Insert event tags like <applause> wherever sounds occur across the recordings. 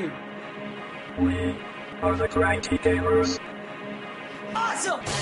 you? We are the Cranky Gamers. Awesome!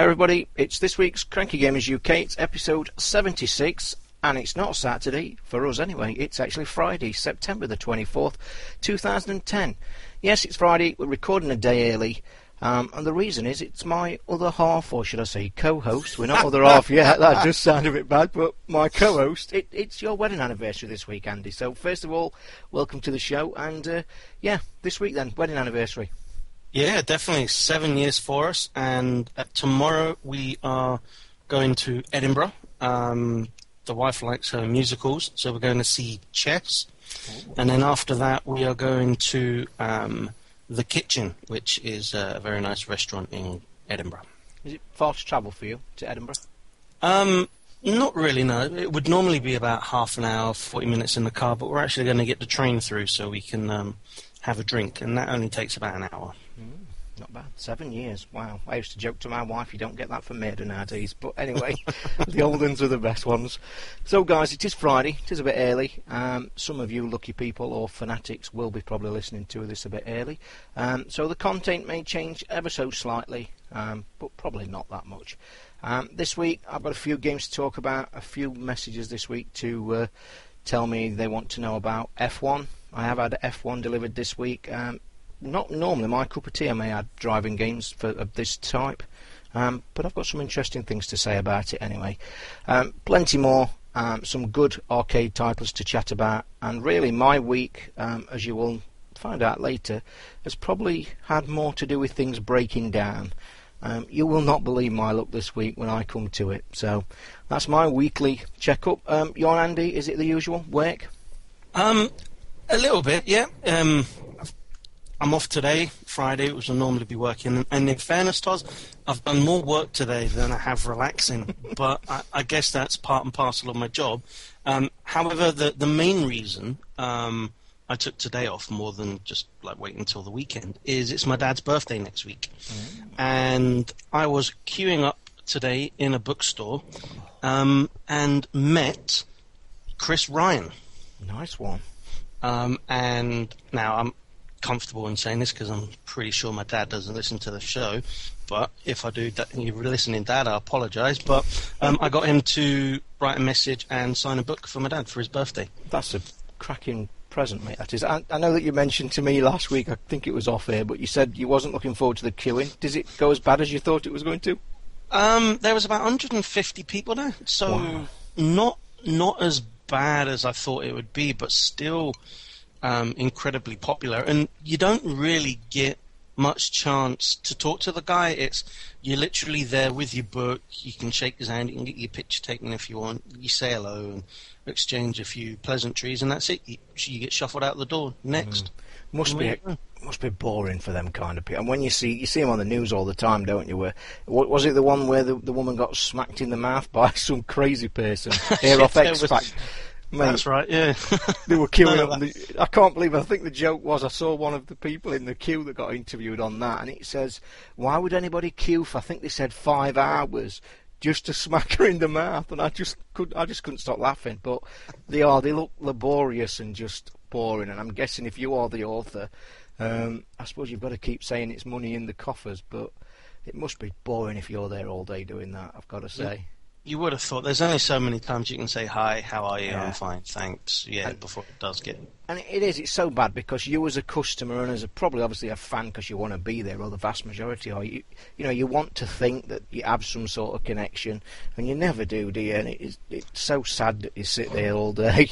Hi everybody, it's this week's Cranky Gamers UK. It's episode 76, and it's not Saturday, for us anyway, it's actually Friday, September the 24th, 2010. Yes, it's Friday, we're recording a day early, um, and the reason is it's my other half, or should I say co-host, we're not other half yet, that does sound a bit bad, but my co-host, it, it's your wedding anniversary this week, Andy. So first of all, welcome to the show, and uh, yeah, this week then, wedding anniversary. Yeah, definitely seven years for us, and uh, tomorrow we are going to Edinburgh. Um, the wife likes her musicals, so we're going to see Chess, and then after that we are going to um, the Kitchin, which is a very nice restaurant in Edinburgh. Is it far to travel for you to Edinburgh? Um, not really. No, it would normally be about half an hour, forty minutes in the car, but we're actually going to get the train through so we can um, have a drink, and that only takes about an hour. Not bad. Seven years. Wow. I used to joke to my wife, you don't get that for maiden nowadays. But anyway, <laughs> the old ones are the best ones. So, guys, it is Friday. It is a bit early. Um, some of you lucky people or fanatics will be probably listening to this a bit early. Um, so the content may change ever so slightly, um, but probably not that much. Um, this week, I've got a few games to talk about, a few messages this week to uh, tell me they want to know about F1. I have had F1 delivered this week. Um, not normally my cup of tea. I may add driving games for, of this type, um, but I've got some interesting things to say about it anyway. Um, plenty more, um, some good arcade titles to chat about, and really my week, um, as you will find out later, has probably had more to do with things breaking down. Um, you will not believe my luck this week when I come to it. So that's my weekly checkup. Um, your Andy, is it the usual work? Um, a little bit, yeah. Um, I'm off today, Friday, which I normally be working. And in fairness, Toz, I've done more work today than I have relaxing. <laughs> but I, I, guess that's part and parcel of my job. Um, however, the the main reason um, I took today off more than just like waiting until the weekend is it's my dad's birthday next week, mm. and I was queuing up today in a bookstore um, and met Chris Ryan. Nice one. Um, and now I'm comfortable in saying this because I'm pretty sure my dad doesn't listen to the show. But if I do, you're listening, Dad, I apologise. But um, I got him to write a message and sign a book for my dad for his birthday. That's a cracking present, mate. That is. I, I, know that you mentioned to me last week. I think it was off air, but you said you wasn't looking forward to the queuing. Does it go as bad as you thought it was going to? Um, there was about 150 people there, so wow. not not as bad as I thought it would be, but still um, incredibly popular, and you don't really get much chance to talk to the guy. It's you're literally there with your book. You can shake his hand. You can get your picture taken if you want. You say hello and exchange a few pleasantries, and that's it. You, you get shuffled out the door. Next, mm. must be must be boring for them kind of people. And when you see you see them on the news all the time, don't you? Where what was it the one where the, the woman got smacked in the mouth <laughs> by some crazy person? <laughs> Here off X Factor. Mate, That's right, yeah. <laughs> they were queuing up. The, I can't believe. I think the joke was I saw one of the people in the queue that got interviewed on that, and it says, "Why would anybody queue for?" I think they said five hours just to <laughs> smack her in the mouth, and I just could, I just couldn't stop laughing. But they are, they look laborious and just boring. And I'm guessing if you are the author, um, I suppose you've got to keep saying it's money in the coffers, but it must be boring if you're there all day doing that. I've got to say. Yeah you would have thought there's only so many times you can say hi, how are you? Yeah. I'm fine, thanks. Yeah, and, before it does get. And it is. It's so bad because you, as a customer and as a probably obviously a fan, because you want to be there, or the vast majority are, you, you know, you want to think that you have some sort of connection, and you never do, do you? And it is, it's so sad that you sit there all day.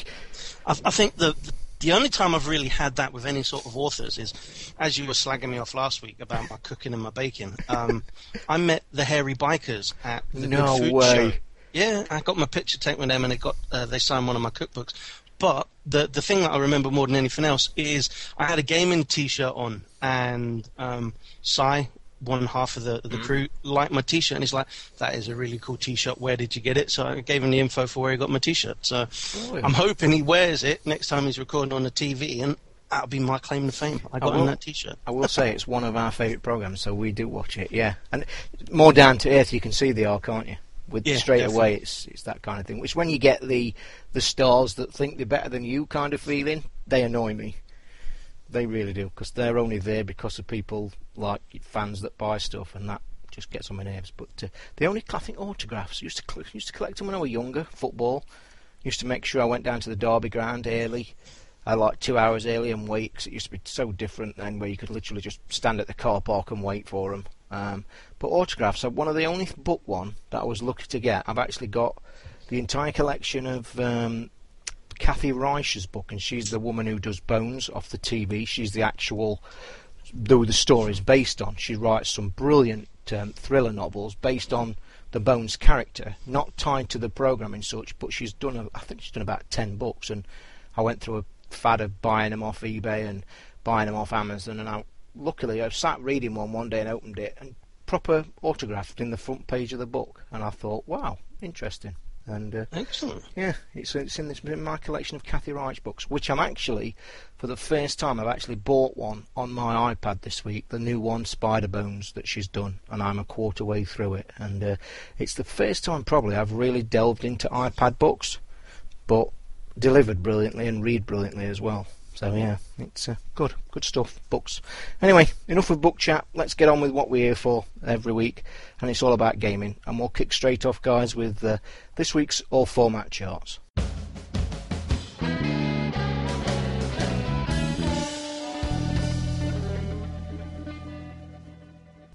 I, I think the, the the only time I've really had that with any sort of authors is, as you were slagging me off last week about my cooking and my baking. Um, I met the hairy bikers at the no Good Food way. Show. Yeah, I got my picture taken with them, and they got uh, they signed one of my cookbooks. but the the thing that I remember more than anything else is I had a gaming T-shirt on, and um, Si, one half of the the Mm-hmm. crew, liked my T-shirt, and he's like, "That is a really cool T-shirt. Where did you get it?" So I gave him the info for where he got my T-shirt. So Brilliant. I'm hoping he wears it next time he's recording on the TV, and that'll be my claim to fame. I got will. him that T-shirt. I will say it's one of our favourite programs, so we do watch it. Yeah, and more down to earth, you can see they are, can't you? With Yeah, straight definitely. away, it's it's that kind of thing. Which when you get the the stars that think they're better than you, kind of feeling, they annoy me. They really do because they're only there because of people like fans that buy stuff, and that just gets on my nerves. But uh, only, I think, autographs. Used to cl- used to collect them when I was younger. Football. Used to make sure I went down to the Derby ground early. I like two hours early and wait 'cause it used to be so different then, where you could literally just stand at the car park and wait for them. Um, but autographs are one of the only book one that I was lucky to get. I've actually got the entire collection of um, Kathy Reichs book, and she's the woman who does Bones off the TV. She's the actual the story's based on. She writes some brilliant um, thriller novels based on the Bones character, not tied to the program and such. But she's done, a, I think she's done about ten books, and I went through a fad of buying them off eBay and buying them off Amazon, and I luckily I sat reading one one day and opened it and proper autographed in the front page of the book, and I thought, wow, interesting. And uh, Excellent. yeah, it's it's in this in my collection of Kathy Reich books, which I'm actually, for the first time, I've actually bought one on my iPad this week, the new one, Spider Bones, that she's done, and I'm a quarter way through it, and uh, it's the first time probably I've really delved into iPad books, but delivered brilliantly and read brilliantly as well. So yeah, it's uh, good, good stuff. Books. Anyway, enough of book chat. Let's get on with what we're here for every week, and it's all about gaming. And we'll kick straight off, guys, with uh, this week's all format charts.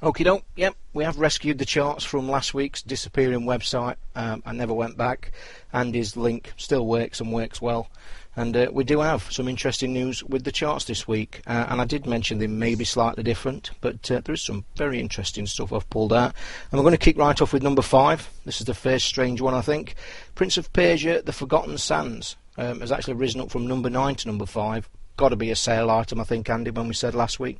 Okie doke, yep, we have rescued the charts from last week's disappearing website. Um, I never went back. Andy's link still works and works well. And uh, we do have some interesting news with the charts this week. Uh, and I did mention they may be slightly different, but uh, there is some very interesting stuff I've pulled out. And we're going to kick right off with number five. This is the first strange one, I think. Prince of Persia, The Forgotten Sands, um, has actually risen up from number nine to number five. Got to be a sale item, I think, Andy, when we said last week.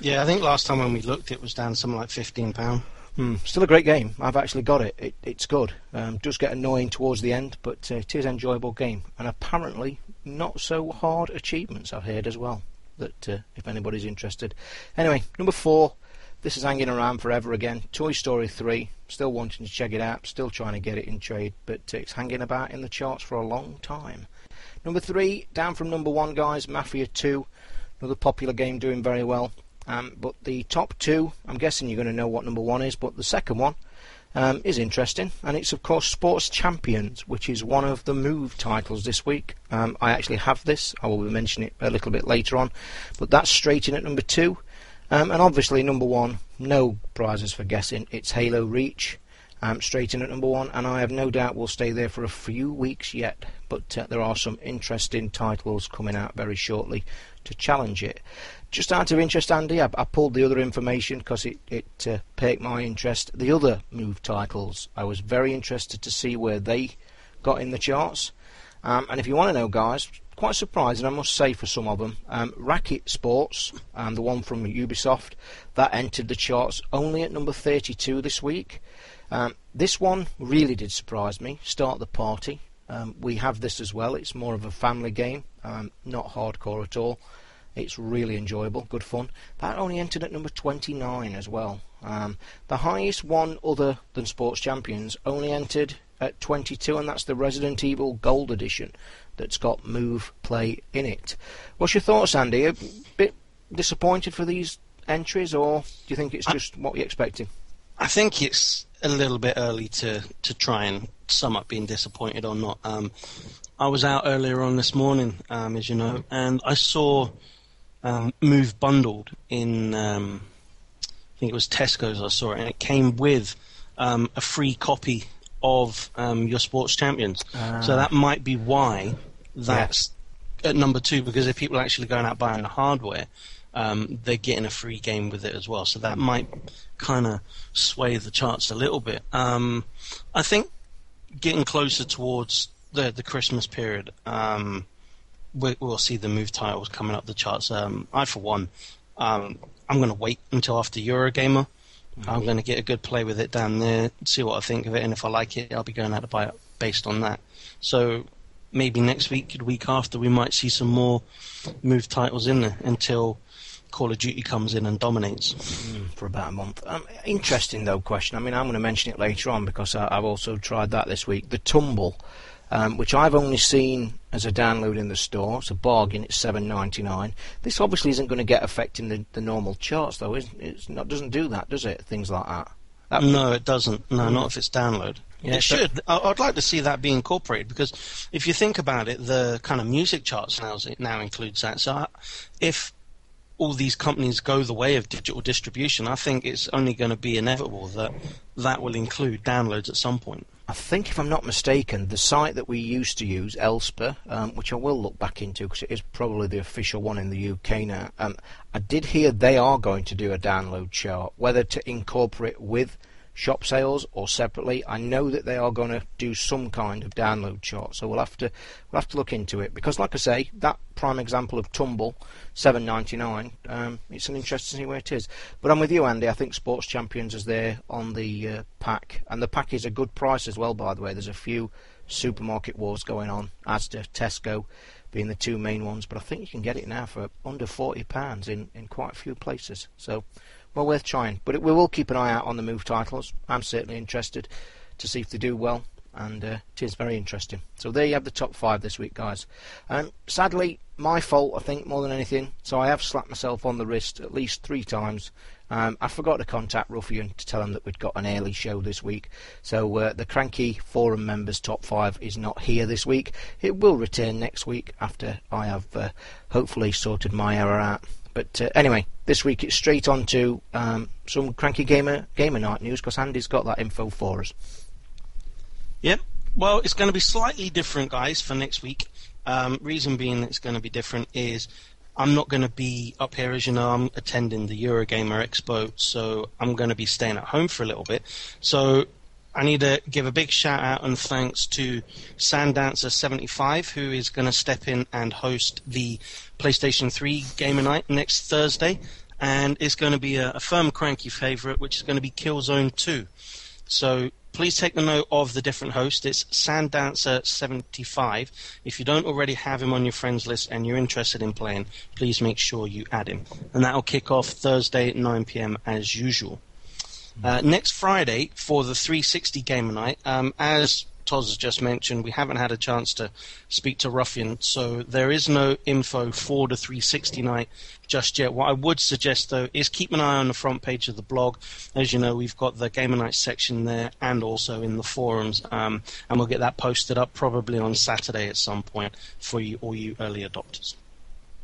Yeah, I think last time when we looked, it was down something like £15. Hmm. Still a great game. I've actually got it. it it's good. Um, does get annoying towards the end, but uh, it is an enjoyable game. And apparently, not so hard achievements I've heard as well. That uh, if anybody's interested. Anyway, number four. This is hanging around forever again. Toy Story 3. Still wanting to check it out. Still trying to get it in trade, but it's hanging about in the charts for a long time. Number three, down from number one, guys. Mafia 2. Another popular game doing very well. Um, but the top two, I'm guessing you're going to know what number one is, but the second one um, is interesting, and it's of course Sports Champions, which is one of the Move titles this week. Um, I actually have this. I will mention it a little bit later on, but that's straight in at number two, um, and obviously number one, no prizes for guessing. It's Halo Reach. Um, straight in at number one, and I have no doubt will stay there for a few weeks yet. But uh, there are some interesting titles coming out very shortly to challenge it. Just out of interest, Andy, I, I pulled the other information because it, it uh, piqued my interest. The other Move titles, I was very interested to see where they got in the charts. Um, and if you want to know, guys, quite surprising, I must say, for some of them. Um, Racquet Sports, um, the one from Ubisoft, that entered the charts only at number 32 this week. Um, this one really did surprise me. Start the party. Um, we have this as well. It's more of a family game, um, not hardcore at all. It's really enjoyable, good fun. That only entered at number 29 as well. Um, the highest one other than Sports Champions only entered at 22, and that's the Resident Evil Gold Edition that's got Move Play in it. What's your thoughts, Andy? A bit disappointed for these entries, or do you think it's just what you're expecting? I think it's a little bit early to, to try and sum up being disappointed or not. Um, I was out earlier on this morning, um, as you know, and I saw um, Move bundled in, um, I think it was Tesco's. I saw it, and it came with um, a free copy of um, your Sports Champions. So that might be why that's at number two, because if people are actually going out buying the hardware, um, they're getting a free game with it as well. So that might kind of sway the charts a little bit. Um, I think getting closer towards the the Christmas period, um, we, we'll see the move titles coming up the charts. Um, I, for one, um, I'm going to wait until after Eurogamer. I'm going to get a good play with it down there, see what I think of it, and if I like it, I'll be going out to buy it based on that. So maybe next week, the week after, we might see some more move titles in there until Call of Duty comes in and dominates. for about a month. Um, interesting though question. I mean, I'm going to mention it later on because I, I've also tried that this week. The Tumble, um, which I've only seen as a download in the store. It's a bargain. It's seven ninety nine. This obviously isn't going to get affecting the, the normal charts though. Isn't it? It's not doesn't do that, does it? Things like that. that No, it doesn't. No, not if it's download. Yeah, it should. I'd like to see that be incorporated because if you think about it, the kind of music charts now now includes that. So I- if all these companies go the way of digital distribution, I think it's only going to be inevitable that that will include downloads at some point. I think, if I'm not mistaken, the site that we used to use, ELSPA, um, which I will look back into because it is probably the official one in the UK now. Um, I did hear they are going to do a download chart, whether to incorporate with shop sales or separately. I know that they are going to do some kind of download chart, so we'll have to we'll have to look into it because, like I say, that prime example of Tumble, seven ninety nine. Um, it's an interesting where it is. But I'm with you, Andy. I think Sports Champions is there on the uh, pack, and the pack is a good price as well. By the way, there's a few supermarket wars going on, Asda, Tesco, being the two main ones. But I think you can get it now for under forty pounds in in quite a few places. So, well worth trying. But we will keep an eye out on the move titles. I'm certainly interested to see if they do well. And uh, it is very interesting. So there you have the top five this week, guys. Um, sadly, my fault, I think, more than anything. So I have slapped myself on the wrist at least three times. Um, I forgot to contact Ruffian to tell him that we'd got an early show this week. So uh, the Cranky Forum members' top five is not here this week. It will return next week after I have uh, hopefully sorted my error out. But uh, anyway, this week it's straight on to um, some Cranky Gamer Gamer Night news because Andy's got that info for us. Yep. Well, it's going to be slightly different, guys, for next week. Um, reason being it's going to be different is I'm not going to be up here, as you know. I'm attending the Eurogamer Expo, so I'm going to be staying at home for a little bit. So I need to give a big shout out and thanks to Sandancer75, who is going to step in and host the PlayStation 3 Gamer Night next Thursday. And it's going to be a, a firm cranky favourite, which is going to be Killzone 2. So please take the note of the different host. It's Sandancer75. If you don't already have him on your friends list and you're interested in playing, please make sure you add him. And that'll kick off Thursday at 9 p.m. as usual. Uh, next Friday for the 360 Gamer Night, um, as Toz just mentioned, we haven't had a chance to speak to Ruffian, so there is no info for the 360 night just yet. What I would suggest, though, is keep an eye on the front page of the blog. As you know, we've got the Gamer Night section there and also in the forums, um, and we'll get that posted up probably on Saturday at some point for you, all you early adopters.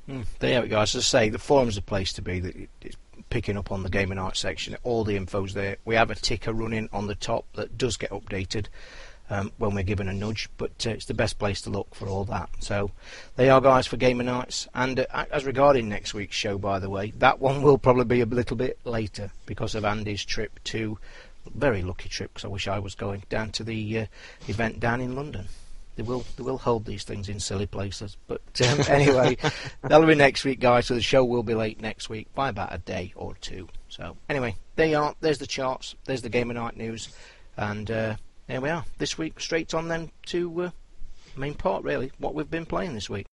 Hmm, there we go. As I say, the forum's a place to be. That It's picking up on the Gamer Night section. All the info's there. We have a ticker running on the top that does get updated um, when we're given a nudge, but uh, it's the best place to look for all that. So they are guys for Gamer Nights. And uh, as regarding next week's show, by the way, that one will probably be a little bit later because of Andy's trip to. Very lucky trip because I wish I was going down to the uh, event down in London. They will they will hold these things in silly places. But um, <laughs> anyway, that'll be next week, guys. So the show will be late next week by about a day or two. So anyway, there you are. There's the charts. There's the Gamer Night news, and uh, there we are. This week, straight on then to uh, main part really. What we've been playing this week.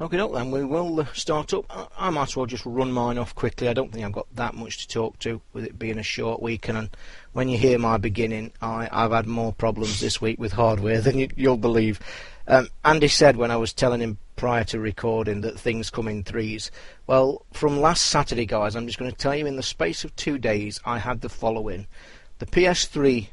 Okay, up then. We will uh, start up. I, might as well just run mine off quickly. I don't think I've got that much to talk to with it being a short week. And, when you hear my beginning, I, I've had more problems this week with hardware <laughs> than you, you'll believe. Um, Andy said when I was telling him prior to recording that things come in threes. Well, from last Saturday, guys, I'm just going to tell you in the space of two days, I had the following. The PS3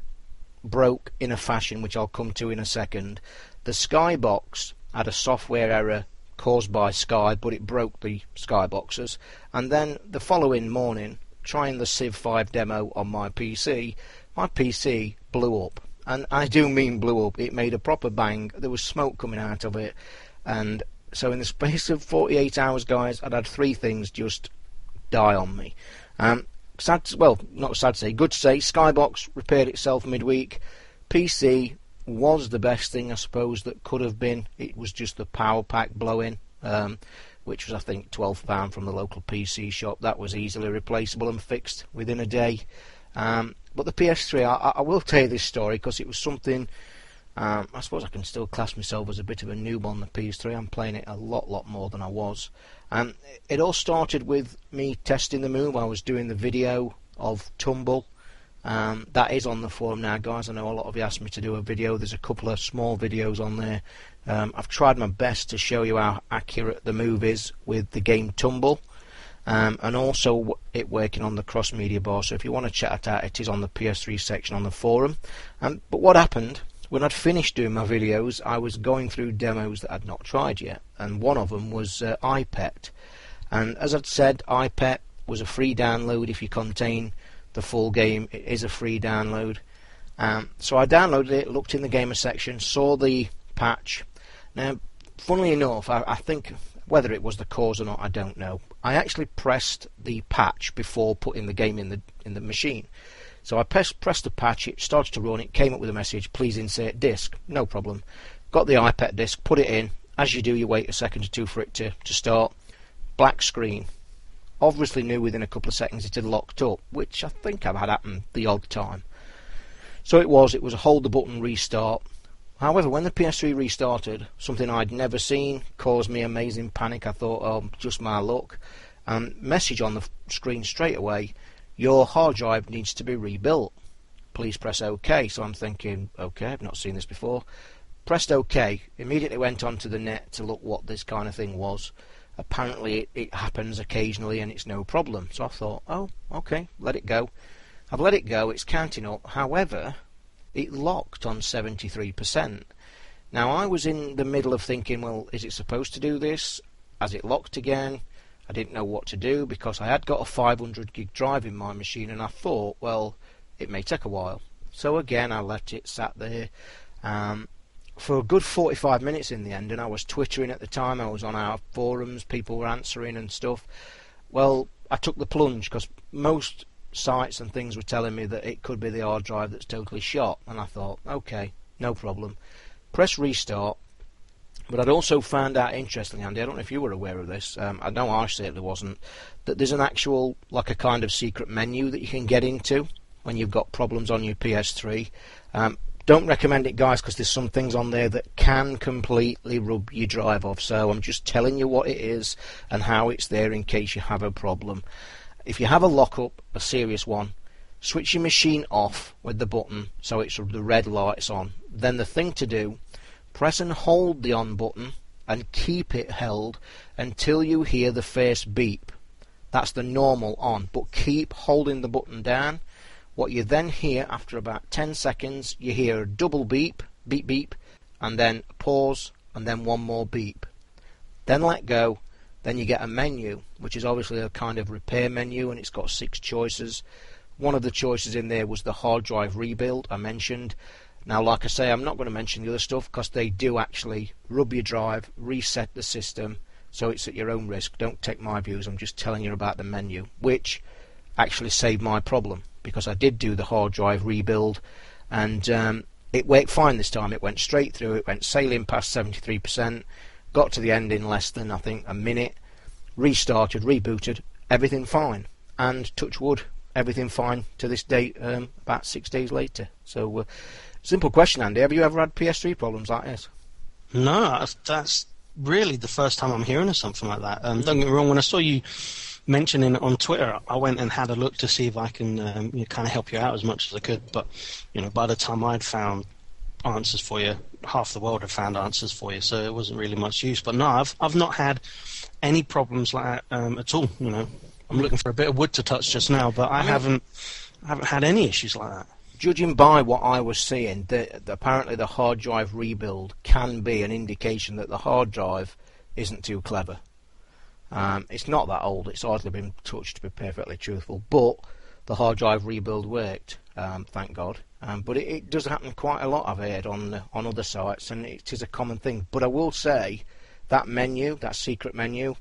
broke in a fashion which I'll come to in a second. The Skybox had a software error caused by Sky, but it broke the Skyboxes. And then the following morning, trying the Civ 5 demo on my PC, my PC blew up. And I do mean blew up. It made a proper bang. There was smoke coming out of it. And so in the space of 48 hours, guys, I'd had three things just die on me. Um, sad, to, well, not sad to say, good to say, Skybox repaired itself midweek. PC was the best thing, I suppose, that could have been. It was just the power pack blow-in, um, which was, I think, £12 from the local PC shop. That was easily replaceable and fixed within a day. Um, but the PS3, I, I, will tell you this story because it was something. Um, I suppose I can still class myself as a bit of a noob on the PS3. I'm playing it a lot, lot more than I was. And it all started with me testing the move. I was doing the video of Tumble. Um, that is on the forum now, guys. I know a lot of you asked me to do a video. There's a couple of small videos on there. Um, I've tried my best to show you how accurate the move is with the game Tumble. Um, and also it working on the cross media bar. So if you want to check it out, it is on the PS3 section on the forum. Um, but what happened when I'd finished doing my videos, I was going through demos that I'd not tried yet, and one of them was uh, EyePet. And as I'd said, EyePet was a free download if you contain the full game. It is a free download. Um, so I downloaded it, looked in the gamer section, saw the patch. Now, funnily enough, I, I think whether it was the cause or not, I don't know. I actually pressed the patch before putting the game in the in the machine. So I pressed, pressed the patch, it started to run, it came up with a message, please insert disk. No problem. Got the EyePet disk, put it in. As you do, you wait a second or two for it to, to start. Black screen. Obviously knew within a couple of seconds it had locked up, which I think I've had happen the odd time. So it was, it was a hold the button restart. However, when the PS3 restarted, something I'd never seen caused me amazing panic. I thought, oh, just my luck. And message on the screen straight away your hard drive needs to be rebuilt. Please press OK. So I'm thinking, OK, I've not seen this before. Pressed OK, immediately went onto the net to look what this kind of thing was. Apparently, it, it happens occasionally and it's no problem. So I thought, oh, OK, let it go. I've let it go, it's counting up. However, it locked on 73%. Now, I was in the middle of thinking, well, is it supposed to do this? Has it locked again? I didn't know what to do because I had got a 500 gig drive in my machine and I thought, well, it may take a while. So again, I let it sat there um, for a good 45 minutes in the end, and I was twittering at the time. I was on our forums, people were answering and stuff. Well, I took the plunge because most sites and things were telling me that it could be the hard drive that's totally shot, and I thought, okay, no problem. Press restart, but I'd also found out, interestingly, Andy, I don't know if you were aware of this, um, I know I certainly wasn't, that there's an actual, like a kind of secret menu that you can get into when you've got problems on your PS3. Um, don't recommend it, guys, because there's some things on there that can completely rub your drive off. So I'm just telling you what it is and how it's there in case you have a problem. If you have a lockup, a serious one, switch your machine off with the button so it's the red light's on. Then the thing to do Press and hold the on button and keep it held until you hear the first beep. That's the normal on, but keep holding the button down. What you then hear after about 10 seconds, you hear a double beep, beep beep, and then pause, and then one more beep. Then let go, then you get a menu, which is obviously a kind of repair menu, and it's got six choices. One of the choices in there was the hard drive rebuild I mentioned, now, like I say, I'm not going to mention the other stuff because they do actually rub your drive, reset the system, so it's at your own risk. Don't take my views, I'm just telling you about the menu, which actually saved my problem because I did do the hard drive rebuild and um, it worked fine this time. It went straight through, it went sailing past 73%, got to the end in less than, I think, a minute, restarted, rebooted, everything fine. And touch wood, everything fine to this date, um, about six days later. So, uh, Simple question, Andy. Have you ever had PS3 problems like this? No, that's, really the first time I'm hearing of something like that. Um, don't get me wrong. When I saw you mentioning it on Twitter, I went and had a look to see if I can um, you know, kind of help you out as much as I could. But you know, by the time I'd found answers for you, half the world had found answers for you, so it wasn't really much use. But no, I've I've not had any problems like that um, at all. You know, I'm looking for a bit of wood to touch just now, but I, haven't I haven't had any issues like that judging by what I was seeing, the, the, apparently the hard drive rebuild can be an indication that the hard drive isn't too clever. Um, it's not that old; it's hardly been touched, to be perfectly truthful. But the hard drive rebuild worked, um, thank God. Um, but it, it, does happen quite a lot. I've heard on on other sites, and it is a common thing. But I will say that menu, that secret menu,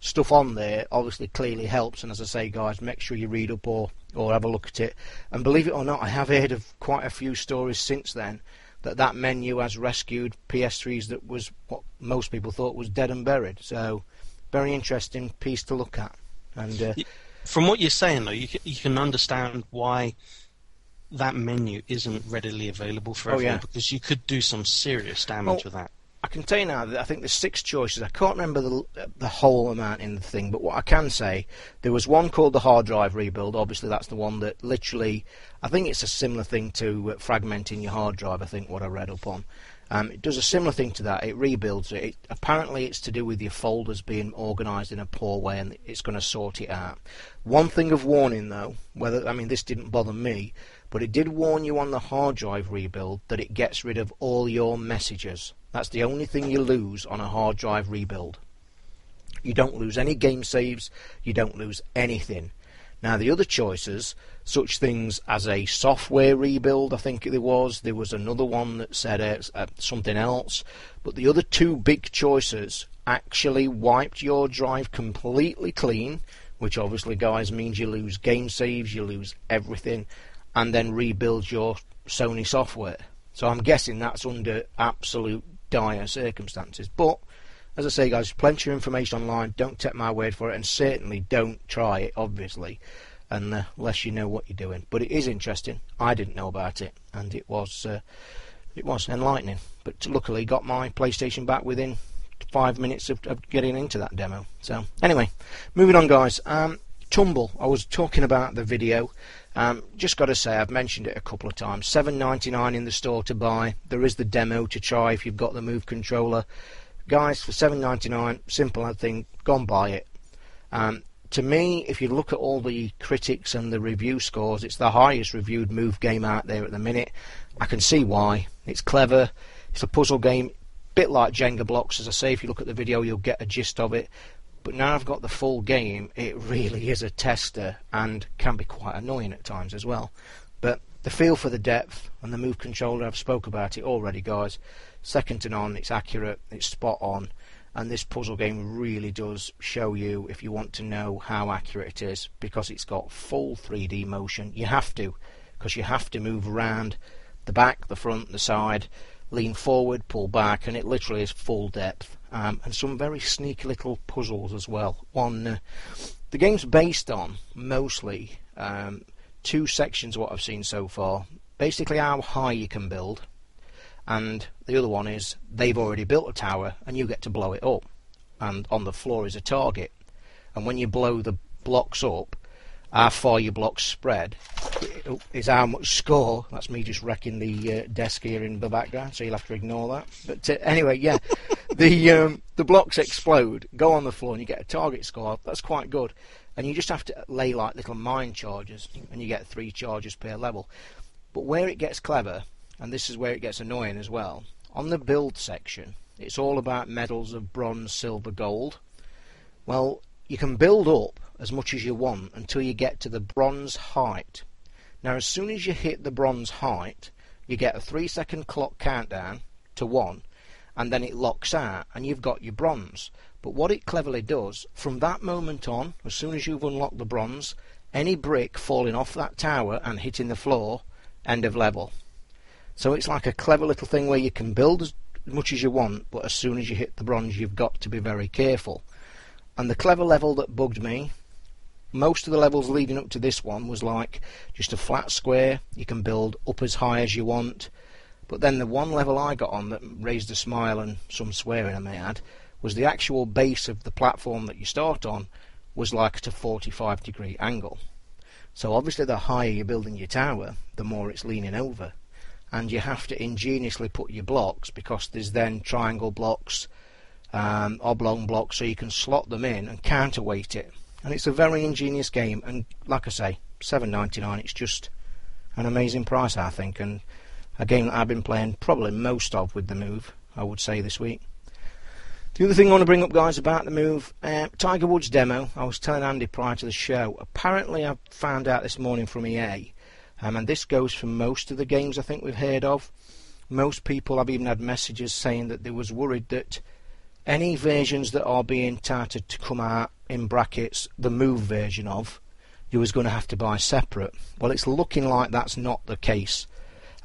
stuff on there obviously clearly helps. And as I say, guys, make sure you read up or or have a look at it. And believe it or not, I have heard of quite a few stories since then that that menu has rescued PS3s that was what most people thought was dead and buried. So very interesting piece to look at. And uh, From what you're saying, though, you can, you can understand why that menu isn't readily available for Oh, everyone yeah. because you could do some serious damage Well, with that. I can tell you now that I think there's six choices. I can't remember the the whole amount in the thing, but what I can say, there was one called the hard drive rebuild. Obviously, that's the one that literally, I think it's a similar thing to uh, fragmenting your hard drive. I think what I read up on. Um, it does a similar thing to that. It rebuilds it. it. Apparently, it's to do with your folders being organised in a poor way, and it's going to sort it out. One thing of warning, though, whether I mean this didn't bother me, but it did warn you on the hard drive rebuild that it gets rid of all your messages. That's the only thing you lose on a hard drive rebuild. You don't lose any game saves, you don't lose anything. Now, the other choices, such things as a software rebuild, I think there was, there was another one that said uh, uh, something else, but the other two big choices actually wiped your drive completely clean, which obviously, guys, means you lose game saves, you lose everything, and then rebuild your Sony software. So I'm guessing that's under absolute dire circumstances. But as I say, guys, plenty of information online. Don't take my word for it, and certainly don't try it, obviously, unless you know what you're doing. But it is interesting. I didn't know about it, and it was uh, it was enlightening. But luckily, got my PlayStation back within five minutes of, of getting into that demo. So anyway, moving on, guys. Um, Tumble. I was talking about the video. Um, just got to say, I've mentioned it a couple of times. Seven ninety nine in the store to buy. There is the demo to try if you've got the Move controller. Guys, for seven ninety nine, simple I think. Go and buy it. Um, to me, if you look at all the critics and the review scores, it's the highest reviewed Move game out there at the minute. I can see why. It's clever. It's a puzzle game, bit like Jenga blocks. As I say, if you look at the video, you'll get a gist of it. But now I've got the full game, it really is a tester and can be quite annoying at times as well. But the feel for the depth and the move controller, I've spoke about it already, guys. Second to none, it's accurate, it's spot on, and this puzzle game really does show you if you want to know how accurate it is because it's got full 3D motion. You have to, because you have to move around the back, the front, the side, lean forward, pull back, and it literally is full depth. Um, and some very sneaky little puzzles as well. One, uh, the game's based on mostly um, two sections. Of what I've seen so far, basically how high you can build, and the other one is they've already built a tower and you get to blow it up, and on the floor is a target, and when you blow the blocks up, how far your blocks spread is how much score. That's me just wrecking the uh, desk here in the background, so you'll have to ignore that. But uh, anyway, yeah, <laughs> the um, the blocks explode, go on the floor, and you get a target score. That's quite good. And you just have to lay like little mine charges, and you get three charges per level. But where it gets clever, and this is where it gets annoying as well, on the build section, it's all about medals of bronze, silver, gold. Well, you can build up as much as you want until you get to the bronze height. Now, as soon as you hit the bronze height, you get a three second clock countdown to one, and then it locks out, and you've got your bronze. But what it cleverly does, from that moment on, as soon as you've unlocked the bronze, any brick falling off that tower and hitting the floor, end of level. So it's like a clever little thing where you can build as much as you want, but as soon as you hit the bronze, you've got to be very careful. And the clever level that bugged me, most of the levels leading up to this one was like just a flat square. You can build up as high as you want. But then the one level I got on that raised a smile and some swearing I may add was the actual base of the platform that you start on was like at a 45 degree angle. So obviously the higher you're building your tower, the more it's leaning over. And you have to ingeniously put your blocks because there's then triangle blocks, um, oblong blocks, so you can slot them in and counterweight it. And it's a very ingenious game. And like I say, seven ninety nine. It's just an amazing price, I think, and a game that I've been playing probably most of with the move. I would say this week. The other thing I want to bring up, guys, about the move, uh, Tiger Woods demo. I was telling Andy prior to the show. Apparently, I found out this morning from EA, um, and this goes for most of the games I think we've heard of. Most people, I've even had messages saying that they was worried that any versions that are being touted to come out in brackets, the move version of, you was going to have to buy separate. Well, it's looking like that's not the case.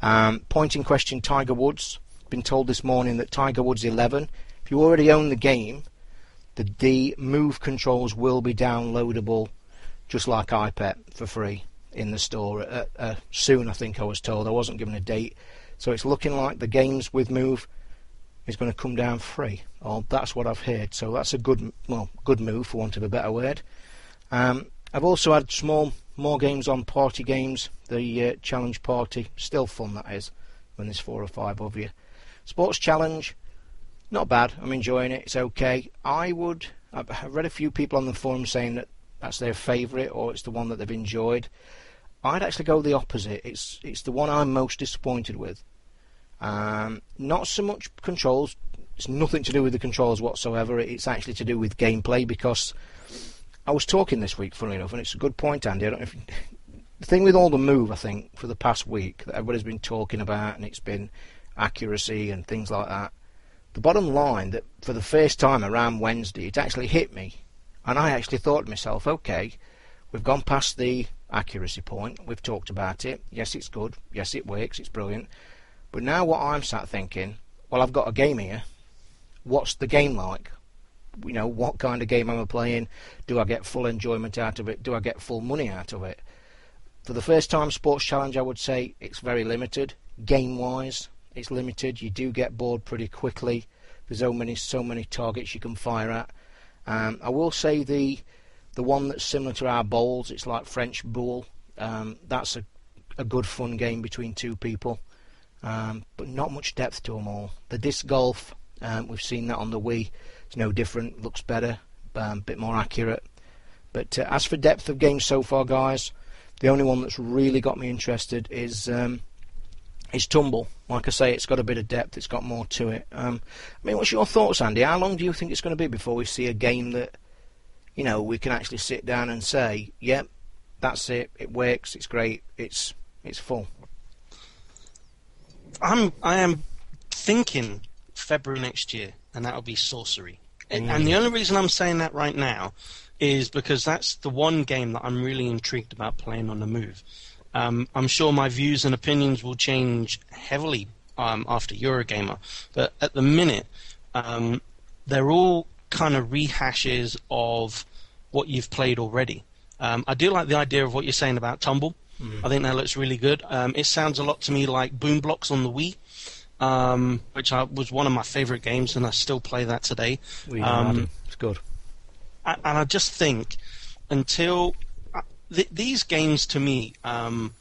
Um, point in question, Tiger Woods. Been told this morning that Tiger Woods 11. If you already own the game, the D move controls will be downloadable, just like EyePet for free in the store uh, uh, soon. I think I was told. I wasn't given a date, so it's looking like the games with move is going to come down free. Or that's what I've heard. So that's a good, well, good move for want of a better word. Um, I've also had small more games on party games. The uh, challenge party, still fun that is, when there's four or five of you. Sports challenge, not bad. I'm enjoying it. It's okay. I would. I've read a few people on the forum saying that that's their favourite or it's the one that they've enjoyed. I'd actually go the opposite. It's it's the one I'm most disappointed with. Um, not so much controls. It's nothing to do with the controls whatsoever. It's actually to do with gameplay because I was talking this week, funnily enough, and it's a good point, Andy. If <laughs> the thing with all the move, I think, for the past week that everybody's been talking about, and it's been accuracy and things like that. The bottom line that for the first time around Wednesday, it actually hit me, and I actually thought to myself, okay, we've gone past the accuracy point. We've talked about it. Yes, it's good. Yes, it works. It's brilliant. But now what I'm sat thinking, well, I've got a game here. What's the game like? You know, what kind of game am I playing? Do I get full enjoyment out of it? Do I get full money out of it? For the first time sports challenge, I would say it's very limited. Game-wise, it's limited. You do get bored pretty quickly. There's so many, so many targets you can fire at. Um, I will say the the one that's similar to our bowls, it's like French boule. Um, that's a, a good fun game between two people, um, but not much depth to them all. The disc golf, um, we've seen that on the Wii. It's no different, looks better, a um, bit more accurate. But uh, as for depth of games so far, guys, the only one that's really got me interested is um, is Tumble. Like I say, it's got a bit of depth. It's got more to it. Um, I mean, what's your thoughts, Andy? How long do you think it's going to be before we see a game that you know, we can actually sit down and say, yep, that's it, it works, it's great, it's it's full. I'm I am thinking February next year, and that'll be Sorcery. Mm. And the only reason I'm saying that right now is because that's the one game that I'm really intrigued about playing on the move. Um, I'm sure my views and opinions will change heavily um, after Eurogamer, but at the minute, um, they're all kind of rehashes of what you've played already. Um, I do like the idea of what you're saying about Tumble. Mm. I think that looks really good. Um, it sounds a lot to me like Boom Blox on the Wii, um, which I, was one of my favorite games, and I still play that today. Um, it's good. And I just think until uh, th- these games to me um,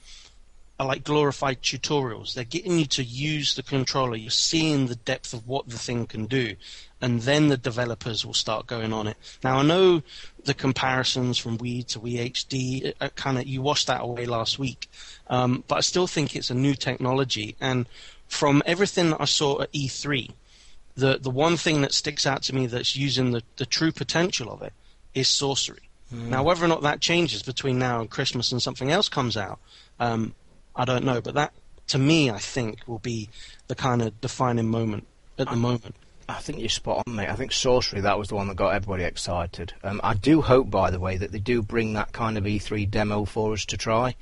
are like glorified tutorials. They're getting you to use the controller. You're seeing the depth of what the thing can do, and then the developers will start going on it. Now I know the comparisons from Wii to Wii HD, uh, kind of you washed that away last week, um, but I still think it's a new technology. And from everything that I saw at E3, the the one thing that sticks out to me that's using the, the true potential of it is sorcery. Mm. Now, whether or not that changes between now and Christmas and something else comes out, um, I don't know, but that to me, I think, will be the kind of defining moment at the moment. I think you're spot on, mate. I think Sorcery, that was the one that got everybody excited. Um, I do hope, by the way, that they do bring that kind of E3 demo for us to try,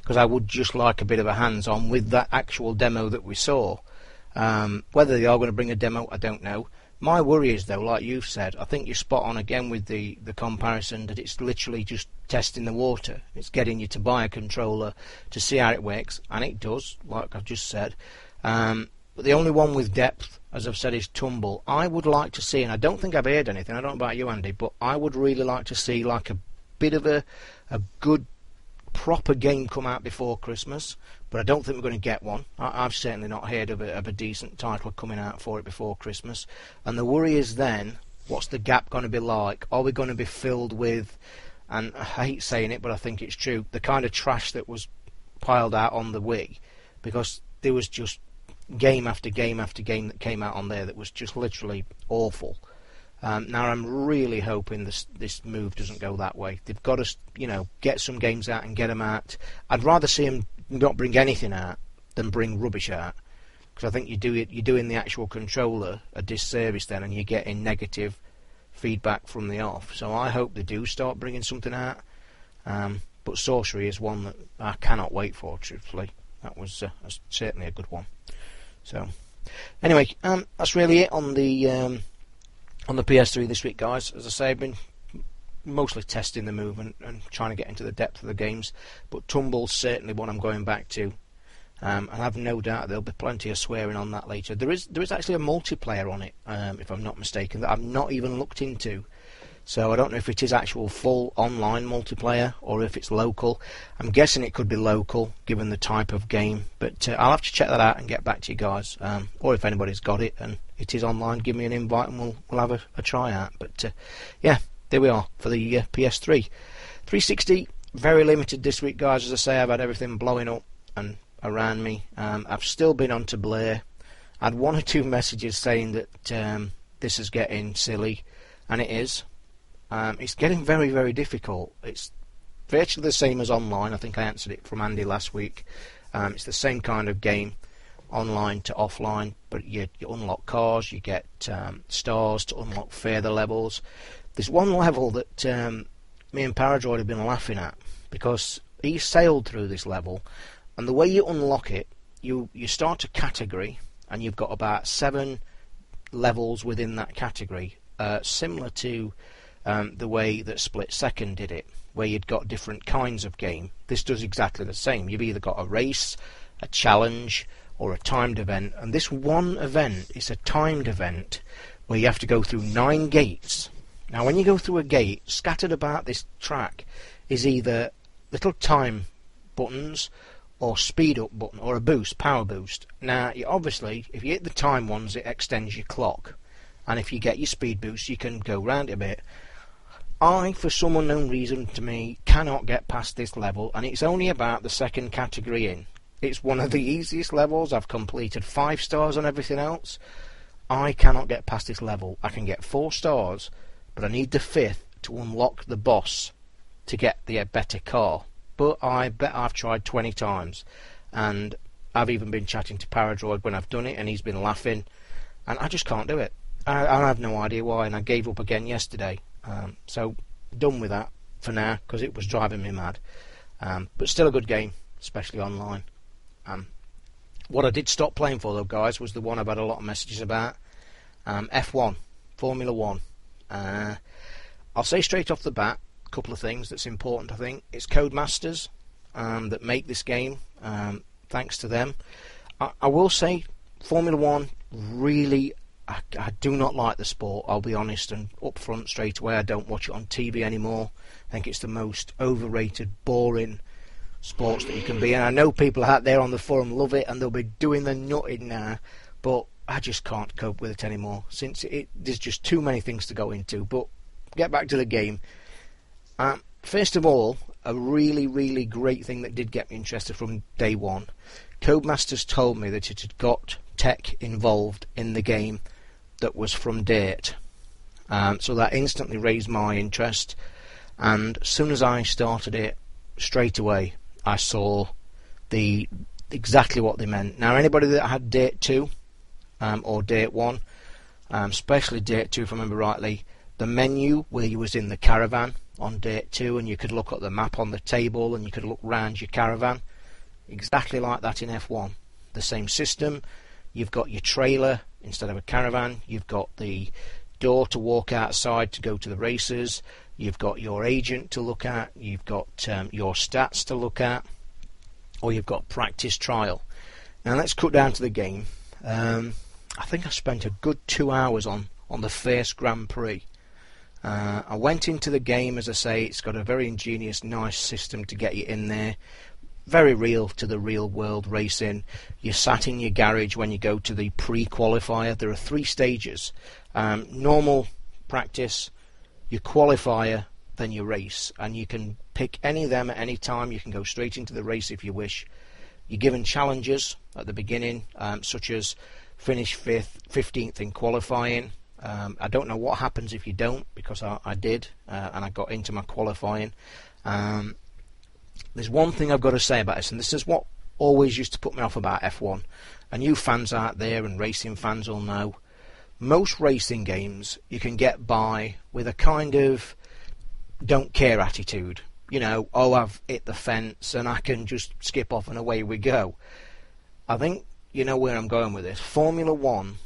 because I would just like a bit of a hands-on with that actual demo that we saw. Um, whether they are going to bring a demo, I don't know. My worry is, though, like you've said, I think you're spot on again with the, the comparison that it's literally just testing the water. It's getting you to buy a controller to see how it works, and it does, like I've just said. Um, but the only one with depth, as I've said, is Tumble. I would like to see, and I don't think I've heard anything, I don't know about you, Andy, but I would really like to see like a bit of a, a good proper game come out before Christmas, but I don't think we're going to get one. I, have certainly not heard of a, of a decent title coming out for it before Christmas. And the worry is then, what's the gap going to be like? Are we going to be filled with, and I hate saying it, but I think it's true, the kind of trash that was piled out on the Wii, because there was just game after game after game that came out on there that was just literally awful. Um, now I'm really hoping this this move doesn't go that way. They've got to, you know, get some games out and get them out. I'd rather see them not bring anything out than bring rubbish out. because I think you do it, you're doing the actual controller a disservice then, and you're getting negative feedback from the off. So I hope they do start bringing something out. Um, but Sorcery is one that I cannot wait for. Truthfully, that was, uh, was certainly a good one. So anyway, um, that's really it on the um, on the PS3 this week, guys. As I say, I've been mostly testing the movement and trying to get into the depth of the games. But Tumble's certainly one I'm going back to. Um, and I have no doubt there'll be plenty of swearing on that later. There is there is actually a multiplayer on it, um, if I'm not mistaken, that I've not even looked into. So I don't know if it is actual full online multiplayer or if it's local. I'm guessing it could be local given the type of game, but uh, I'll have to check that out and get back to you guys. Um, or if anybody's got it and it is online, give me an invite and we'll we'll have a, a try out. But uh, yeah, there we are for the uh, PS3. 360, very limited this week, guys. As I say, I've had everything blowing up and around me. Um, I've still been on to Blur. I had one or two <laughs> messages saying that um, this is getting silly, and it is. Um, it's getting very, very difficult. It's virtually the same as online. I think I answered it from Andy last week. Um, it's the same kind of game, online to offline, but you, you unlock cars, you get um, stars to unlock further levels. There's one level that um, me and Paradroid have been laughing at because he sailed through this level, and the way you unlock it, you you start a category, and you've got about seven levels within that category, uh, similar to um, the way that Split Second did it, where you'd got different kinds of game. This does exactly the same. You've either got a race, a challenge, or a timed event, and this one event is a timed event where you have to go through nine gates. Now, when you go through a gate, scattered about this track is either little time buttons or speed up button or a boost, power boost. Now, obviously, if you hit the time ones, it extends your clock, and if you get your speed boost, you can go round a bit. I, for some unknown reason to me, cannot get past this level, and it's only about the second category in. It's one of the easiest levels. I've completed five stars on everything else. I cannot get past this level. I can get four stars, but I need the fifth to unlock the boss to get the uh, better car. But I bet I've tried 20 times, and I've even been chatting to Paradroid when I've done it, and he's been laughing, and I just can't do it. I, I have no idea why, and I gave up again yesterday. Um, so done with that for now because it was driving me mad. Um, but still a good game, especially online. Um, what I did stop playing for though, guys, was the one I've had a lot of messages about. Um, F1, Formula One. Uh, I'll say straight off the bat a couple of things that's important. I think it's Codemasters um, that make this game. Um, thanks to them, I, I will say Formula One really I, I, do not like the sport. I'll be honest and upfront straight away. I don't watch it on TV anymore. I think it's the most overrated, boring sports that you can be. And I know people out there on the forum love it, and they'll be doing the nutting now. But I just can't cope with it anymore. Since it, there's just too many things to go into. But get back to the game. Um, first of all, a really, really great thing that did get me interested from day one. Codemasters told me that it had got tech involved in the game that was from Dirt. Um, so that instantly raised my interest. And as soon as I started it, straight away I saw the exactly what they meant. Now, anybody that had Dirt two um, or Dirt one, um, especially Dirt two, if I remember rightly, the menu where you was in the caravan on Dirt two, and you could look at the map on the table, and you could look round your caravan, exactly like that in F1. The same system. You've got your trailer instead of a caravan. You've got the door to walk outside to go to the races. You've got your agent to look at. You've got um, your stats to look at. Or you've got practice trial. Now let's cut down to the game. Um, I think I spent a good two hours on, on the first Grand Prix. Uh, I went into the game, as I say, it's got a very ingenious, nice system to get you in there very real to the real world racing. You're sat in your garage when you go to the pre-qualifier. There are three stages: um, normal practice, your qualifier, then your race, and you can pick any of them at any time. You can go straight into the race if you wish. You're given challenges at the beginning, um, such as finish fifth, fifteenth in qualifying. Um, I don't know what happens if you don't, because I, I did, uh, and I got into my qualifying. Um, there's one thing I've got to say about this, and this is what always used to put me off about F1. And you fans out there and racing fans will know, most racing games you can get by with a kind of don't care attitude. You know, oh, I've hit the fence and I can just skip off and away we go. I think you know where I'm going with this. Formula One,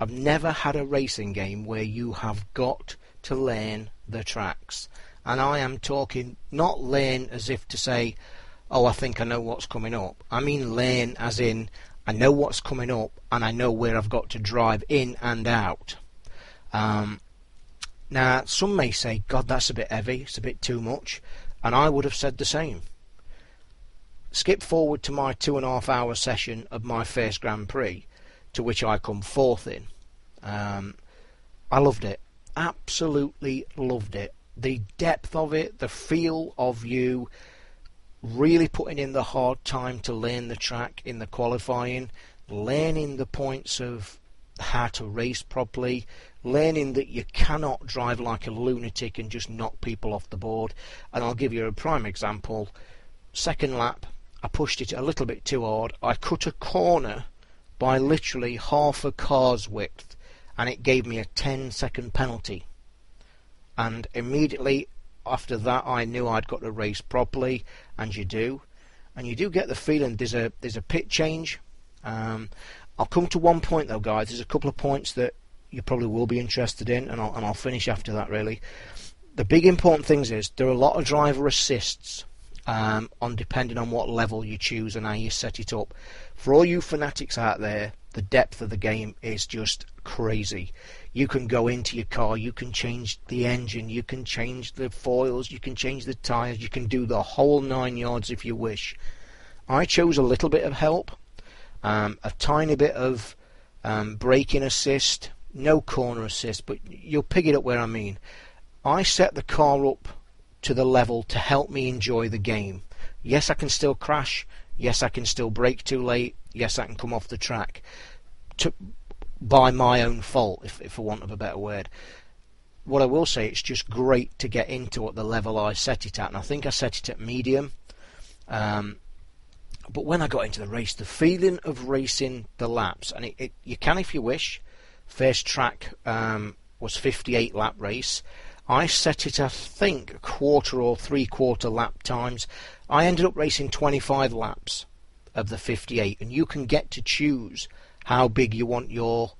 I've never had a racing game where you have got to learn the tracks. And I am talking not lane as if to say, oh, I think I know what's coming up. I mean lane as in I know what's coming up and I know where I've got to drive in and out. Um, now, some may say, God, that's a bit heavy, it's a bit too much, and I would have said the same. Skip forward to my two and a half hour session of my first Grand Prix, to which I come fourth in. Um, I loved it. Absolutely loved it. The depth of it, the feel of you really putting in the hard time to learn the track in the qualifying, learning the points of how to race properly, learning that you cannot drive like a lunatic and just knock people off the board. And I'll give you a prime example. Second lap, I pushed it a little bit too hard. I cut a corner by literally half a car's width, and it gave me a 10 second penalty. And immediately after that, I knew I'd got to race properly, and you do. And you do get the feeling there's a there's a pit change. Um, I'll come to one point though, guys. There's a couple of points that you probably will be interested in, and I'll, and I'll finish after that. Really, the big important things is there are a lot of driver assists um, on depending on what level you choose and how you set it up. For all you fanatics out there, the depth of the game is just crazy. You can go into your car, you can change the engine, you can change the foils, you can change the tyres, you can do the whole nine yards if you wish. I chose a little bit of help, um, a tiny bit of um, braking assist, no corner assist, but you'll pick it up where I mean. I set the car up to the level to help me enjoy the game. Yes, I can still crash. Yes, I can still brake too late. Yes, I can come off the track. To, by my own fault, if, if for want of a better word. What I will say, it's just great to get into at the level I set it at, and I think I set it at medium. Um, but when I got into the race, the feeling of racing the laps, and it, it you can if you wish. First track um, was 58 lap race. I set it, I think, a quarter or three quarter lap times. I ended up racing 25 laps of the 58, and you can get to choose how big you want your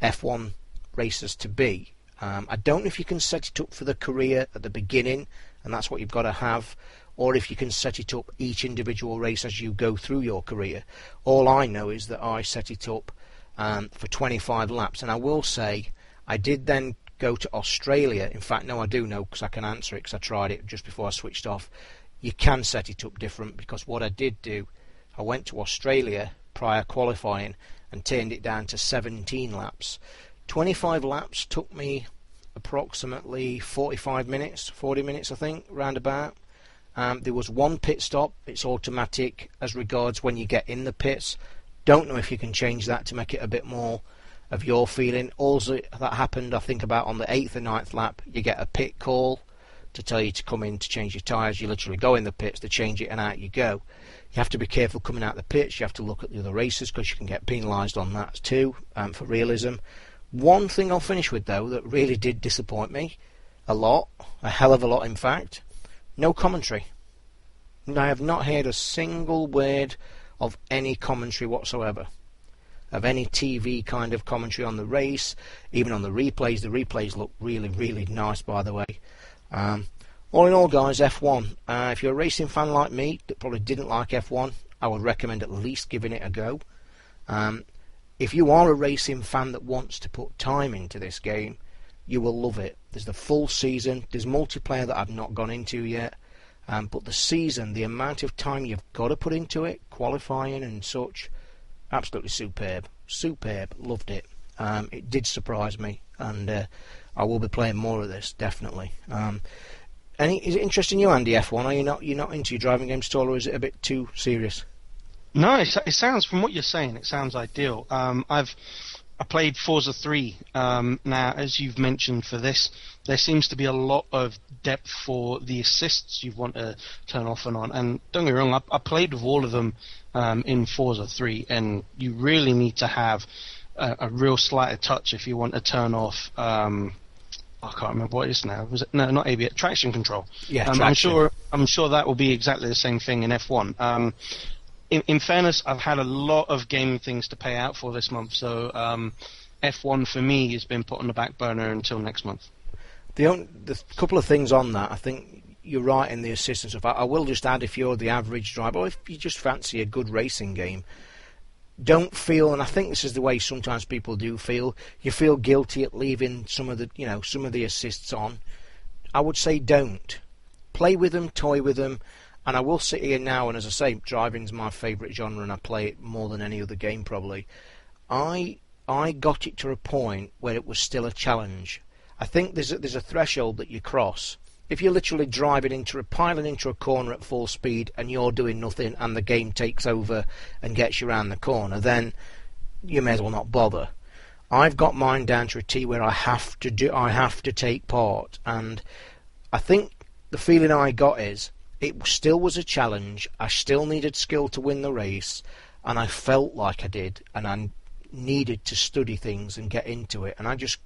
F1 races to be. Um, I don't know if you can set it up for the career at the beginning, and that's what you've got to have, or if you can set it up each individual race as you go through your career. All I know is that I set it up um, for 25 laps, and I will say I did then go to Australia. In fact, no, I do know because I can answer it because I tried it just before I switched off. You can set it up different because what I did do, I went to Australia prior qualifying and turned it down to 17 laps. 25 laps took me approximately 45 minutes, 40 minutes, I think, roundabout. Um, there was one pit stop. It's automatic as regards when you get in the pits. Don't know if you can change that to make it a bit more of your feeling. Also, that happened, I think, about on the eighth or ninth lap, you get a pit call to tell you to come in to change your tyres. You literally go in the pits to change it, and out you go. You have to be careful coming out the pits. You have to look at the other races because you can get penalised on that too um, for realism. One thing I'll finish with though that really did disappoint me a lot, a hell of a lot in fact, no commentary. I have not heard a single word of any commentary whatsoever of any TV kind of commentary on the race, even on the replays. The replays look really, really nice, by the way. Um, all in all, guys, F1. Uh, if you're a racing fan like me that probably didn't like F1, I would recommend at least giving it a go. Um, if you are a racing fan that wants to put time into this game, you will love it. There's the full season. There's multiplayer that I've not gone into yet. Um, but the season, the amount of time you've got to put into it, qualifying and such, absolutely superb, superb. Loved it. Um, it did surprise me, and uh, I will be playing more of this definitely. Um, any, is it interesting you, Andy F1? Are you not you not into your driving games at all, or is it a bit too serious? No, it, it sounds from what you're saying, it sounds ideal. Um, I've I played Forza 3. Um, now, as you've mentioned for this, there seems to be a lot of depth for the assists you want to turn off and on. And don't get me wrong, I, I played with all of them um, in Forza 3, and you really need to have a, a real slight touch if you want to turn off. Um, I can't remember what it is now. Was it no, not ABS, traction control. Yeah, um, I'm sure. I'm sure that will be exactly the same thing in F1. Um, in, in fairness, I've had a lot of gaming things to pay out for this month, so um, F1 for me has been put on the back burner until next month. The, only, the couple of things on that, I think you're right in the assistance of. I, I will just add if you're the average driver, or if you just fancy a good racing game, don't feel, and I think this is the way sometimes people do feel. You feel guilty at leaving some of the, you know, some of the assists on. I would say don't play with them, toy with them. And I will sit here now, and as I say, driving's my favourite genre, and I play it more than any other game probably. I I got it to a point where it was still a challenge. I think there's a, there's a threshold that you cross. If you're literally driving into a piling into a corner at full speed and you're doing nothing, and the game takes over and gets you around the corner, then you may as well not bother. I've got mine down to a T where I have to do I have to take part, and I think the feeling I got is it still was a challenge. I still needed skill to win the race, and I felt like I did, and I needed to study things and get into it. And I just,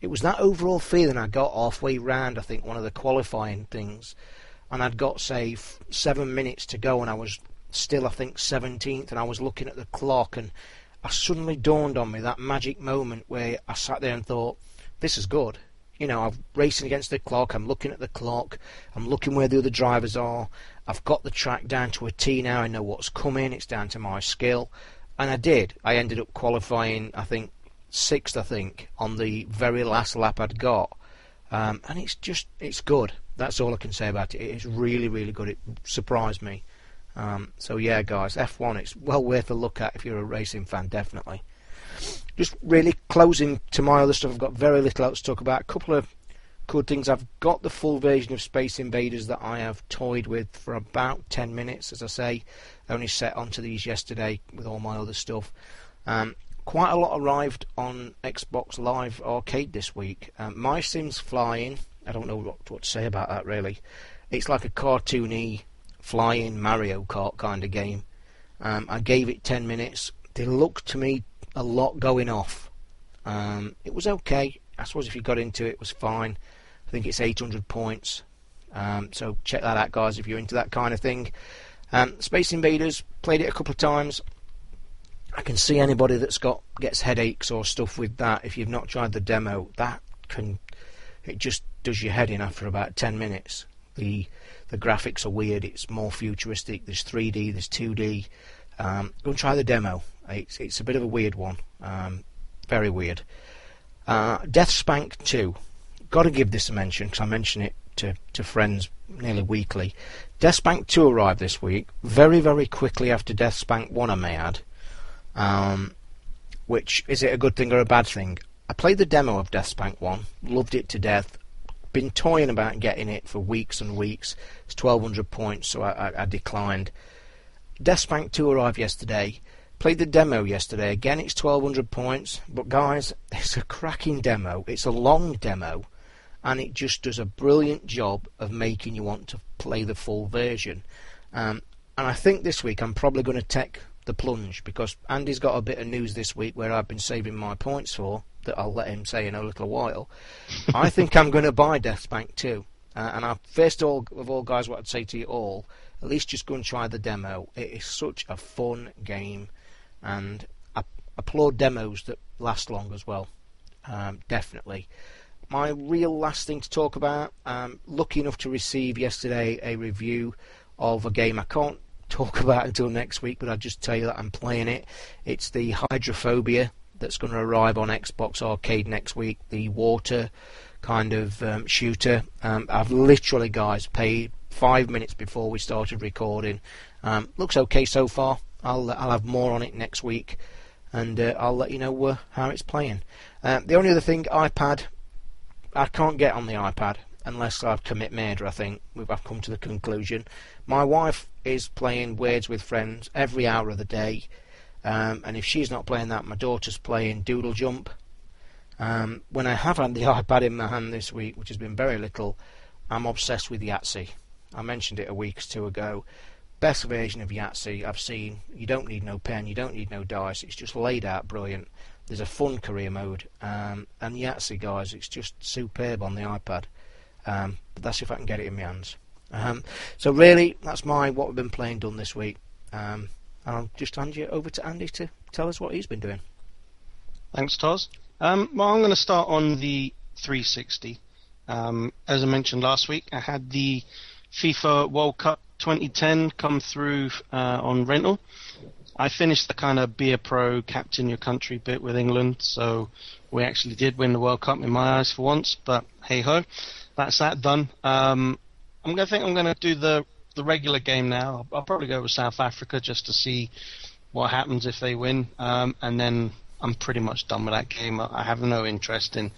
it was that overall feeling I got halfway round. I think one of the qualifying things, and I'd got say seven minutes to go, and I was still I think 17th, and I was looking at the clock, and I suddenly dawned on me that magic moment where I sat there and thought, this is good. You know, I'm racing against the clock. I'm looking at the clock. I'm looking where the other drivers are. I've got the track down to a T now. I know what's coming. It's down to my skill, and I did. I ended up qualifying. I think sixth. I think on the very last lap I'd got, um, and it's just it's good. That's all I can say about it. It is really really good. It surprised me. Um, so yeah, guys, F1. It's well worth a look at if you're a racing fan, definitely just really closing to my other stuff. I've got very little else to talk about. A couple of good things. I've got the full version of Space Invaders that I have toyed with for about 10 minutes, as I say. I only set onto these yesterday with all my other stuff. Um, quite a lot arrived on Xbox Live Arcade this week. Um, my Sims Flying, I don't know what, what to say about that really. It's like a cartoony flying Mario Kart kind of game. Um, I gave it 10 minutes. They looked to me a lot going off. Um, it was okay. I suppose if you got into it, it was fine. I think it's 800 points. Um, so check that out, guys, if you're into that kind of thing. Um, Space Invaders played it a couple of times. I can see anybody that's got gets headaches or stuff with that. If you've not tried the demo, that can it just does your head in after about 10 minutes. The the graphics are weird. It's more futuristic. There's 3D. There's 2D. Um, go and try the demo. It's, it's a bit of a weird one. Um, very weird. Uh, Death Spank 2. Got to give this a mention because I mention it to, to friends nearly weekly. Death Spank 2 arrived this week, very, very quickly after Death Spank 1, I may add. Um, which, is it a good thing or a bad thing? I played the demo of Death Spank 1, loved it to death, been toying about getting it for weeks and weeks. It's 1200 points, so I, I, I declined. Death Spank 2 arrived yesterday. Played the demo yesterday. Again, it's 1200 points. But guys, <laughs> it's a cracking demo. It's a long demo. And it just does a brilliant job of making you want to play the full version. Um, and I think this week I'm probably going to take the plunge because Andy's got a bit of news this week where I've been saving my points for that I'll let him say in a little while. <laughs> I think I'm going to buy Death Spank too. Uh, and I, first of all, of all, guys, what I'd say to you all, at least just go and try the demo. It is such a fun game, and I applaud demos that last long as well. Um, definitely. My real last thing to talk about, um, lucky enough to receive yesterday a review of a game I can't talk <laughs> about until next week, but I'll just tell you that I'm playing it. It's the Hydrophobia that's going to arrive on Xbox Arcade next week, the water kind of um, shooter. Um, I've literally, guys, paid five minutes before we started recording. Um, looks okay so far. I'll I'll have more on it next week, and uh, I'll let you know uh, how it's playing. Uh, the only other thing, iPad. I can't get on the iPad unless I've commit murder. I think I've come to the conclusion. My wife is playing Words with Friends every hour of the day. Um, and if she's not playing that, my daughter's playing Doodle Jump. Um, when I have had the <laughs> iPad in my hand this week, which has been very little, I'm obsessed with Yahtzee. I mentioned it a week or two ago. Best version of Yahtzee I've seen. You don't need no pen, you don't need no dice. It's just laid out brilliant. There's a fun career mode, um, and Yahtzee, guys, it's just superb on the iPad. Um, but that's if I can get it in my hands. Um, so really, that's my what we've been playing done this week. Um, and I'll just hand you over to Andy to tell us what he's been doing. Thanks, Toz. Um, well, I'm going to start on the 360. Um, as I mentioned last week, I had the FIFA World Cup 2010 come through uh, on rental. I finished the kind of be a pro, captain your country bit with England, so we actually did win the World Cup in my eyes for once. But hey ho, that's that done. Um, I'm gonna think I'm gonna do the the regular game now. I'll, I'll, probably go with South Africa just to see what happens if they win, um, and then I'm pretty much done with that game. I have no interest in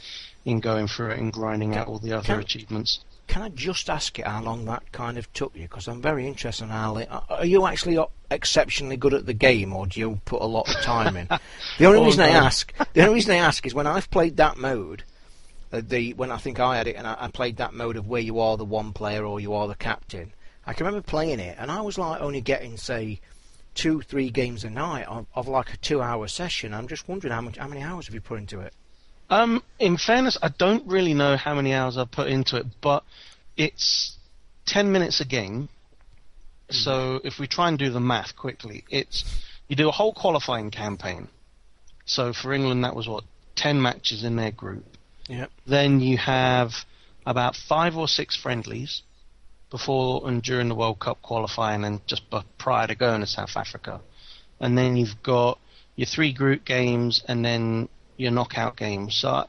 in going through it and grinding out all the other can, achievements. Can I just ask you how long that kind of took you? Because I'm very interested in how. Are you actually exceptionally good at the game, or do you put a lot of time in? <laughs> The only oh, reason. I ask, the only reason I ask is when I've played that mode, the when I think I had it and I, I, played that mode of where you are the one player or you are the captain. I can remember playing it, and I was like only getting say two, three games a night of, of like a two-hour session. I'm just wondering how much, how many hours have you put into it? Um, in fairness, I don't really know how many hours I've put into it, but it's ten minutes a game. Mm. So if we try and do the math quickly, it's you do a whole qualifying campaign. So for England, that was what ten matches in their group. Yep. Then you have about five or six friendlies before and during the World Cup qualifying, and just prior to going to South Africa. And then you've got your three group games, and then your knockout games. So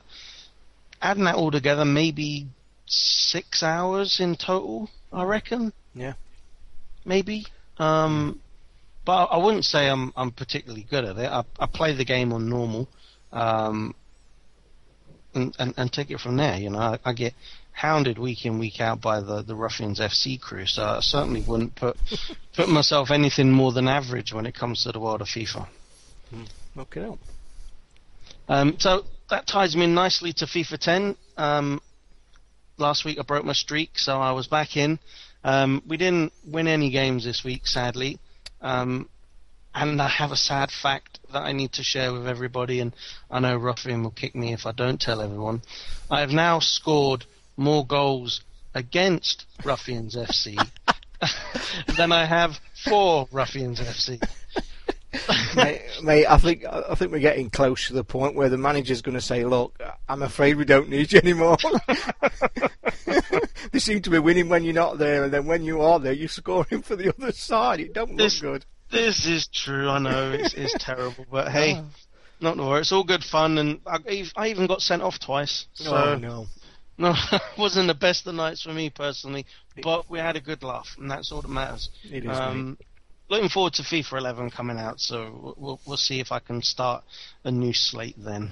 adding that all together, maybe six hours in total, I reckon. Yeah. Maybe. Um, but I wouldn't say I'm I'm particularly good at it. I, I play the game on normal, um, and, and, and take it from there. You know, I, I, get hounded week in week out by the the Ruffians FC crew, so I certainly wouldn't put <laughs> put myself anything more than average when it comes to the world of FIFA. Hmm. Okay. Um, so that ties me in nicely to FIFA 10. Um, last week I broke my streak, so I was back in. Um, we didn't win any games this week, sadly. Um, and I have a sad fact that I need to share with everybody, and I know Ruffian will kick me if I don't tell everyone. I have now scored more goals against Ruffians FC <laughs> than I have for Ruffians FC mate, mate, I think I think we're getting close to the point where the manager's going to say, "Look, I'm afraid we don't need you anymore." <laughs> they seem to be winning when you're not there, and then when you are there, you're scoring for the other side. It don't this, look good. This is true. I know it's, it's <laughs> terrible, but hey, oh. not to worry. It's all good fun, and I, I even got sent off twice. So. Oh no. <laughs> No, <laughs> wasn't the best of nights for me personally, but we had a good laugh, and that's all that matters. It is. Um, looking forward to FIFA 11 coming out, so we'll we'll see if I can start a new slate then.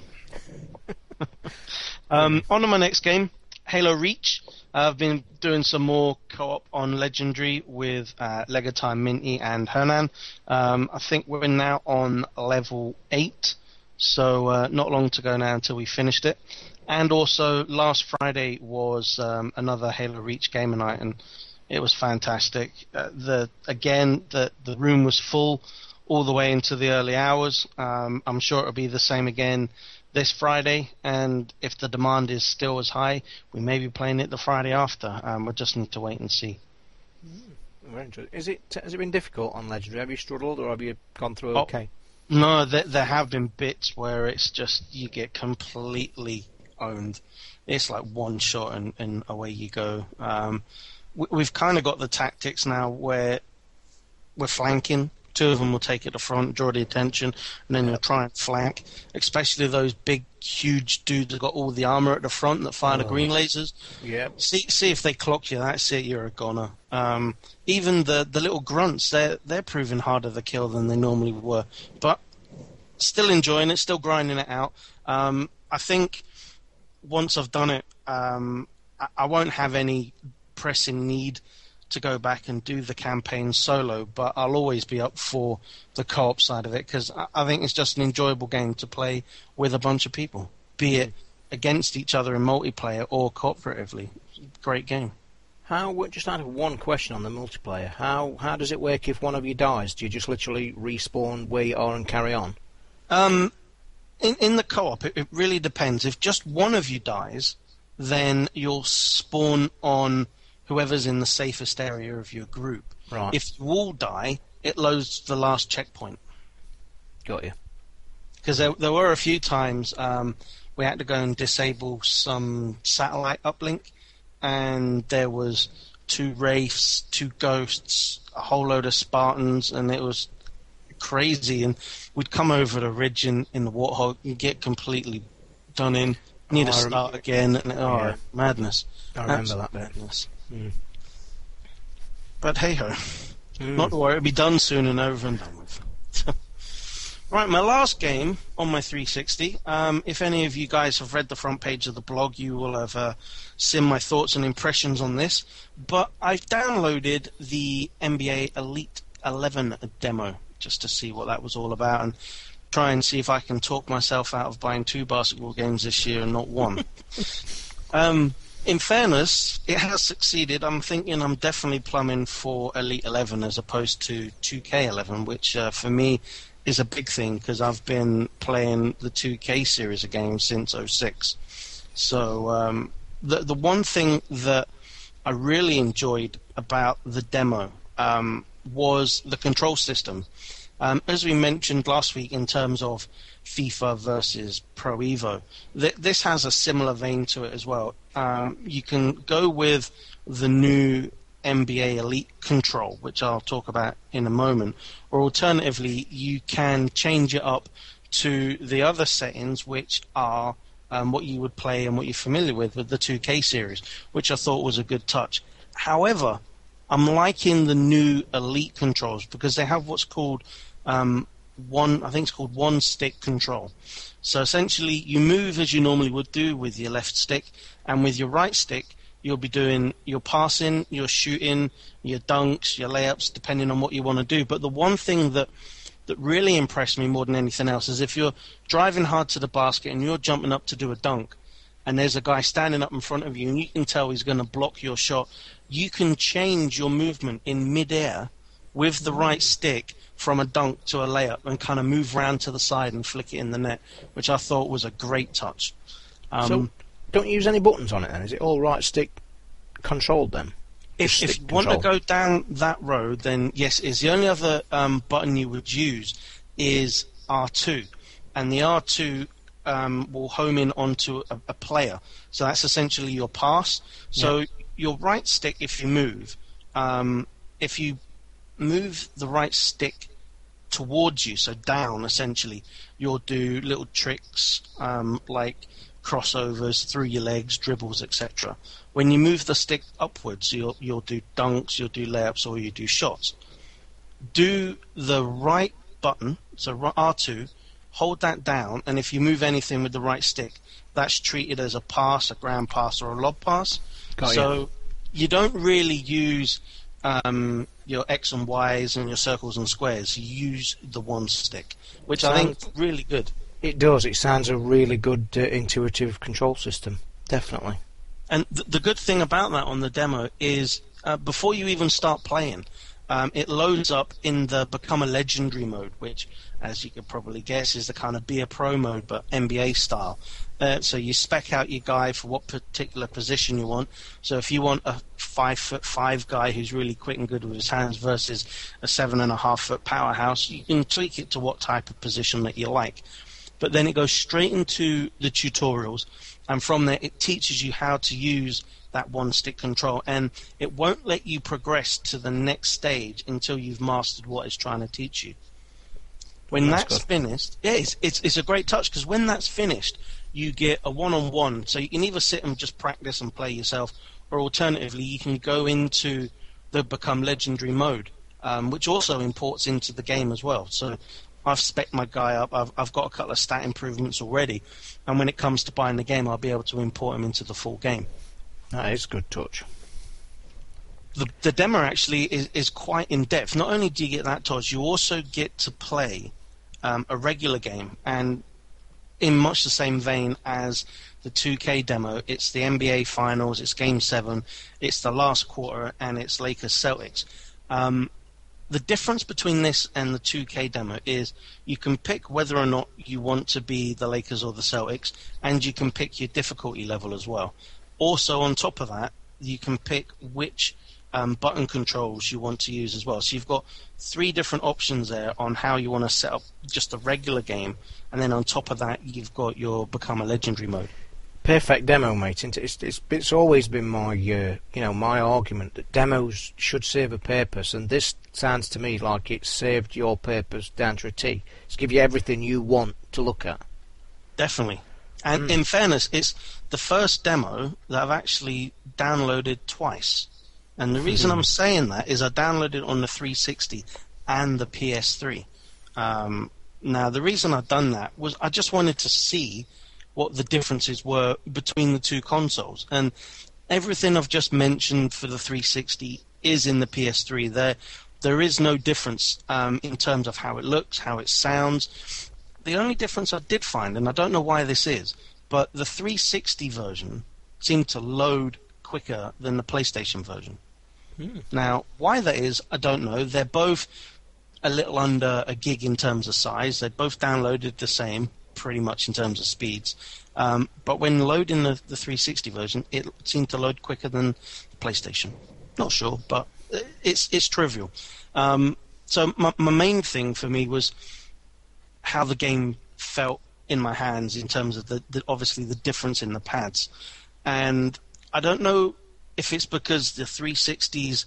um, on to my next game, Halo Reach. I've been doing some more co-op on Legendary with uh, Legatime Minty and Hernan. Um, I think we're now on level eight, so uh, not long to go now until we finished it. And also, last Friday was um, another Halo Reach game night, and it was fantastic. Uh, the again, the the room was full all the way into the early hours. Um, I'm sure it'll be the same again this Friday, and if the demand is still as high, we may be playing it the Friday after. Um, we just need to wait and see. Mm, is it has it been difficult on Legendary? Have you struggled, or have you gone through oh, okay? No, there, there have been bits where it's just you get completely owned. It's like one shot and, and away you go. Um, we've kind of got the tactics now where we're flanking. Two of them will take it to the front, draw the attention, and then they'll try and flank. Especially those big, huge dudes that got all the armor at the front that fire oh. the green lasers. Yeah. See, see if they clock you. That's it. You're a goner. Um, even the the little grunts, they're they're proving harder to kill than they normally were. But still enjoying it, still grinding it out. Um, I think once I've done it, um, I, I won't have any pressing need to go back and do the campaign solo, but I'll always be up for the co-op side of it because I, think it's just an enjoyable game to play with a bunch of people, be it against each other in multiplayer or cooperatively. Great game. How? Just out of one question on the multiplayer. How how does it work if one of you dies? Do you just literally respawn where you are and carry on? Um, in in the co-op, it, it really depends. If just one of you dies, then you'll spawn on whoever's in the safest area of your group. Right. If you all die, it loads the last checkpoint. Got you. Because there, there were a few times um, we had to go and disable some satellite uplink, and there was two wraiths, two ghosts, a whole load of Spartans, and it was crazy. And we'd come over the ridge in, in the Warthog and get completely done in, need Oh, to start again, and oh, Yeah. madness. I remember Absolute that bit. madness. Mm. But hey ho, Mm. not to worry, it'll be done soon and over and done with. <laughs> right, my last game on my 360. Um, if any of you guys have read the front page of the blog, you will have uh, seen my thoughts and impressions on this. But I've downloaded the NBA Elite 11 demo just to see what that was all about and try and see if I can talk myself out of buying two basketball games this year and not one. <laughs> um, in fairness, it has succeeded. I'm thinking I'm definitely plumbing for Elite 11 as opposed to 2K11, which uh, for me is a big thing because I've been playing the 2K series of games since 06. So um, the the one thing that I really enjoyed about the demo um, was the control system. Um, as we mentioned last week, in terms of FIFA versus Pro Evo, th- this has a similar vein to it as well. Um, you can go with the new NBA Elite control, which I'll talk about in a moment, or alternatively, you can change it up to the other settings, which are um, what you would play and what you're familiar with with the 2K series, which I thought was a good touch. However, I'm liking the new Elite controls because they have what's called um, one, I think it's called one stick control. So essentially, you move as you normally would do with your left stick, and with your right stick, you'll be doing your passing, your shooting, your dunks, your layups, depending on what you want to do. But the one thing that that really impressed me more than anything else is if you're driving hard to the basket and you're jumping up to do a dunk, and there's a guy standing up in front of you, and you can tell he's going to block your shot, you can change your movement in midair with the right stick from a dunk to a layup and kind of move round to the side and flick it in the net, which I thought was a great touch. Um, so, don't you use any buttons on it then? Is it all right stick controlled then? if, if you want to go down that road, then yes, is the only other um, button you would use is R2, and the R2 um, will home in onto a, a player. So that's essentially your pass. So your right stick, if you move, um, if you move the right stick towards you, so down essentially, you'll do little tricks um, like crossovers through your legs, dribbles, etc. When you move the stick upwards, you'll you'll do dunks, you'll do layups, or you do shots. Do the right button, so R2, hold that down, and if you move anything with the right stick, that's treated as a pass, a ground pass, or a lob pass. Got so you don't really use um, your X and Y's and your circles and squares. You use the one stick, which I think is really good. It does. It sounds a really good uh, intuitive control system. Definitely. And th- the good thing about that on the demo is uh, before you even start playing, um, it loads up in the Become a Legendary mode, which, as you could probably guess, is the kind of be a pro mode, but NBA style. Uh, so you spec out your guy for what particular position you want. So if you want a five foot five guy who's really quick and good with his hands versus a seven and a half foot powerhouse, you can tweak it to what type of position that you like. But then it goes straight into the tutorials, and from there it teaches you how to use that one stick control, and it won't let you progress to the next stage until you've mastered what it's trying to teach you. When That's that's, finished, yeah, it's, it's, it's a great touch because when that's finished, you get a one-on-one. So you can either sit and just practice and play yourself, or alternatively, you can go into the become legendary mode, um, which also imports into the game as well. So I've spec my guy up. I've, I've got a couple of stat improvements already, and when it comes to buying the game, I'll be able to import him into the full game. That is a good touch. the, the demo actually is, is quite in depth. Not only do you get that, Toz, you also get to play um, a regular game, and in much the same vein as the 2K demo, it's the NBA Finals, it's Game Seven, it's the last quarter, and it's Lakers Celtics. Um, the difference between this and the 2K demo is you can pick whether or not you want to be the Lakers or the Celtics, and you can pick your difficulty level as well. Also, on top of that, you can pick which um, button controls you want to use as well. So you've got three different options there on how you want to set up just a regular game, and then on top of that, you've got your become a legendary mode. Perfect demo, mate. It's, it's, it's, always been my uh, you know my argument that demos should serve a purpose, and this sounds to me like it served your purpose down to a T. It's give you everything you want to look at. Definitely. And in fairness, it's the first demo that I've actually downloaded twice. And the reason I'm saying that is I downloaded it on the 360 and the PS3. Um, now, the reason I've done that was I just wanted to see what the differences were between the two consoles. And everything I've just mentioned for the 360 is in the PS3. There, there is no difference um, in terms of how it looks, how it sounds. The only difference I did find, and I don't know why this is, but the 360 version seemed to load quicker than the PlayStation version. Now, why that is, I don't know. They're both a little under a gig in terms of size. They're both downloaded the same, pretty much in terms of speeds. Um, but when loading the, the 360 version, it seemed to load quicker than the PlayStation. Not sure, but it's it's trivial. Um, so my, my main thing for me was how the game felt in my hands in terms of the, the obviously the difference in the pads, and I don't know if it's because the 360s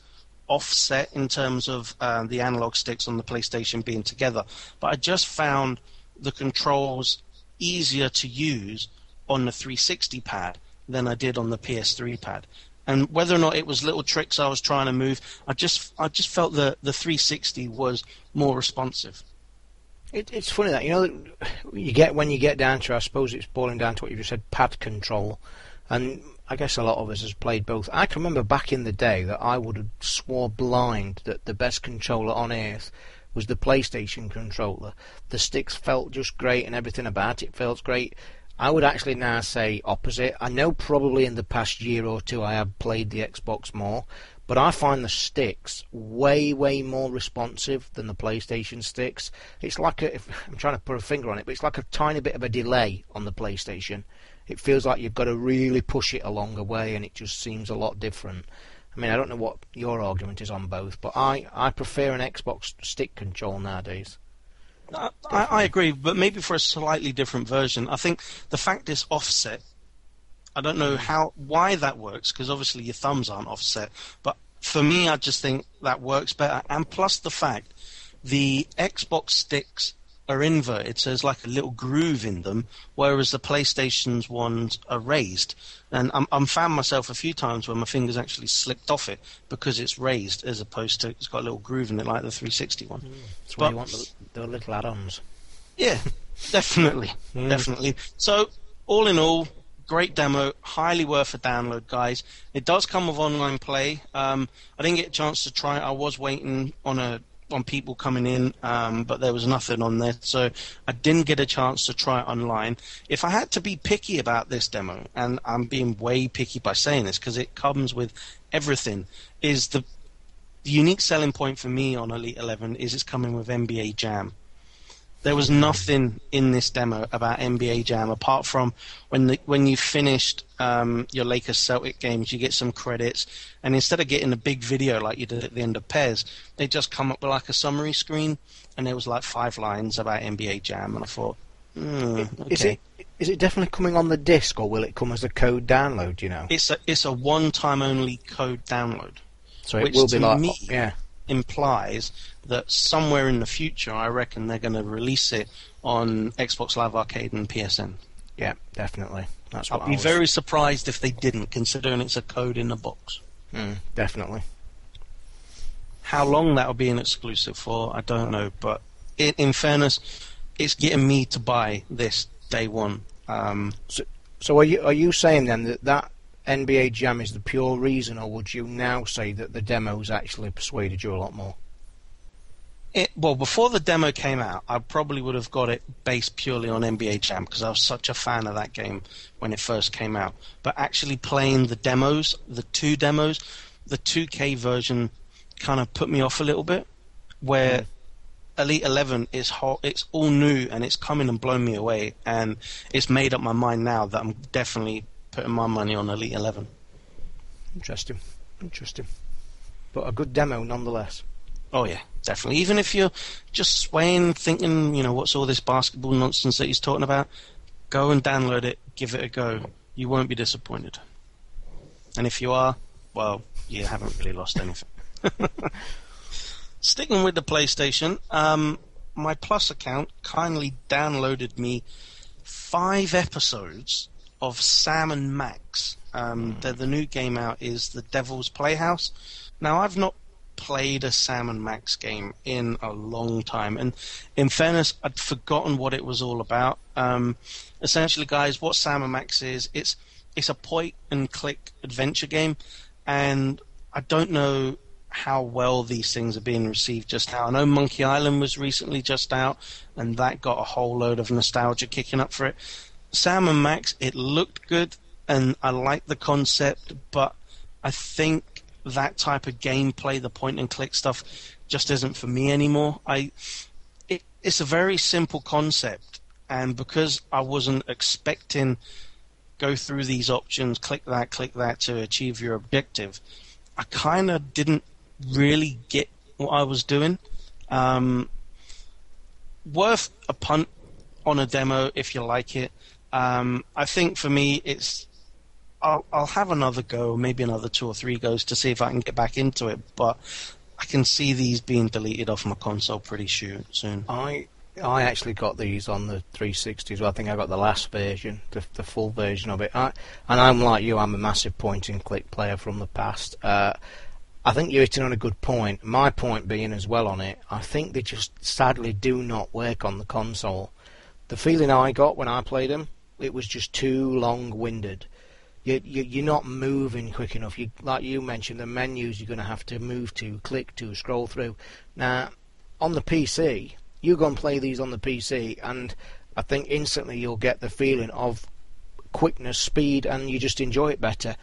offset in terms of uh, the analog sticks on the PlayStation being together, but I just found the controls easier to use on the 360 pad than I did on the PS3 pad. And whether or not it was little tricks I was trying to move, I just I just felt that the 360 was more responsive. It, it's funny that you know you get when you get down to I suppose it's boiling down to what you just said pad control, and I guess a lot of us has played both. I can remember back in the day that I would have swore blind that the best controller on earth was the PlayStation controller. The sticks felt just great and everything about it felt great. I would actually now say opposite. I know probably in the past year or two I have played the Xbox more, but I find the sticks way, way more responsive than the PlayStation sticks. It's like a, if, <laughs> I'm trying to put a finger on it, but it's like a tiny bit of a delay on the PlayStation. It feels like you've got to really push it a longer way, and it just seems a lot different. I mean, I don't know what your argument is on both, but I, I prefer an Xbox stick control nowadays. I, I I agree, but maybe for a slightly different version. I think the fact is offset. I don't know hmm. how why that works because obviously your thumbs aren't offset. But for me, I just think that works better. And plus the fact the Xbox sticks are inverted, so there's like a little groove in them, whereas the PlayStation's ones are raised. And I'm, I'm found myself a few times where my fingers actually slipped off it because it's raised as opposed to it's got a little groove in it like the 360 one. That's why But- you want the, the little add-ons. Yeah, <laughs> definitely, definitely. So, all in all, great demo, highly worth a download, guys. It does come with online play. Um, I didn't get a chance to try it. I was waiting on a on people coming in, um, but there was nothing on there, so I didn't get a chance to try it online. If I had to be picky about this demo, and I'm being way picky by saying this because it comes with everything, is the the unique selling point for me on Elite 11 is it's coming with NBA Jam. There was nothing in this demo about NBA Jam apart from when the, when you finished um, your Lakers Celtic games, you get some credits, and instead of getting a big video like you did at the end of Pairs, they just come up with like a summary screen, and there was like five lines about NBA Jam, and I thought, hmm, okay. Is it is it definitely coming on the disc, or will it come as a code download? You know, It's a it's a one time only code download. so it which will be to like me- yeah. implies that somewhere in the future, I reckon they're going to release it on Xbox Live Arcade and PSN. Yeah, definitely. That's what I'll be was- very surprised if they didn't, considering it's a code in the box. Mm, definitely. How long that'll be an exclusive for, I don't know. But in, in fairness, it's getting me to buy this day one. Um, So are you are you saying then that that NBA Jam is the pure reason, or would you now say that the demos actually persuaded you a lot more? It, well, before the demo came out, I probably would have got it based purely on NBA Jam because I was such a fan of that game when it first came out. But actually playing the demos, the two demos, the 2K version kind of put me off a little bit. Where Mm. Elite 11 is hot, it's all new and it's coming and blown me away. And it's made up my mind now that I'm definitely putting my money on Elite 11. Interesting, interesting. But a good demo nonetheless. Oh yeah, definitely. Even if you're just swaying, thinking, you know, what's all this basketball nonsense that he's talking about, go and download it, give it a go. You won't be disappointed. And if you are, well, you haven't really lost anything. <laughs> Sticking with the PlayStation, um, my Plus account kindly downloaded me five episodes of Sam and Max. Um, the, the new game out is The Devil's Playhouse. Now, I've not played a Sam and Max game in a long time, and in fairness, I'd forgotten what it was all about. Um, essentially, guys, what Sam and Max is, it's it's a point and click adventure game, and I don't know how well these things are being received just now. I know Monkey Island was recently just out, and that got a whole load of nostalgia kicking up for it. Sam and Max, it looked good, and I like the concept, but I think that type of gameplay, the point and click stuff, just isn't for me anymore. I, it, it's a very simple concept, and because I wasn't expecting go through these options, click that, click that to achieve your objective, I kind of didn't really get what I was doing. Um, worth a punt on a demo if you like it. Um, I think for me, it's I'll, I'll have another go, maybe another two or three goes to see if I can get back into it. But I can see these being deleted off my console pretty soon. I I actually got these on the 360s. Well, I think I got the last version, the, the full version of it. I, and I'm like you. I'm a massive point and click player from the past. Uh, I think you're hitting on a good point. My point being as well on it, I think they just sadly do not work on the console. The feeling I got when I played them, it was just too long-winded. You, you, you're not moving quick enough. You, like you mentioned, the menus you're going to have to move to, click to, scroll through. Now, on the PC, you go and play these on the PC, and I think instantly you'll get the feeling of quickness, speed, and you just enjoy it better.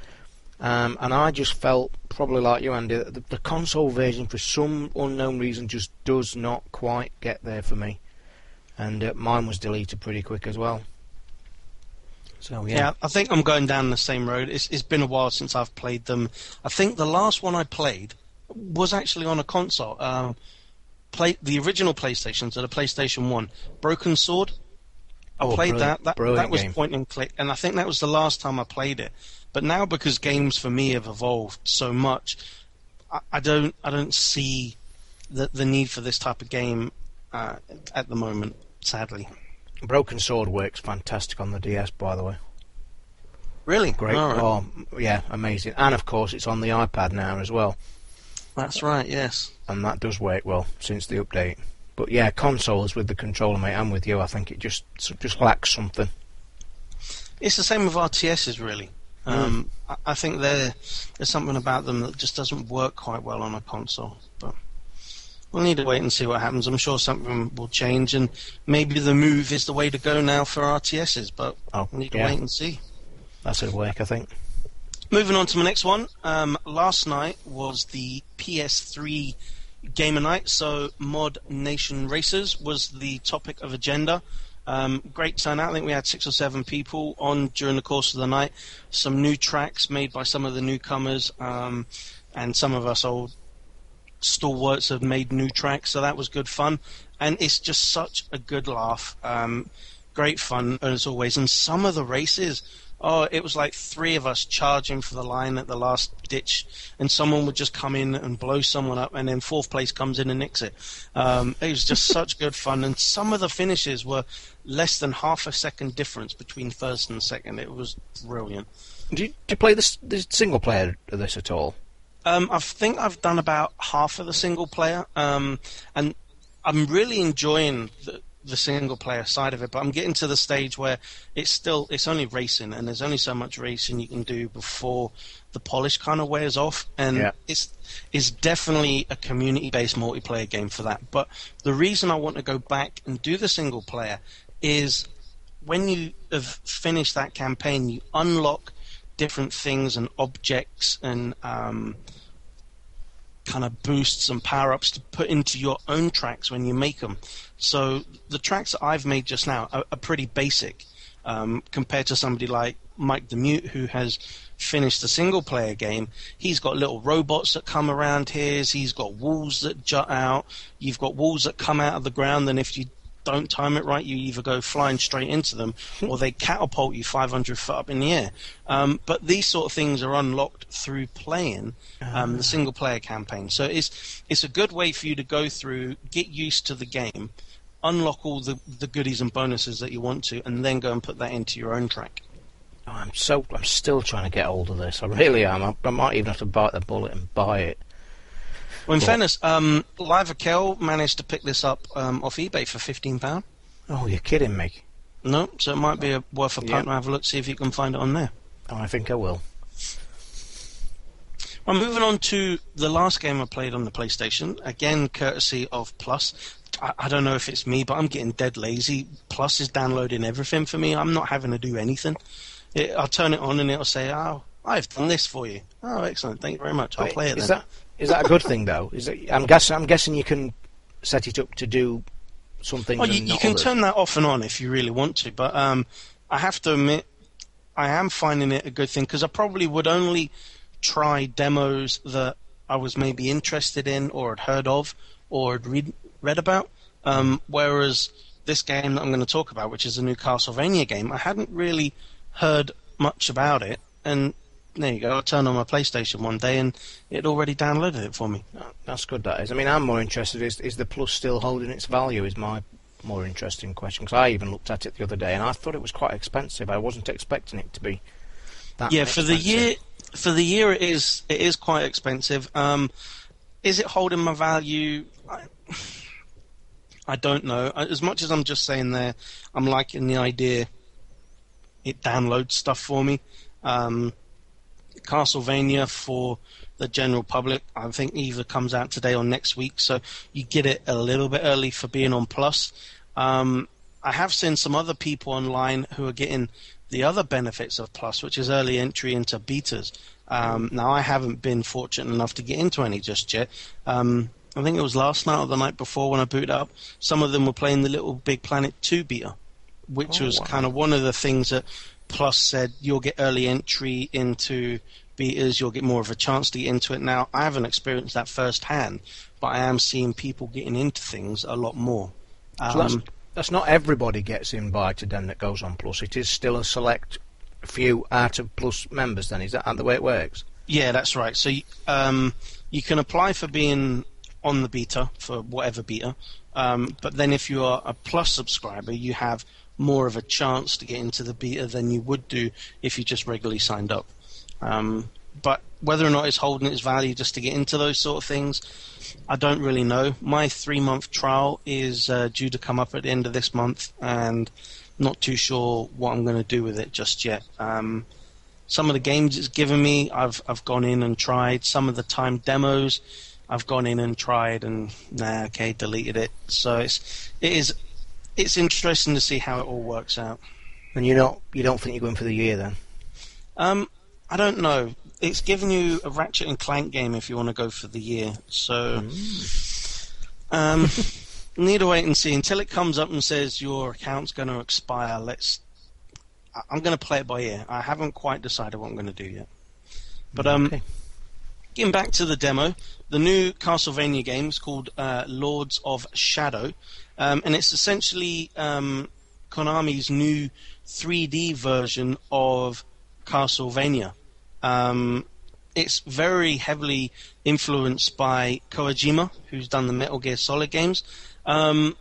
Um, and I just felt, probably like you, Andy, the, the console version, for some unknown reason, just does not quite get there for me. And uh, mine was deleted pretty quick as well. So yeah, Yeah, I think I'm going down the same road. It's, it's been a while since I've played them. I think the last one I played was actually on a console. Um, play the original PlayStation, so the PlayStation One, Broken Sword. I Oh, played that. That, that was game. point and click, and I think that was the last time I played it. But now, because games for me have evolved so much, I, I don't I don't see the the need for this type of game uh, at the moment. Sadly, Broken Sword works fantastic on the DS, by the way. really Great. Right. Oh, yeah, amazing. And of course, it's on the iPad now as well. That's right. Yes. and that does work well since the update. But yeah, consoles with the controller, mate. I'm with you. I think it just just lacks something. It's the same with RTSs, really. Um, I, I think there's something about them that just doesn't work quite well on a console. But we'll need to wait and see what happens. I'm sure something will change, and maybe the move is the way to go now for RTSs. But Oh, we'll need to yeah. wait and see. That's at work, I think. Moving on to my next one. Um, last night was the PS3 gamer night, so Mod Nation Racers was the topic of agenda. Um, great turnout. I think we had six or seven people on during the course of the night. Some new tracks made by some of the newcomers, um, and some of us old stalwarts have made new tracks, so that was good fun. And it's just such a good laugh. Um, great fun as always. And some of the races, oh, it was like three of us charging for the line at the last ditch, and someone would just come in and blow someone up, and then fourth place comes in and nicks it. Um, it was just <laughs> such good fun. And some of the finishes were less than half a second difference between first and second. It was brilliant. Do you, do you play this, this single player of this at all? Um, I think I've done about half of the single player, um, and I'm really enjoying the, the single player side of it, but I'm getting to the stage where it's still it's only racing, and there's only so much racing you can do before the polish kind of wears off, and Yeah. it's it's definitely a community based multiplayer game for that. But the reason I want to go back and do the single player is when you have finished that campaign, you unlock different things and objects and um, kind of boosts and power ups to put into your own tracks when you make them. So the tracks that I've made just now are, are pretty basic um, compared to somebody like Mike the Mute who has finished the single player game. He's got little robots that come around his. He's got walls that jut out. You've got walls that come out of the ground, and if you don't time it right, you either go flying straight into them or they catapult you 500 foot up in the air. Um, but these sort of things are unlocked through playing um, the single player campaign. So it's it's a good way for you to go through, get used to the game, unlock all the, the goodies and bonuses that you want to, and then go and put that into your own track. Oh, I'm so I'm still trying to get hold of this. I really am. I, I might even have to bite the bullet and buy it. Well, in fairness, um, Live Kel managed to pick this up um, off eBay for £15. Oh, you're kidding me. No, so it might be a, worth a punt Yeah. to have a look, see if you can find it on there. Oh, I think I will. Well, moving on to the last game I played on the PlayStation, again courtesy of Plus. I, I don't know if it's me, but I'm getting dead lazy. Plus is downloading everything for me. I'm not having to do anything. It, I'll turn it on and it'll say, "Oh, I've done this for you." Oh, excellent! Thank you very much. I'll Wait, play it is then. that is that a good thing though? Is it, I'm guessing I'm guessing you can set it up to do something. Oh, you, you can others. turn that off and on if you really want to, but um, I have to admit, I am finding it a good thing because I probably would only try demos that I was maybe interested in or had heard of or had read read about. Um, whereas this game that I'm going to talk about, which is a new Castlevania game, I hadn't really heard much about it, and there you go. I turned on my PlayStation one day and it already downloaded it for me. Oh, That's good. That is. I mean, I'm more interested. Is is the plus still holding its value? Is my more interesting question because I even looked at it the other day and I thought it was quite expensive. I wasn't expecting it to be that. yeah for the year for the year it is it is quite expensive um is it holding my value I, <sighs> I don't know as much as i'm just saying there i'm liking the idea it downloads stuff for me um castlevania for the general public i think either comes out today or next week so you get it a little bit early for being on plus um I have seen some other people online who are getting the other benefits of Plus, which is early entry into betas. Um, now, I haven't been fortunate enough to get into any just yet. Um, I think it was last night or the night before when I booted up. Some of them were playing the LittleBigPlanet 2 beta, which Oh, was wow. kind of one of the things that Plus said you'll get early entry into betas, you'll get more of a chance to get into it. Now, I haven't experienced that firsthand, but I am seeing people getting into things a lot more. So that's, Um, that's not everybody gets invited then that goes on plus. It is still a select few out of plus members. Then is that the way it works? Yeah, that's right. So um, you can apply for being on the beta for whatever beta, um, but then if you are a plus subscriber, you have more of a chance to get into the beta than you would do if you just regularly signed up. Um, but whether or not it's holding its value just to get into those sort of things, I don't really know. My three month trial is uh, due to come up at the end of this month, and not too sure what I'm going to do with it just yet. Um, some of the games it's given me, I've I've gone in and tried. Some of the time demos, I've gone in and tried, and nah, okay, deleted it. So it's it is it's interesting to see how it all works out. And you not you don't think you're going for the year then? Um, I don't know. It's giving you a Ratchet and Clank game if you want to go for the year. So, um, <laughs> need to wait and see until it comes up and says your account's going to expire. Let's. I'm going to play it by ear. I haven't quite decided what I'm going to do yet. But um, Okay. getting back to the demo, the new Castlevania game is called uh, Lords of Shadow, um, and it's essentially um, Konami's new 3D version of Castlevania. Um, it's very heavily influenced by Kojima, who's done the Metal Gear Solid games. Um,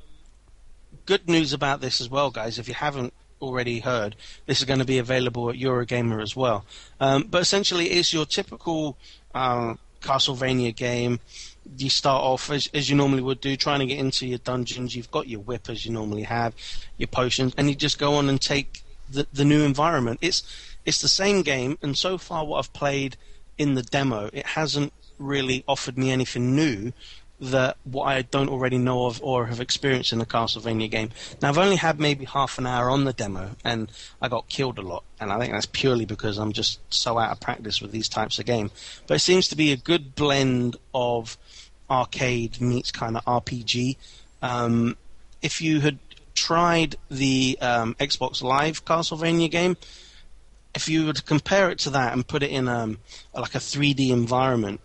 good news about this as well, guys. If you haven't already heard, this is going to be available at Eurogamer as well. Um, but essentially, it's your typical uh, Castlevania game. You start off as, as you normally would do, trying to get into your dungeons. You've got your whip as you normally have, your potions, and you just go on and take the, the new environment. It's it's the same game, and so far what I've played in the demo, it hasn't really offered me anything new that what I don't already know of or have experienced in a Castlevania game. Now I've only had maybe half an hour on the demo and I got killed a lot and I think that's purely because I'm just so out of practice with these types of game. But it seems to be a good blend of arcade meets kind of RPG. Um, if you had tried the um, Xbox Live Castlevania game, if you were to compare it to that and put it in um, like a 3D environment,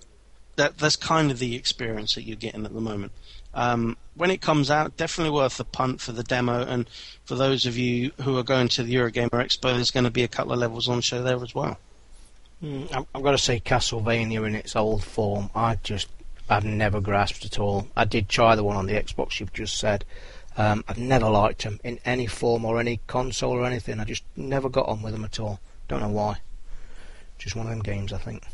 that that's kind of the experience that you're getting at the moment. Um, when it comes out, definitely worth the punt for the demo. And for those of you who are going to the Eurogamer Expo, there's going to be a couple of levels on show there as well. Mm, I've got to say, Castlevania in its old form, I just I've never grasped at all. I did try the one on the Xbox you've just said. Um, I've never liked them in any form or any console or anything. I just never got on with them at all. Don't know why. Just one of them games, I think.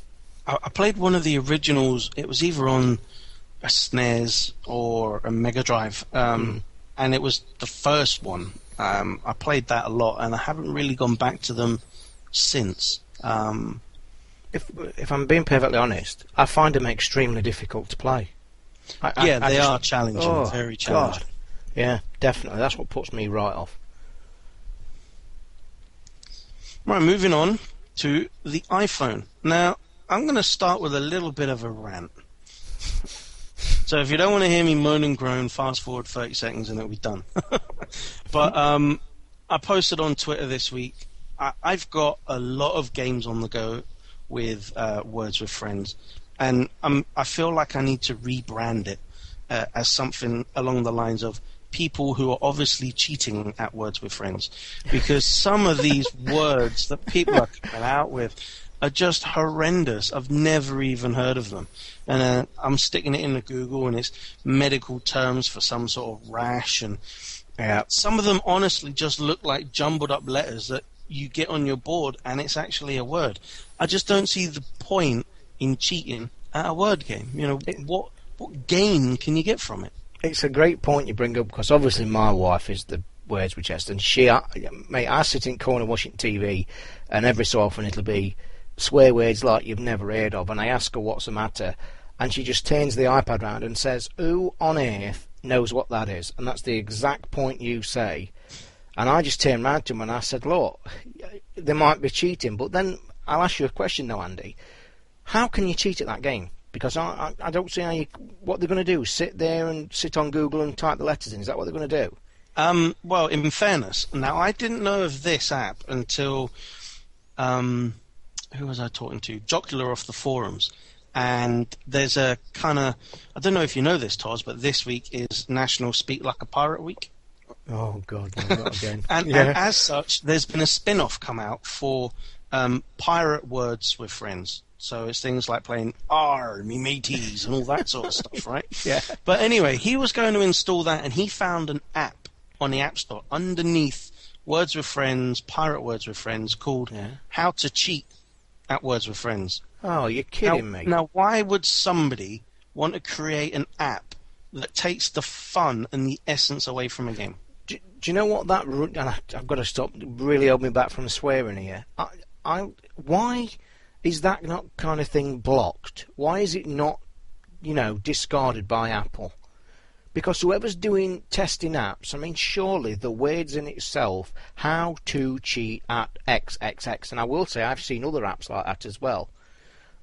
I, I played one of the originals. It was either on a SNES or a Mega Drive, um, mm. and it was the first one. Um, I played that a lot, and I haven't really gone back to them since. Um, if if I'm being perfectly honest, I find them extremely difficult to play. I, yeah, I, they just, are challenging, oh, very challenging. God. Yeah, definitely. That's what puts me right off. Right, moving on to the iPhone. Now, I'm going to start with a little bit of a rant. so if you don't want to hear me moan and groan, fast forward 30 seconds and it'll be done. <laughs> but um, I posted on Twitter this week. I, have got a lot of games on the go with uh, Words with Friends, and I'm, I feel like I need to rebrand it uh, as something along the lines of people who are obviously cheating at Words with Friends, because some of these <laughs> words that people are coming out with are just horrendous. I've never even heard of them. And uh, I'm sticking it into Google, and it's medical terms for some sort of rash. And yeah. some of them honestly just look like jumbled up letters that you get on your board, and it's actually a word. I just don't see the point in cheating at a word game. You know, what what gain can you get from it? It's a great point you bring up because obviously my wife is the words with chest, and she, mate, I sit in corner watching TV, and every so often it'll be swear words like you've never heard of, and I ask her what's the matter, and she just turns the iPad round and says, "Who on earth knows what that is?" And that's the exact point you say. And I just turned round to him and I said, "Look, they might be cheating, but then I'll ask you a question, though, Andy. How can you cheat at that game? Because I, I, I don't see how you, what they're going to do. Sit there and sit on Google and type the letters in. Is that what they're going to do?" Um, well, in fairness, now I didn't know of this app until um, who was I talking to? Jocular off the forums. And there's a kind of, I don't know if you know this, Toz, but this week is National Speak Like a Pirate Week. Oh, God, no, not <laughs> again. and, yeah. and, as such, there's been a spin off come out for um, pirate words with friends. So it's things like playing R, me mateys, and all that sort of stuff, right? <laughs> Yeah. But anyway, he was going to install that, and he found an app on the App Store underneath Words with Friends, Pirate Words with Friends, called yeah. How to Cheat at Words with Friends. Oh, you're kidding now, me. Now, why would somebody want to create an app that takes the fun and the essence away from a game? Do, you know what that? And I've got to stop. Really hold me back from swearing here. I, I, why is that not kind of thing blocked? Why is it not, you know, discarded by Apple? Because whoever's doing testing apps, I mean, surely the words in itself, how to cheat at XXX, and I will say I've seen other apps like that as well.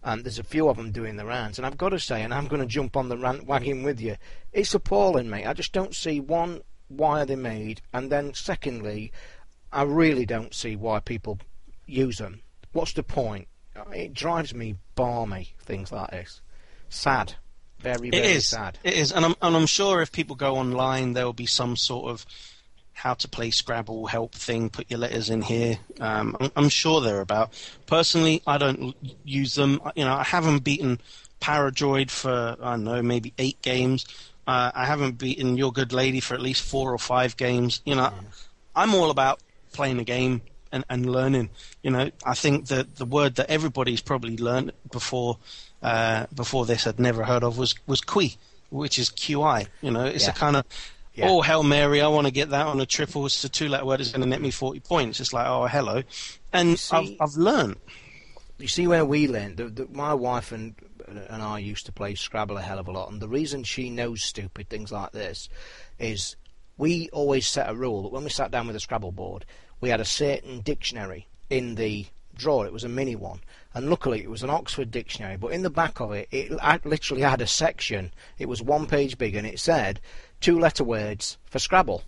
And there's a few of them doing the rounds, and I've got to say, and I'm going to jump on the rant wagon with you, it's appalling, mate. I just don't see one why are they made, and then secondly, I really don't see why people use them. What's the point? It drives me balmy things like this. Sad. Very, very it is. sad. It is, and I'm and I'm sure if people go online, there will be some sort of how to play Scrabble help thing. Put your letters in here. Um, I'm, I'm, sure they're about. Personally, I don't use them. You know, I haven't beaten Paradroid for I don't know maybe eight games. Uh, I haven't beaten Your Good Lady for at least four or five games. You know, yeah. I'm all about playing a game and, and learning. You know, I think that the word that everybody's probably learned before uh, before this I'd never heard of was was Qui, which is QI. You know, it's Yeah. a kind of Yeah. oh hail mary, I want to get that on a triple. It's a two letter word. It's going to net me forty points. It's like oh hello, and see- I've I've learned. You see where we learned. The, the, my wife and and I used to play Scrabble a hell of a lot, and the reason she knows stupid things like this is we always set a rule that when we sat down with a Scrabble board, we had a certain dictionary in the drawer. It was a mini one, and luckily it was an Oxford dictionary. But in the back of it, it literally had a section. It was one page big, and it said two-letter words for Scrabble.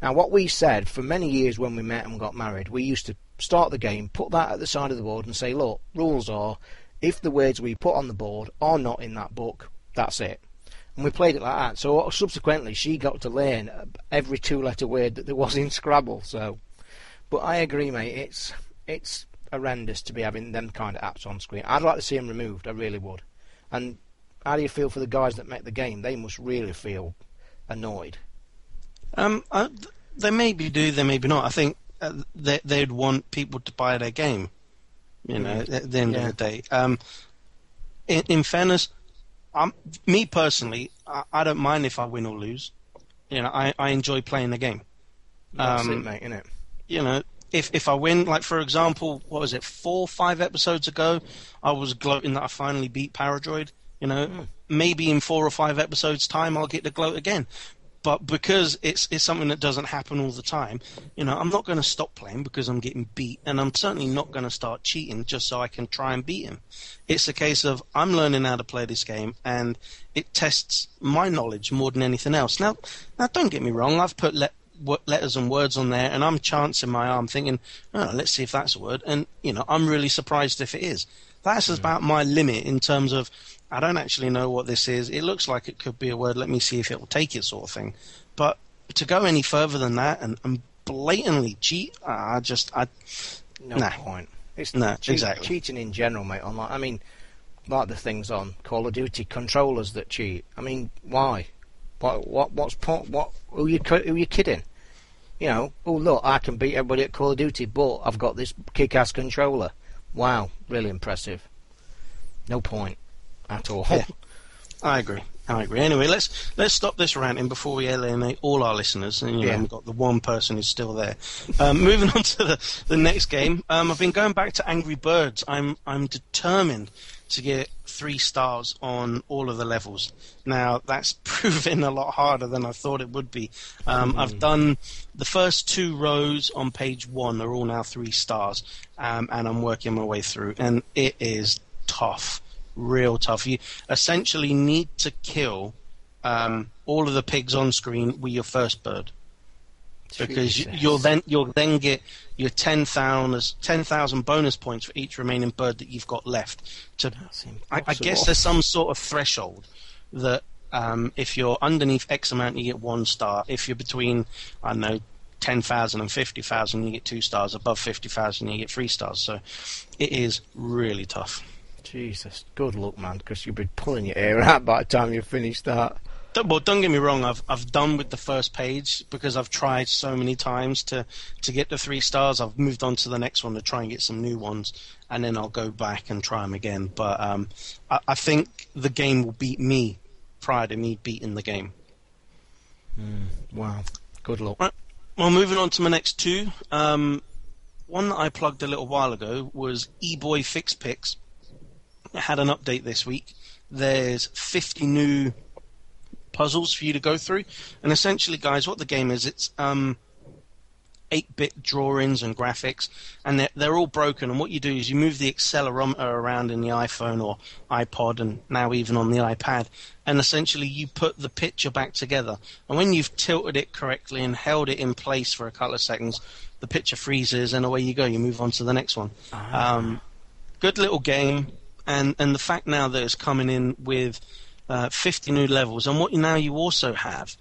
Now, what we said for many years when we met and got married, we used to start the game, put that at the side of the board, and say, look, rules are if the words we put on the board are not in that book, that's it. And we played it like that. So subsequently, she got to learn every two-letter word that there was in Scrabble. So, but I agree, mate. It's it's horrendous to be having them kind of apps on screen. I'd like to see them removed. I really would. And how do you feel for the guys that make the game? They must really feel annoyed. Um, th- they maybe do, they maybe not. I think uh, they, they'd want people to buy their game. You know, at the end Yeah. of the day. Um, in, in fairness, I'm, me personally, I, I don't mind if I win or lose. You know, I, I enjoy playing the game. That's Um, it, mate, innit? you know, if if I win, like for example, what was it, four, five episodes ago, I was gloating that I finally beat Paradroid. You know, maybe in four or five episodes' time, I'll get to gloat again. But because it's it's something that doesn't happen all the time, you know, I'm not going to stop playing because I'm getting beat, and I'm certainly not going to start cheating just so I can try and beat him. It's a case of I'm learning how to play this game, and it tests my knowledge more than anything else. Now, now don't get me wrong, I've put le- letters and words on there, and I'm chancing my arm, thinking, oh, let's see if that's a word, and you know, I'm really surprised if it is. That's hmm. about my limit in terms of I don't actually know what this is. It looks like it could be a word. Let me see if it will take it, sort of thing. But to go any further than that and, and blatantly cheat, I just I No Nah. point. It's No, cheat- exactly. cheating in general, mate. Online. I mean, like the things on Call of Duty controllers that cheat. I mean, why? What? What? What's point? What? Who you? Who you kidding? You know? Oh look, I can beat everybody at Call of Duty, but I've got this kick-ass controller. Wow, really impressive. No point at all. Yeah. <laughs> I agree. I agree. Anyway, let's let's stop this ranting before we alienate all our listeners. And you know, Yeah. we've got the one person who's still there. Um, <laughs> moving on to the, the next game. Um, I've been going back to Angry Birds. I'm I'm determined to get three stars on all of the levels. Now that's <laughs> proven a lot harder than I thought it would be. Um, I've done the first two rows on page one are all now three stars, um, and I'm working my way through, and it is tough real tough. You essentially need to kill um, all of the pigs on screen with your first bird because you, Jesus. you'll then you'll then get your 10,000 10,000 bonus points for each remaining bird that you've got left. To I, I guess there's some sort of threshold that um, if you're underneath X amount, you get one star. If you're between I don't know. 10,000 and 50,000, you get two stars. Above 50,000, you get three stars. So it is really tough. Jesus, good luck, man, because you'll be pulling your hair out by the time you finish that. Well, don't get me wrong. I've I've done with the first page because I've tried so many times to to get the three stars. I've moved on to the next one to try and get some new ones, and then I'll go back and try them again. But um, I, I think the game will beat me prior to me beating the game. Wow, good luck. Right. Well, moving on to my next two. Um, one that I plugged a little while ago was eBoy FixPix. It had an update this week. There's 50 new puzzles for you to go through, and essentially, guys, what the game is, it's um, 8-bit drawings and graphics, and they're, they're all broken. And what you do is you move the accelerometer around in the iPhone or iPod, and now even on the iPad, and essentially you put the picture back together. And when you've tilted it correctly and held it in place for a couple of seconds, the picture freezes, and away you go. You move on to the next one. Um, good little game, and and the fact now that it's coming in with uh, 50 new levels, and what now you also have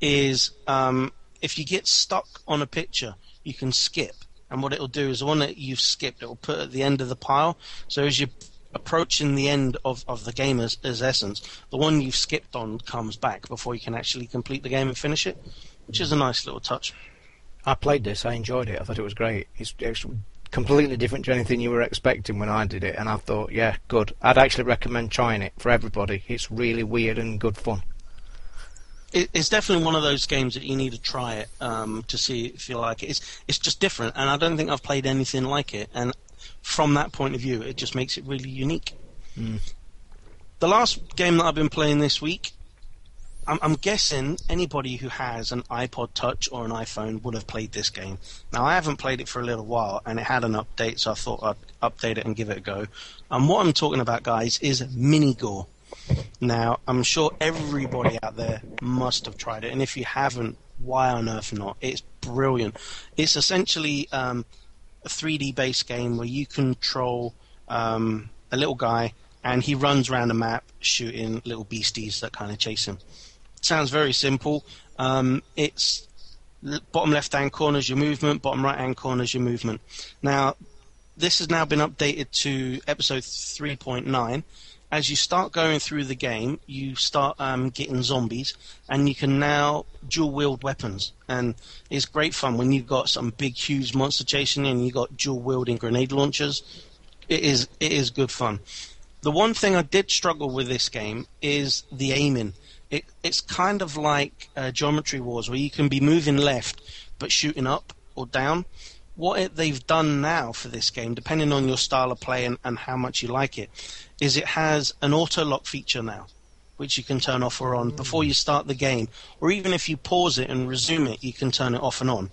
is um, if you get stuck on a picture, you can skip. And what it'll do is the one that you've skipped, it'll put at the end of the pile. So as you're approaching the end of, of the game as, as essence, the one you've skipped on comes back before you can actually complete the game and finish it, which is a nice little touch. I played this. I enjoyed it. I thought it was great. It's, it's completely different to anything you were expecting when I did it, and I thought, yeah, good. I'd actually recommend trying it for everybody. It's really weird and good fun. It, it's definitely one of those games that you need to try it um, to see if you like it. It's it's just different, and I don't think I've played anything like it. And from that point of view, it just makes it really unique. Mm. The last game that I've been playing this week, I'm, I'm guessing anybody who has an iPod Touch or an iPhone would have played this game. Now, I haven't played it for a little while, and it had an update, so I thought I'd update it and give it a go. And what I'm talking about, guys, is Minigore. Now, I'm sure everybody out there must have tried it, and if you haven't, why on earth not? It's brilliant. It's essentially um, a 3D based game where you control um, a little guy and he runs around the map shooting little beasties that kind of chase him. Sounds very simple. Um, it's bottom left hand corner is your movement, bottom right hand corner is your movement. Now, this has now been updated to episode 3.9 as you start going through the game, you start um, getting zombies, and you can now dual wield weapons, and it's great fun when you've got some big, huge monster chasing you, and you've got dual wielding grenade launchers. It is it is good fun. The one thing I did struggle with this game is the aiming. It, it's kind of like uh, Geometry Wars, where you can be moving left but shooting up or down what it, they've done now for this game, depending on your style of play and, and how much you like it, is it has an auto lock feature now, which you can turn off or on before you start the game, or even if you pause it and resume it, you can turn it off and on.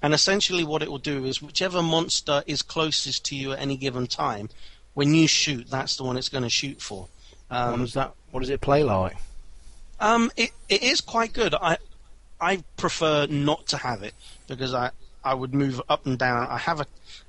And essentially, what it will do is whichever monster is closest to you at any given time, when you shoot, that's the one it's going to shoot for. Um, what does that? What does it play like? Um, it it is quite good. I I prefer not to have it because I I would move up and down. I have a,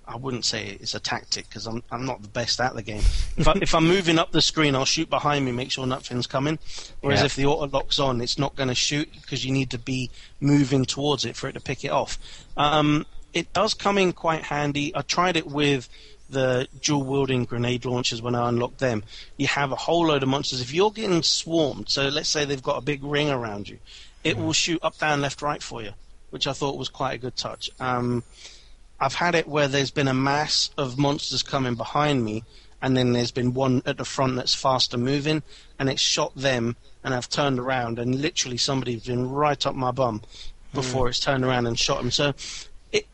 I wouldn't say it's a tactic because I'm I'm not the best at the game. If, I, <laughs> if I'm moving up the screen, I'll shoot behind me, make sure nothing's coming. Whereas yeah. if the auto locks on, it's not going to shoot because you need to be moving towards it for it to pick it off. Um, it does come in quite handy. I tried it with the dual wielding grenade launchers when I unlock them. You have a whole load of monsters. If you're getting swarmed, so let's say they've got a big ring around you, it mm. will shoot up, down, left, right for you which I thought was quite a good touch. Um, I've had it where there's been a mass of monsters coming behind me, and then there's been one at the front that's faster moving, and it's shot them, and I've turned around, and literally somebody's been right up my bum before mm. it's turned around and shot him. So,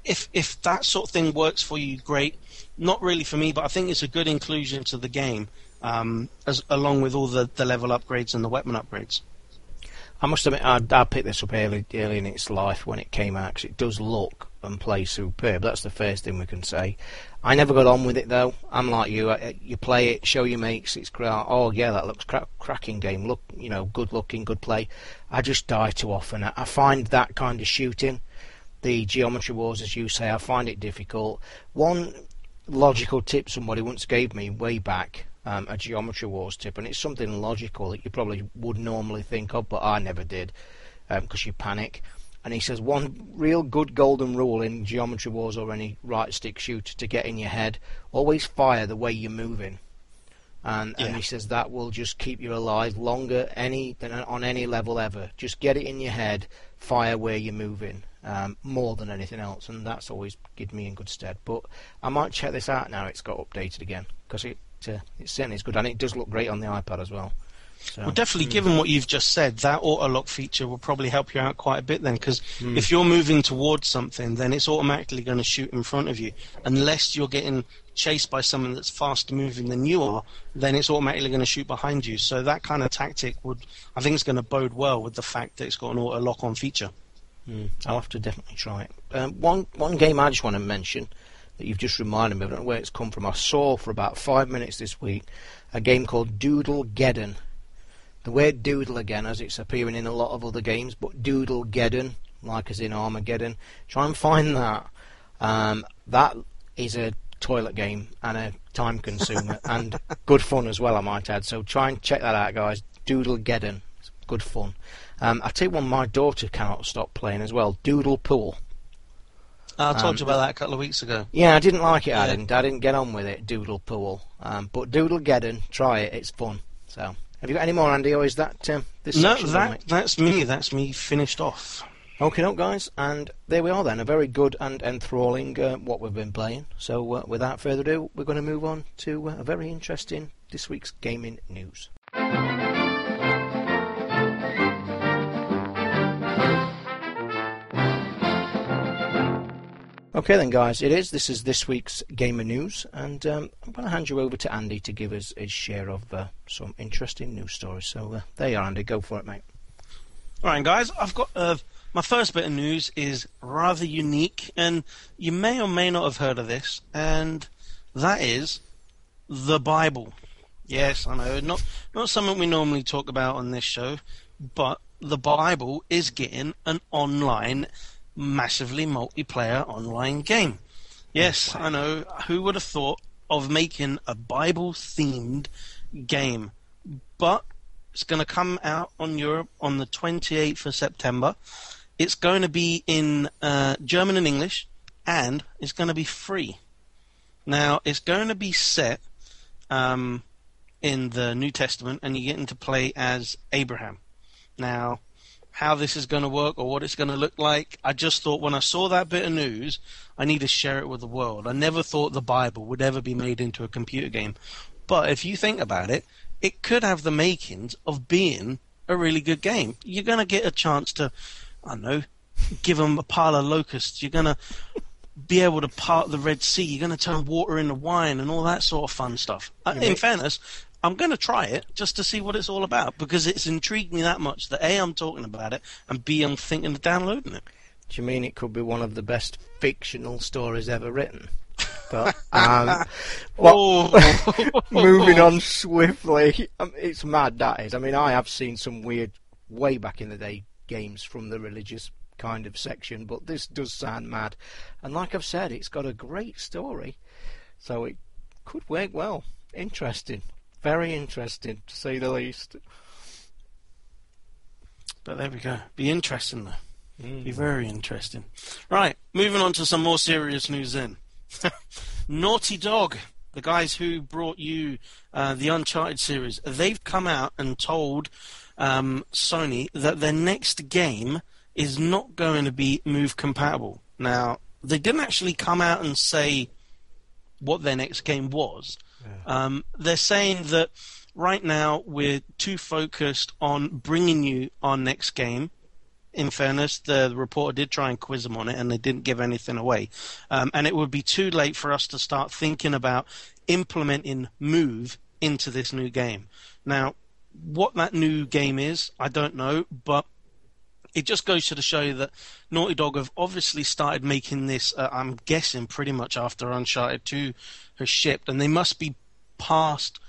if if that sort of thing works for you, great. Not really for me, but I think it's a good inclusion to the game, um, as along with all the, the level upgrades and the weapon upgrades. I must admit, I, I picked this up early, early in its life when it came out because it does look and play superb. That's the first thing we can say. I never got on with it though. I'm like you. I, you play it, show your mates. It's great. Oh yeah, that looks cra- cracking game. Look, you know, good looking, good play. I just die too often. I, I find that kind of shooting, the geometry wars, as you say, I find it difficult. One logical tip somebody once gave me way back um, a Geometry Wars tip, and it's something logical that you probably would normally think of, but I never did because um, you panic. And he says one real good golden rule in Geometry Wars or any right stick shooter to get in your head: always fire the way you're moving. And, yeah. and he says that will just keep you alive longer any than on any level ever. Just get it in your head, fire where you're moving, um, more than anything else, and that's always given me in good stead. But I might check this out now. It's got updated again because it uh, it certainly is good, and it does look great on the iPad as well. So, well, definitely, mm. given what you've just said, that auto lock feature will probably help you out quite a bit then, because mm. if you're moving towards something, then it's automatically going to shoot in front of you. Unless you're getting chased by someone that's faster moving than you are, then it's automatically going to shoot behind you. So that kind of tactic would, I think, it's going to bode well with the fact that it's got an auto lock on feature. Mm. I'll have to definitely try it. Um, one one game I just want to mention that you've just reminded me of. I don't know where it's come from. I saw for about five minutes this week a game called Doodle Geddon. The word doodle again, as it's appearing in a lot of other games, but Doodle Geddon, like as in Armageddon. Try and find that. Um, that is a toilet game and a time consumer <laughs> and good fun as well, I might add. So try and check that out, guys. Doodle Geddon. It's good fun. Um, I tell you one my daughter cannot stop playing as well. Doodle Pool. I told um, you about that a couple of weeks ago. Yeah, I didn't like it. Yeah. I didn't. I didn't get on with it. Doodle pool. Um, but Doodle Geddon, try it. It's fun. So, have you got any more, Andy, or is that um, this? No, that that's me. That's me finished off. Okay, no, guys, and there we are then. A very good and enthralling uh, what we've been playing. So, uh, without further ado, we're going to move on to uh, a very interesting this week's gaming news. Okay, then, guys, it is. This is this week's gamer news, and um, I'm going to hand you over to Andy to give us his share of uh, some interesting news stories. So, uh, there you are, Andy. Go for it, mate. All right, guys, I've got uh, my first bit of news is rather unique, and you may or may not have heard of this, and that is the Bible. Yes, I know, not not something we normally talk about on this show, but the Bible is getting an online, massively multiplayer online game. Yes, I know. Who would have thought of making a Bible themed game? But it's going to come out on Europe on the 28th of September. It's going to be in uh, German and English, and it's going to be free. Now, it's going to be set um, in the New Testament, and you're getting to play as Abraham. Now, how this is going to work or what it's going to look like, I just thought when I saw that bit of news, I need to share it with the world. I never thought the Bible would ever be made into a computer game. But if you think about it, it could have the makings of being a really good game. You're going to get a chance to, I don't know, give them a pile of locusts. You're going to be able to part the Red Sea. You're going to turn water into wine and all that sort of fun stuff. Uh, in fairness, I'm going to try it just to see what it's all about because it's intrigued me that much that A, I'm talking about it, and B, I'm thinking of downloading it. Do you mean it could be one of the best fictional stories ever written? But <laughs> um, well, Oh, <laughs> moving on swiftly, um, it's mad that is. I mean, I have seen some weird, way back in the day, games from the religious kind of section, but this does sound mad. And like I've said, it's got a great story, so it could work well. Interesting, very interesting to say the least. But there we go. Be interesting though. Be very interesting. Right, moving on to some more serious news then. <laughs> Naughty Dog, the guys who brought you uh, the Uncharted series, they've come out and told um, Sony that their next game is not going to be move compatible. Now, they didn't actually come out and say what their next game was. Um, they're saying that right now we're too focused on bringing you our next game. In fairness, the reporter did try and quiz them on it, and they didn't give anything away. Um, and it would be too late for us to start thinking about implementing Move into this new game. Now, what that new game is, I don't know, but it just goes to show you that Naughty Dog have obviously started making this. Uh, I'm guessing pretty much after Uncharted 2 has shipped, and they must be past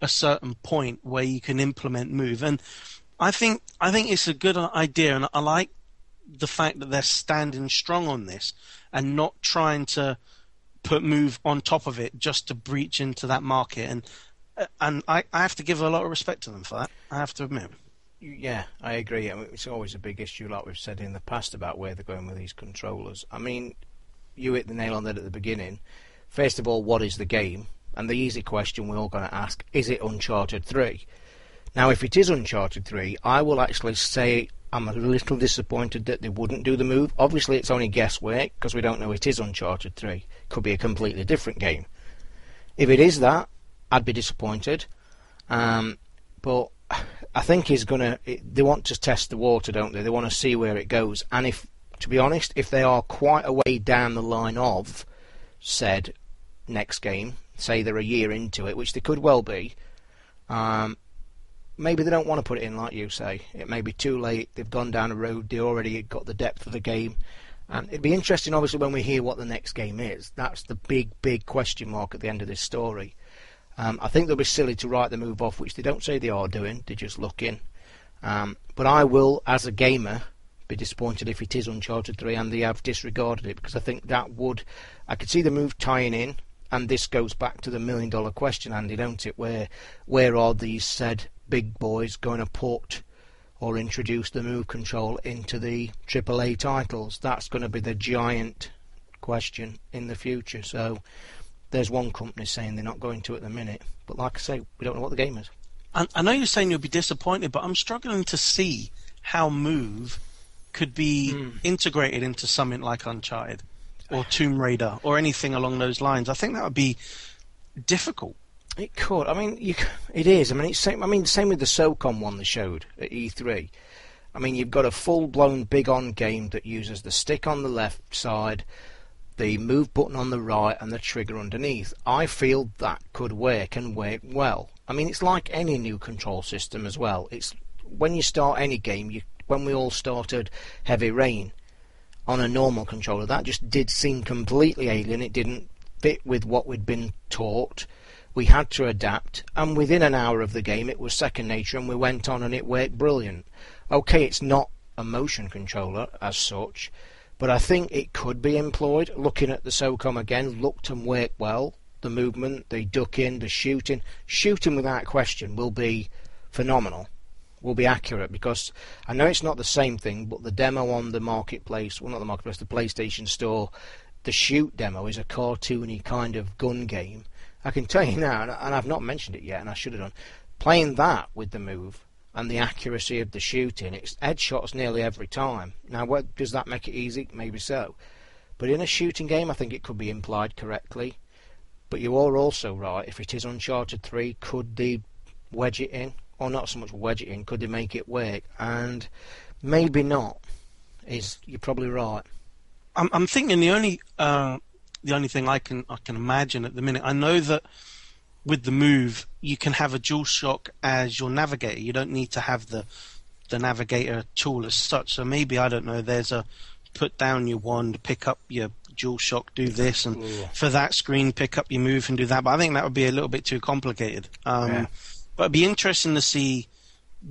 a certain point where you can implement Move. And I think I think it's a good idea, and I like the fact that they're standing strong on this and not trying to put Move on top of it just to breach into that market. And uh, and I, I have to give a lot of respect to them for that. I have to admit. Yeah, I agree. I mean, it's always a big issue, like we've said in the past, about where they're going with these controllers. I mean, you hit the nail on that at the beginning. First of all, what is the game? And the easy question we're all going to ask is it Uncharted 3? Now, if it is Uncharted 3, I will actually say I'm a little disappointed that they wouldn't do the move. Obviously, it's only guesswork because we don't know it is Uncharted 3. Could be a completely different game. If it is that, I'd be disappointed. Um, but I think he's gonna. They want to test the water, don't they? They want to see where it goes. And if, to be honest, if they are quite a way down the line of said next game, say they're a year into it, which they could well be, um, maybe they don't want to put it in like you say. It may be too late. They've gone down a road. They already got the depth of the game. And it'd be interesting, obviously, when we hear what the next game is. That's the big, big question mark at the end of this story. Um, I think they'll be silly to write the move off, which they don't say they are doing. They're just looking. Um, but I will, as a gamer, be disappointed if it is Uncharted 3 and they have disregarded it because I think that would. I could see the move tying in, and this goes back to the million dollar question, Andy, don't it? Where, where are these said big boys going to put or introduce the move control into the AAA titles? That's going to be the giant question in the future. So there's one company saying they're not going to at the minute, but like I say, we don't know what the game is. I, I know you're saying you'll be disappointed, but I'm struggling to see how Move could be Hmm. integrated into something like Uncharted or Tomb Raider or anything along those lines. I think that would be difficult. It could. I mean, you, it is. I mean, it's same. I mean, same with the SOCOM one they showed at E3. I mean, you've got a full-blown big-on game that uses the stick on the left side, the move button on the right, and the trigger underneath. I feel that could work and work well. I mean, it's like any new control system as well. It's when you start any game. You when we all started Heavy Rain on a normal controller, that just did seem completely alien. It didn't fit with what we'd been taught. We had to adapt, and within an hour of the game, it was second nature, and we went on, and it worked brilliant. Okay, it's not a motion controller as such, but I think it could be employed. Looking at the SOCOM again, looked and worked well. The movement, the ducking, the shooting, shooting without question will be phenomenal. Will be accurate because I know it's not the same thing, but the demo on the marketplace, well, not the marketplace, the PlayStation Store, the shoot demo is a cartoony kind of gun game. I can tell you <laughs> now, and- and I've not mentioned it yet, and I should have done. Playing that with the move and the accuracy of the shooting, it's headshots nearly every time. Now, what, does that make it easy? Maybe so. But in a shooting game, I think it could be implied correctly. But you are also right. If it is Uncharted 3, could they wedge it in? Or not so much wedge it in, could they make it work? And maybe not. Is You're probably right. I'm, I'm thinking the only uh, the only thing I can I can imagine at the minute. I know that with the move, you can have a dual shock as your navigator. You don't need to have the the navigator tool as such. So maybe I don't know. There's a put down your wand, pick up your dual shock, do this, and for that screen, pick up your move and do that. But I think that would be a little bit too complicated. Um, Yeah. But it'd be interesting to see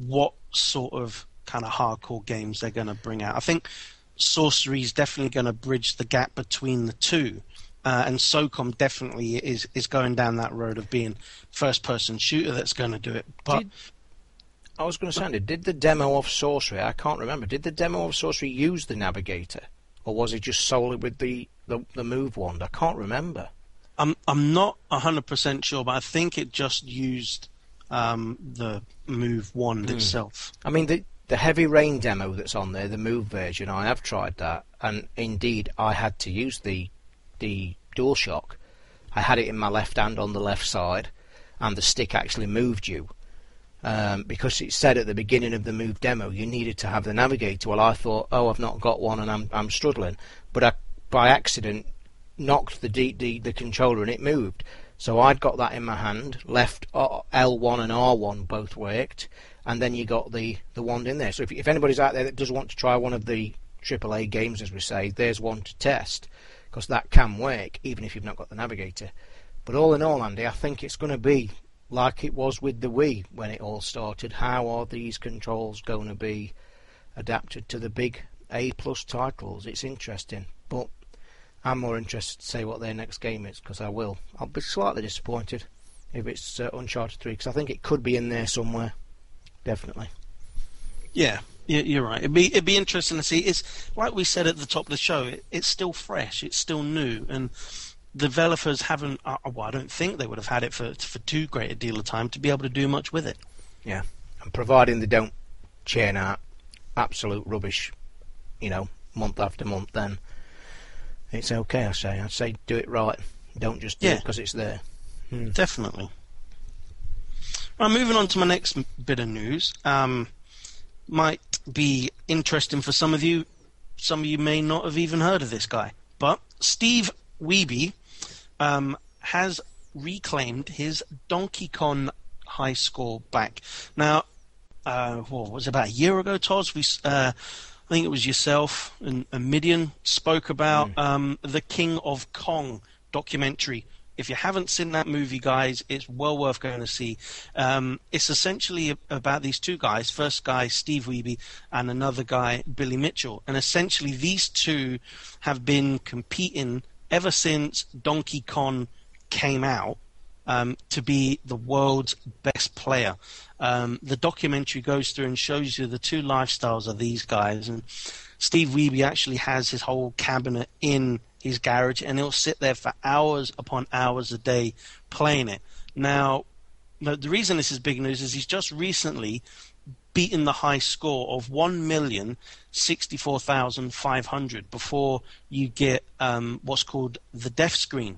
what sort of kind of hardcore games they're going to bring out. I think Sorcery is definitely going to bridge the gap between the two. Uh, and SOCOM definitely is, is going down that road of being first person shooter that's going to do it. But Did- I was going to say, did the demo of Sorcery, I can't remember, did the demo of Sorcery use the Navigator? Or was it just solely with the, the, the move wand? I can't remember. I'm I'm not hundred percent sure, but I think it just used um, the move wand itself. I mean, the the Heavy Rain demo that's on there, the move version, I have tried that, and indeed I had to use the the DualShock. I had it in my left hand on the left side, and the stick actually moved you. Um, because it said at the beginning of the move demo you needed to have the navigator. Well, I thought, oh, I've not got one and I'm I'm struggling, but I by accident knocked the D, the the controller and it moved. So I'd got that in my hand. Left uh, L1 and R1 both worked, and then you got the the wand in there. So if if anybody's out there that does want to try one of the AAA games, as we say, there's one to test because that can work even if you've not got the navigator. But all in all, Andy, I think it's going to be like it was with the Wii when it all started. How are these controls going to be adapted to the big A plus titles? It's interesting, but I'm more interested to say what their next game is because I will. I'll be slightly disappointed if it's uh, Uncharted 3 because I think it could be in there somewhere. Definitely. Yeah, yeah, you're right. It'd be it'd be interesting to see. It's like we said at the top of the show. It, it's still fresh. It's still new, and developers haven't. Uh, well, I don't think they would have had it for for too great a deal of time to be able to do much with it. Yeah. And providing they don't churn out absolute rubbish, you know, month after month, then it's okay, I say. I'd say do it right. Don't just do it Yeah. because it's there. Definitely. Well, moving on to my next bit of news. Um, might be interesting for some of you. Some of you may not have even heard of this guy. But Steve Wiebe um, has reclaimed his Donkey Kong high score back. Now, uh, what was it, about a year ago, Toz? We, uh, I think it was yourself and, and Midian spoke about um, the King of Kong documentary. If you haven't seen that movie, guys, it's well worth going to see. Um, it's essentially about these two guys. First guy, Steve Wiebe, and another guy, Billy Mitchell. And essentially, these two have been competing ever since Donkey Kong came out um, to be the world's best player. Um, the documentary goes through and shows you the two lifestyles of these guys. And Steve Wiebe actually has his whole cabinet in his garage, and he'll sit there for hours upon hours a day playing it. Now, the, reason this is big news is he's just recently beaten the high score of one million sixty-four thousand five hundred before you get um, what's called the death screen.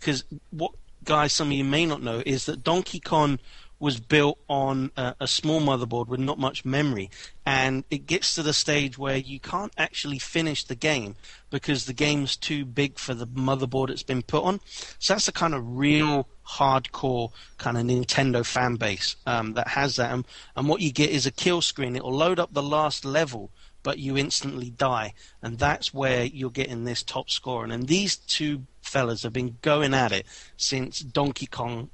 Because what guys, some of you may not know, is that Donkey Kong was built on a, a small motherboard with not much memory, and it gets to the stage where you can't actually finish the game because the game's too big for the motherboard it's been put on. So that's the kind of real hardcore kind of Nintendo fan base um, that has that. And, and what you get is a kill screen. It will load up the last level, but you instantly die, and that's where you're getting this top score. And these two fellas have been going at it since Donkey Kong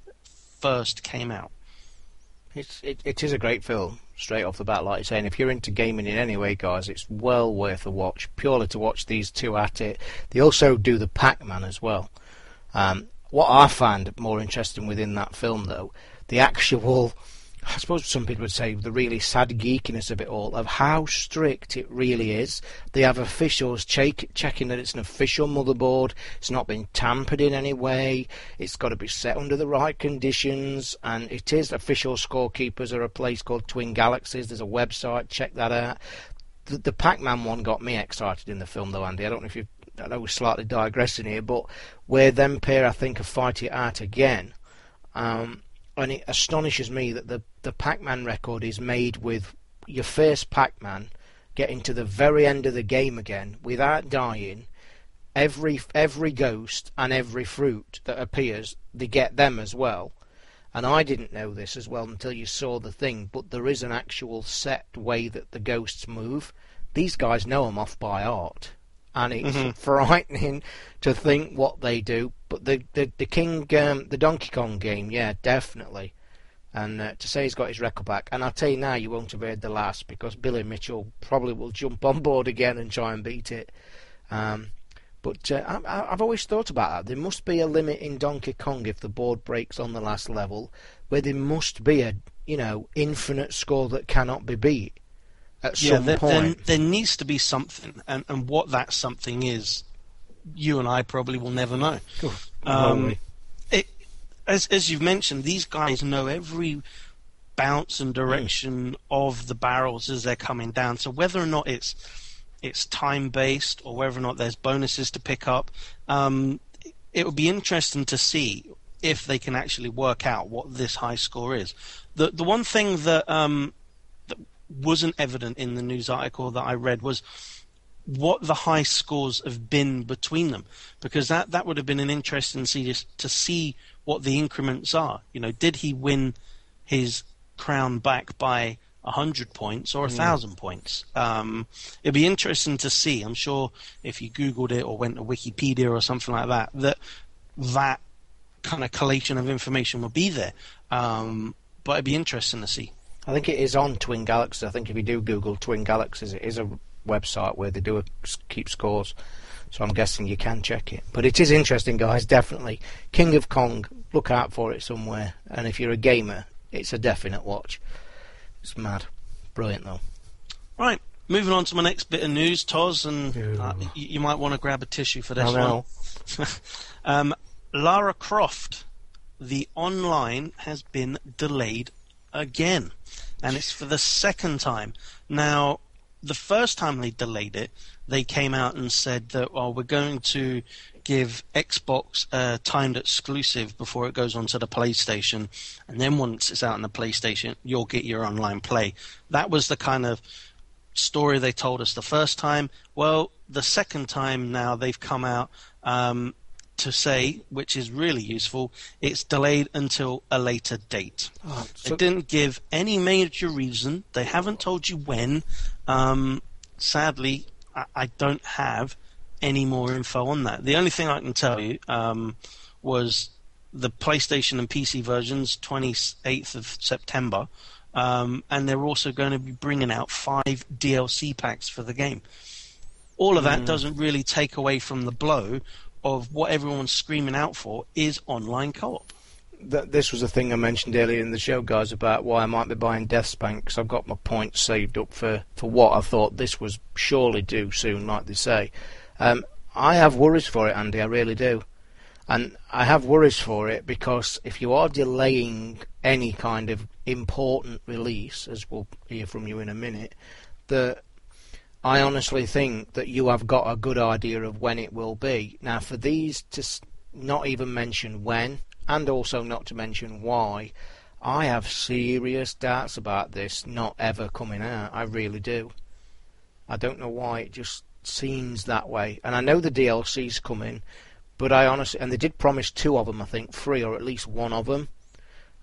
first came out. It's, it, it is a great film, straight off the bat, like you're saying. If you're into gaming in any way, guys, it's well worth a watch, purely to watch these two at it. They also do the Pac Man as well. Um, what I find more interesting within that film, though, the actual, I suppose some people would say, the really sad geekiness of it all, of how strict it really is. They have officials check, checking that it's an official motherboard, it's not been tampered in any way, it's got to be set under the right conditions, and it is official scorekeepers are a place called Twin Galaxies. There's a website, check that out. The, the Pac Man one got me excited in the film, though, Andy. I don't know if you I know we're slightly digressing here, but where them pair, I think, are fighting out again. Um, and it astonishes me that the, the Pac Man record is made with your first Pac Man getting to the very end of the game again without dying. Every every ghost and every fruit that appears, they get them as well. And I didn't know this as well until you saw the thing, but there is an actual set way that the ghosts move. These guys know them off by heart and it's Mm-hmm. frightening to think what they do. But the the the King, um, the Donkey Kong game, yeah, definitely. And uh, to say he's got his record back, and I'll tell you now, you won't have heard the last because Billy Mitchell probably will jump on board again and try and beat it. Um, but uh, I, I've always thought about that. There must be a limit in Donkey Kong if the board breaks on the last level, where there must be a you know infinite score that cannot be beat at yeah, some there, there, point. there needs to be something, and, and what that something is, you and I probably will never know. Um, it, as as you've mentioned, these guys know every bounce and direction of the barrels as they're coming down. So whether or not it's it's time based or whether or not there's bonuses to pick up, um, it would be interesting to see if they can actually work out what this high score is. The the one thing that um, that wasn't evident in the news article that I read was what the high scores have been between them, because that, that would have been an interesting see to, to see what the increments are. You know, did he win his crown back by a hundred points or a thousand points? Um, it'd be interesting to see. I'm sure if you googled it or went to Wikipedia or something like that, that that kind of collation of information will be there. Um, but it'd be interesting to see. I think it is on Twin Galaxies. I think if you do Google Twin Galaxies, it is a website where they do a, keep scores. So I'm guessing you can check it. But it is interesting, guys. Definitely, King of Kong. Look out for it somewhere. And if you're a gamer, it's a definite watch. It's mad, brilliant though. Right, moving on to my next bit of news, Toz, and uh, y- you might want to grab a tissue for this one. <laughs> um, Lara Croft, the online has been delayed again, and it's for the second time. Now, the first time they delayed it, they came out and said that, well, we're going to give Xbox a timed exclusive before it goes onto the PlayStation, and then once it's out on the PlayStation, you'll get your online play. That was the kind of story they told us the first time. Well, the second time now they've come out um, to say, which is really useful, it's delayed until a later date. so- they didn't give any major reason. They haven't told you when. Um, sadly, I, I don't have any more info on that. The only thing I can tell you um, was the PlayStation and PC versions, 28th of September, um, and they're also going to be bringing out five DLC packs for the game. All of that doesn't really take away from the blow of what everyone's screaming out for is online co-op. Th- this was a thing I mentioned earlier in the show, guys, about why I might be buying Death Spank because I've got my points saved up for, for what I thought this was surely due soon, like they say. Um, I have worries for it, Andy. I really do, and I have worries for it because if you are delaying any kind of important release, as we'll hear from you in a minute, that I honestly think that you have got a good idea of when it will be. Now, for these to not even mention when, and also not to mention why, I have serious doubts about this not ever coming out. I really do. I don't know why it just seems that way. And I know the DLC's coming, but I honestly, and they did promise two of them, I think, three or at least one of them.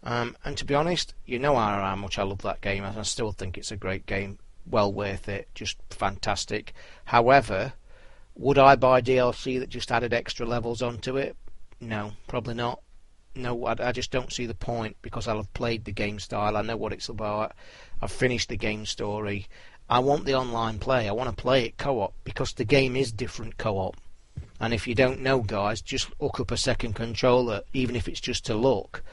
Um, and to be honest, you know how, how much I love that game, and I still think it's a great game. Well worth it, just fantastic. However, would I buy DLC that just added extra levels onto it? No, probably not. No, I, I just don't see the point because I'll have played the game style. I know what it's about. I've finished the game story. I want the online play. I want to play it co-op because the game is different co-op. And if you don't know, guys, just hook up a second controller, even if it's just to look.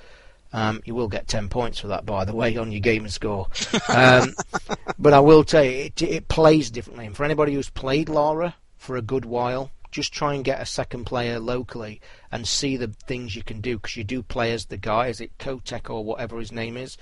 Um, you will get 10 points for that, by the way, on your gamer score. Um, <laughs> but I will tell you, it, it plays differently. And for anybody who's played Lara for a good while, just try and get a second player locally and see the things you can do because you do play as the guy, is it Kotek or whatever his name is.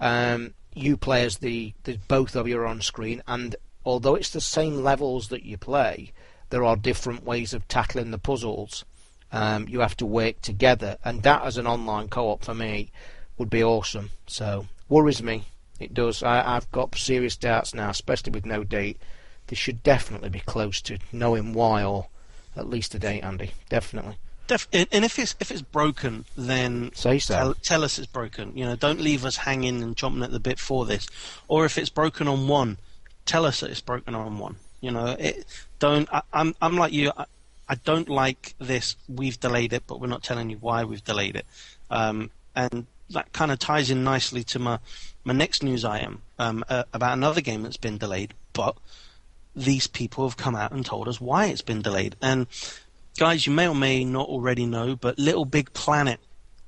Um, you play as the, the both of you are on screen, and although it's the same levels that you play, there are different ways of tackling the puzzles. Um, you have to work together, and that as an online co-op for me would be awesome. So worries me. It does. I, I've got serious doubts now, especially with no date. This should definitely be close to knowing why, or at least a date, Andy. Definitely. Def- and if it's if it's broken, then Say so. tell, tell us it's broken. You know, don't leave us hanging and chomping at the bit for this. Or if it's broken on one, tell us that it's broken on one. You know, it, don't. I, I'm I'm like you. I, I don't like this. We've delayed it, but we're not telling you why we've delayed it. Um, and that kind of ties in nicely to my my next news item um, uh, about another game that's been delayed, but these people have come out and told us why it's been delayed. And guys, you may or may not already know, but LittleBigPlanet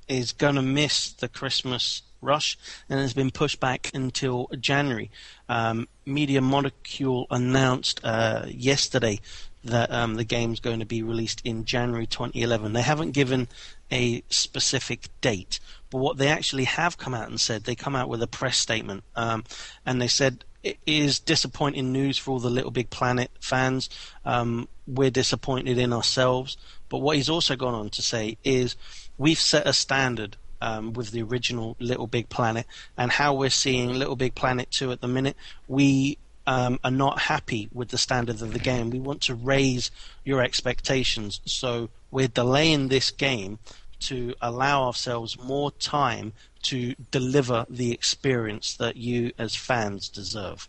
is going to miss the Christmas rush and has been pushed back until January. Um, Media Molecule announced uh, yesterday that um, the game's going to be released in January 2011. They haven't given a specific date, but what they actually have come out and said, they come out with a press statement, um, and they said it is disappointing news for all the LittleBigPlanet fans. Um, we're disappointed in ourselves, but what he's also gone on to say is we've set a standard um, with the original LittleBigPlanet and how we're seeing LittleBigPlanet 2 at the minute. We um, are not happy with the standard of the game. We want to raise your expectations. So we're delaying this game to allow ourselves more time to deliver the experience that you as fans deserve.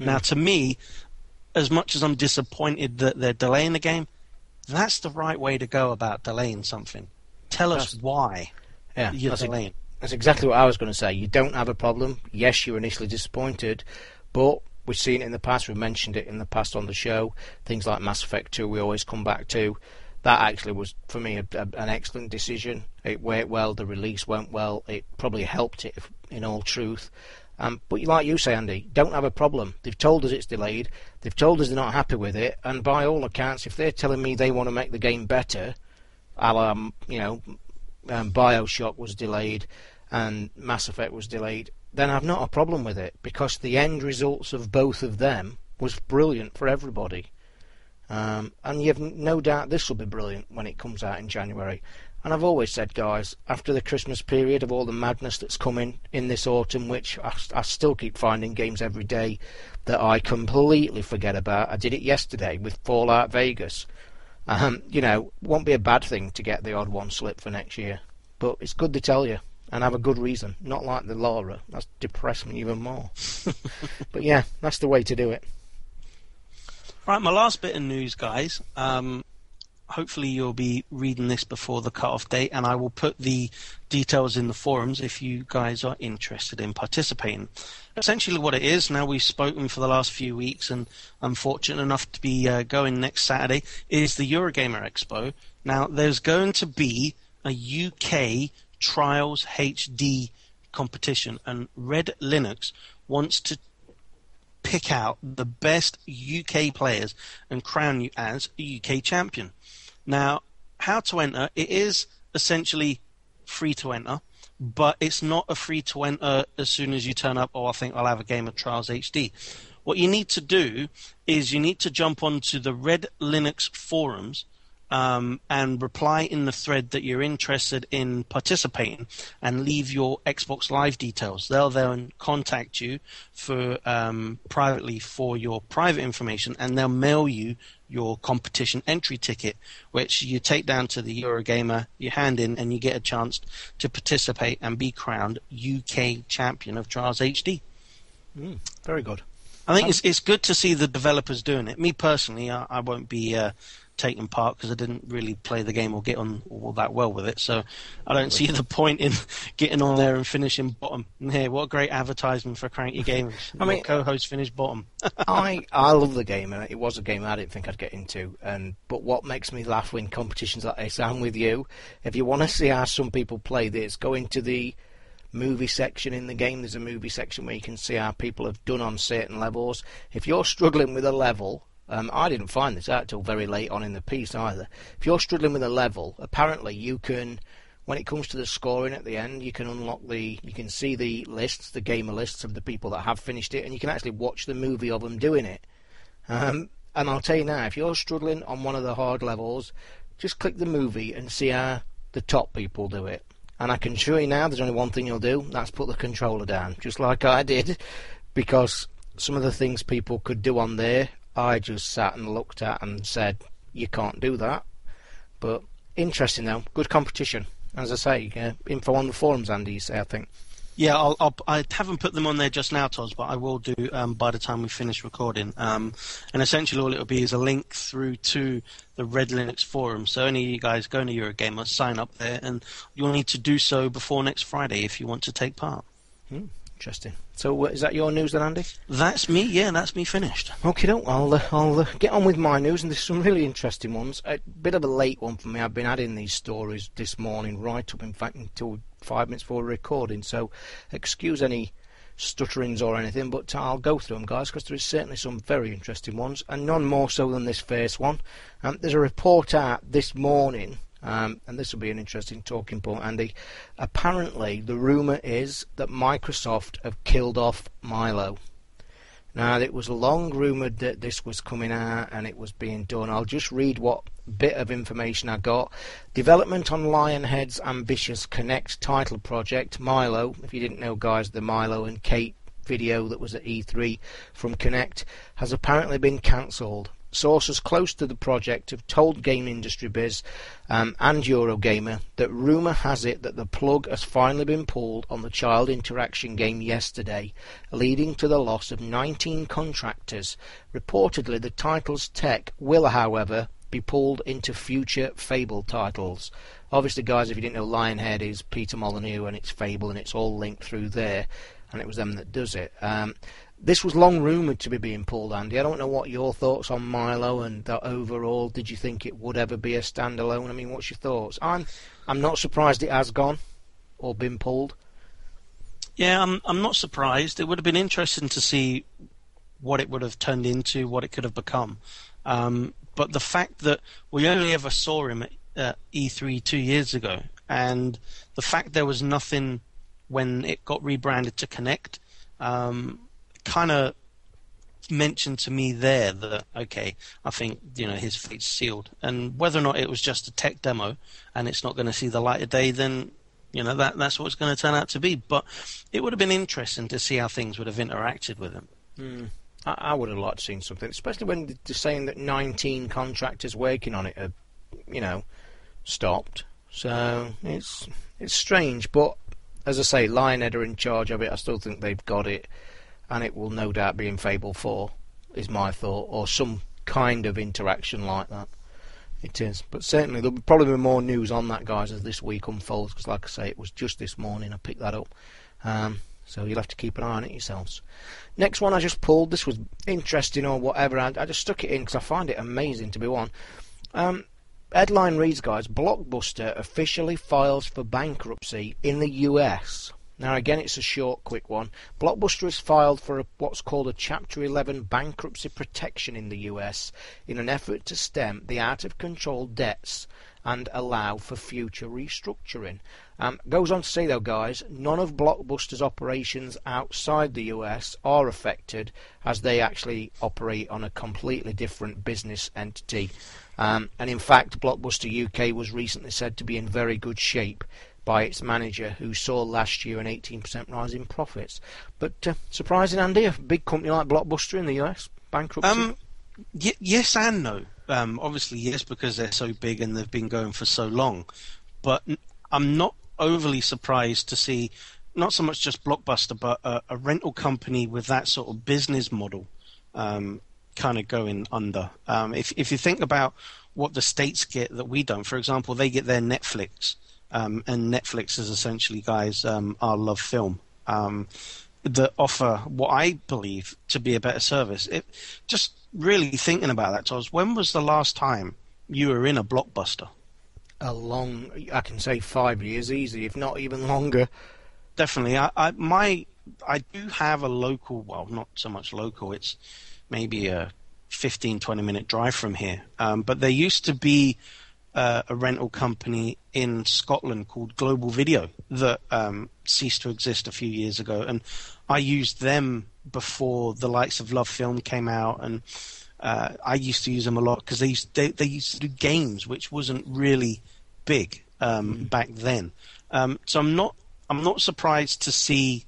Mm. Now, to me, as much as I'm disappointed that they're delaying the game, that's the right way to go about delaying something. Tell us That's- why Yeah, you're that's, delaying. that's exactly what I was going to say. You don't have a problem. Yes, you're initially disappointed, but we've seen it in the past. We've mentioned it in the past on the show. Things like Mass Effect 2, we always come back to. That actually was, for me, a, a, an excellent decision. It went well. The release went well. It probably helped it, if, in all truth. Um, but like you say, Andy, don't have a problem. They've told us it's delayed. They've told us they're not happy with it. And by all accounts, if they're telling me they want to make the game better, a la, you know, um, Bioshock was delayed and Mass Effect was delayed, then I've not a problem with it because the end results of both of them was brilliant for everybody. Um, and you have no doubt this will be brilliant when it comes out in January. And I've always said, guys, after the Christmas period of all the madness that's coming in this autumn, which I, I still keep finding games every day that I completely forget about. I did it yesterday with Fallout Vegas. Um, you know, won't be a bad thing to get the odd one slip for next year. But it's good to tell you and have a good reason. Not like the Lara. That's depressed me even more. <laughs> but yeah, that's the way to do it. Right, my last bit of news, guys. Um, hopefully, you'll be reading this before the cut-off date, and I will put the details in the forums if you guys are interested in participating. Essentially, what it is now we've spoken for the last few weeks, and I'm fortunate enough to be uh, going next Saturday is the Eurogamer Expo. Now, there's going to be a UK Trials HD competition, and RedLynx wants to pick out the best UK players and crown you as a UK champion. Now, how to enter? It is essentially free to enter, but it's not a free to enter as soon as you turn up. Oh, I think I'll have a game of Trials HD. What you need to do is you need to jump onto the Red Linux forums um, and reply in the thread that you're interested in participating and leave your Xbox Live details. They'll then contact you for um, privately for your private information and they'll mail you your competition entry ticket, which you take down to the Eurogamer, you hand in, and you get a chance to participate and be crowned UK champion of Trials HD. Mm, very good. I think it's it's good to see the developers doing it. Me personally, I, I won't be uh, taking part because I didn't really play the game or get on all that well with it. So I don't see the point in <laughs> getting on there and finishing bottom. Hey, what a great advertisement for Cranky Gamers. <laughs> I mean, co-host finished bottom. <laughs> I I love the game, and it was a game I didn't think I'd get into. And but what makes me laugh when competitions like this, I'm with you. If you want to see how some people play this, go into the movie section in the game. There's a movie section where you can see how people have done on certain levels. If you're struggling with a level, um, I didn't find this out till very late on in the piece either. If you're struggling with a level, apparently you can, when it comes to the scoring at the end, you can unlock the, you can see the lists, the gamer lists of the people that have finished it, and you can actually watch the movie of them doing it. Um, and I'll tell you now, if you're struggling on one of the hard levels, just click the movie and see how the top people do it. And I can assure you now, there's only one thing you'll do. That's put the controller down, just like I did, <laughs> because some of the things people could do on there, I just sat and looked at and said, you can't do that. But interesting though, good competition. As I say, uh, info on the forums, Andy. You say, I think. Yeah, I'll, I'll, I have not put them on there just now, Toz, but I will do um, by the time we finish recording. Um, and essentially, all it'll be is a link through to the RedLynx forum. So any of you guys going to Eurogamer, sign up there, and you'll need to do so before next Friday if you want to take part. Hmm. Interesting. So, uh, is that your news then, Andy? That's me. Yeah, that's me finished. Okay, don't. I'll uh, I'll uh, get on with my news, and there's some really interesting ones. A bit of a late one for me. I've been adding these stories this morning, right up, in fact, until five minutes before recording. So, excuse any stutterings or anything, but I'll go through them, guys, because there is certainly some very interesting ones, and none more so than this first one. Um, there's a report out this morning um, and this will be an interesting talking point, Andy. Apparently, the rumour is that Microsoft have killed off Milo. Now, it was long rumoured that this was coming out and it was being done. I'll just read what bit of information I got. Development on Lionhead's ambitious Kinect title project, Milo. If you didn't know, guys, the Milo and Kate video that was at E3 from Kinect has apparently been cancelled. Sources close to the project have told Game Industry Biz um, and Eurogamer that rumour has it that the plug has finally been pulled on the child interaction game yesterday, leading to the loss of 19 contractors. Reportedly, the title's tech will, however, be pulled into future Fable titles. Obviously, guys, if you didn't know, Lionhead is Peter Molyneux and it's Fable, and it's all linked through there, and it was them that does it. Um, this was long rumoured to be being pulled, Andy. I don't know what your thoughts on Milo and that overall. Did you think it would ever be a standalone? I mean, what's your thoughts? I'm I'm not surprised it has gone or been pulled. Yeah, I'm I'm not surprised. It would have been interesting to see what it would have turned into, what it could have become. Um, but the fact that we only ever saw him at uh, E3 two years ago, and the fact there was nothing when it got rebranded to Kinect. Um, kind of mentioned to me there that okay, I think you know his fate's sealed, and whether or not it was just a tech demo and it's not going to see the light of day, then you know that that's what it's going to turn out to be. But it would have been interesting to see how things would have interacted with him. Mm. I, I, would have liked to seen something, especially when they're saying that 19 contractors working on it are, you know, stopped. So it's it's strange, but as I say, Lionhead are in charge of it. I still think they've got it and it will no doubt be in Fable 4, is my thought, or some kind of interaction like that. It is, but certainly there'll probably be more news on that, guys, as this week unfolds. Because, like I say, it was just this morning I picked that up, um, so you'll have to keep an eye on it yourselves. Next one I just pulled. This was interesting or whatever. I, I just stuck it in because I find it amazing to be one. Um, headline reads, guys: Blockbuster officially files for bankruptcy in the U.S. Now, again, it's a short, quick one. Blockbuster has filed for a, what's called a Chapter 11 bankruptcy protection in the US in an effort to stem the out of control debts and allow for future restructuring. Um, goes on to say, though, guys, none of Blockbuster's operations outside the US are affected as they actually operate on a completely different business entity. Um, and in fact, Blockbuster UK was recently said to be in very good shape by its manager, who saw last year an 18% rise in profits. But uh, surprising, Andy, a big company like Blockbuster in the US bankruptcy. Um, y- yes and no. Um, obviously, yes, because they're so big and they've been going for so long. But I'm not overly surprised to see not so much just Blockbuster, but a, a rental company with that sort of business model um, kind of going under. Um, if if you think about what the states get that we don't, for example, they get their Netflix um, and Netflix is essentially, guys, um, our love film um, that offer what I believe to be a better service. It, just really thinking about that, Toz, when was the last time you were in a blockbuster? A long, I can say five years easy, if not even longer. Definitely, I, I my I do have a local, well, not so much local. It's maybe a 15, 20 minute drive from here. Um, but there used to be uh, a rental company in Scotland called Global Video that um, ceased to exist a few years ago, and I used them before the likes of Love Film came out, and uh, I used to use them a lot because they used they, they, used to do games, which wasn't really big um, mm. back then. Um, so I'm not I'm not surprised to see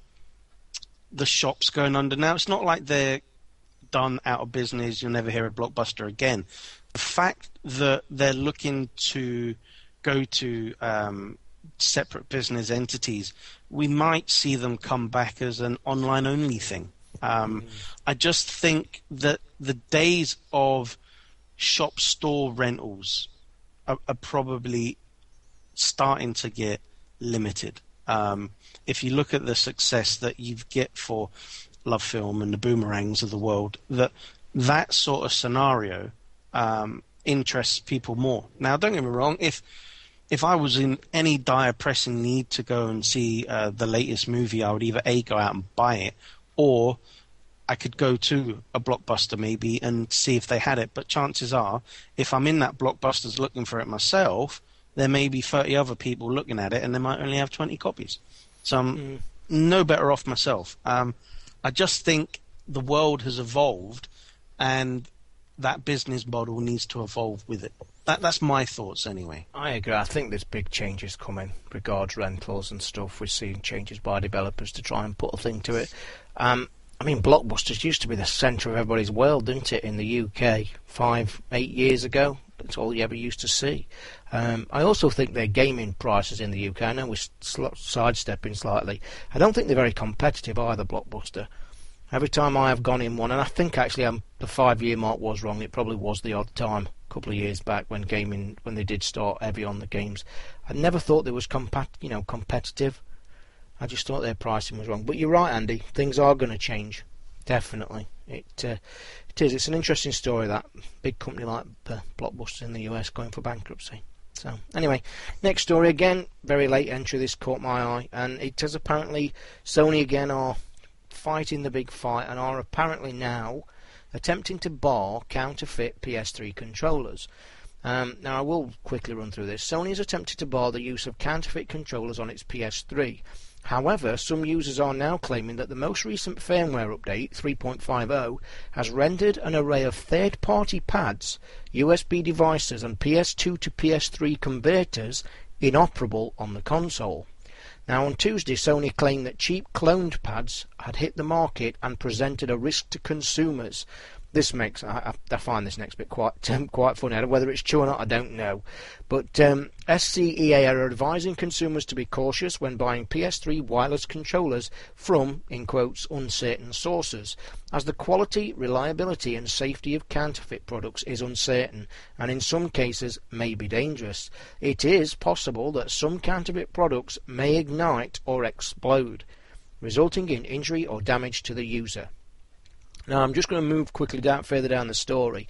the shops going under now. It's not like they're done out of business. You'll never hear a blockbuster again the fact that they're looking to go to um, separate business entities, we might see them come back as an online only thing. Um, mm. I just think that the days of shop store rentals are, are probably starting to get limited. Um, if you look at the success that you get for Love Film and the Boomerangs of the world, that that sort of scenario um, interests people more. Now, don't get me wrong. If if I was in any dire pressing need to go and see uh, the latest movie, I would either a go out and buy it, or I could go to a blockbuster maybe and see if they had it. But chances are, if I'm in that blockbusters looking for it myself, there may be 30 other people looking at it, and they might only have 20 copies. So I'm mm. no better off myself. Um, I just think the world has evolved, and that business model needs to evolve with it. That, that's my thoughts anyway. I agree. I think there's big changes coming regards rentals and stuff. We're seeing changes by developers to try and put a thing to it. Um, I mean, Blockbusters used to be the centre of everybody's world, didn't it, in the UK five, eight years ago? That's all you ever used to see. Um, I also think their gaming prices in the UK, I know we're sl- sidestepping slightly, I don't think they're very competitive either, Blockbuster. Every time I have gone in one, and I think actually um, the five-year mark was wrong. It probably was the odd time a couple of years back when gaming when they did start heavy on the games. I never thought they was compat you know competitive. I just thought their pricing was wrong. But you're right, Andy. Things are going to change. Definitely, it uh, it is. It's an interesting story that big company like uh, Blockbuster in the US going for bankruptcy. So anyway, next story again. Very late entry. This caught my eye, and it has apparently Sony again are fighting the big fight and are apparently now attempting to bar counterfeit PS3 controllers. Um, now, I will quickly run through this. Sony has attempted to bar the use of counterfeit controllers on its PS3. However, some users are now claiming that the most recent firmware update, 3.50, has rendered an array of third party pads, USB devices, and PS2 to PS3 converters inoperable on the console. Now, on Tuesday, Sony claimed that cheap cloned pads had hit the market and presented a risk to consumers this makes I, I, find this next bit quite <laughs> um, quite funny. Whether it's true or not, I don't know. But um, SCEA are advising consumers to be cautious when buying PS3 wireless controllers from, in quotes, uncertain sources, as the quality, reliability, and safety of counterfeit products is uncertain, and in some cases may be dangerous. It is possible that some counterfeit products may ignite or explode, resulting in injury or damage to the user. Now I'm just going to move quickly down further down the story.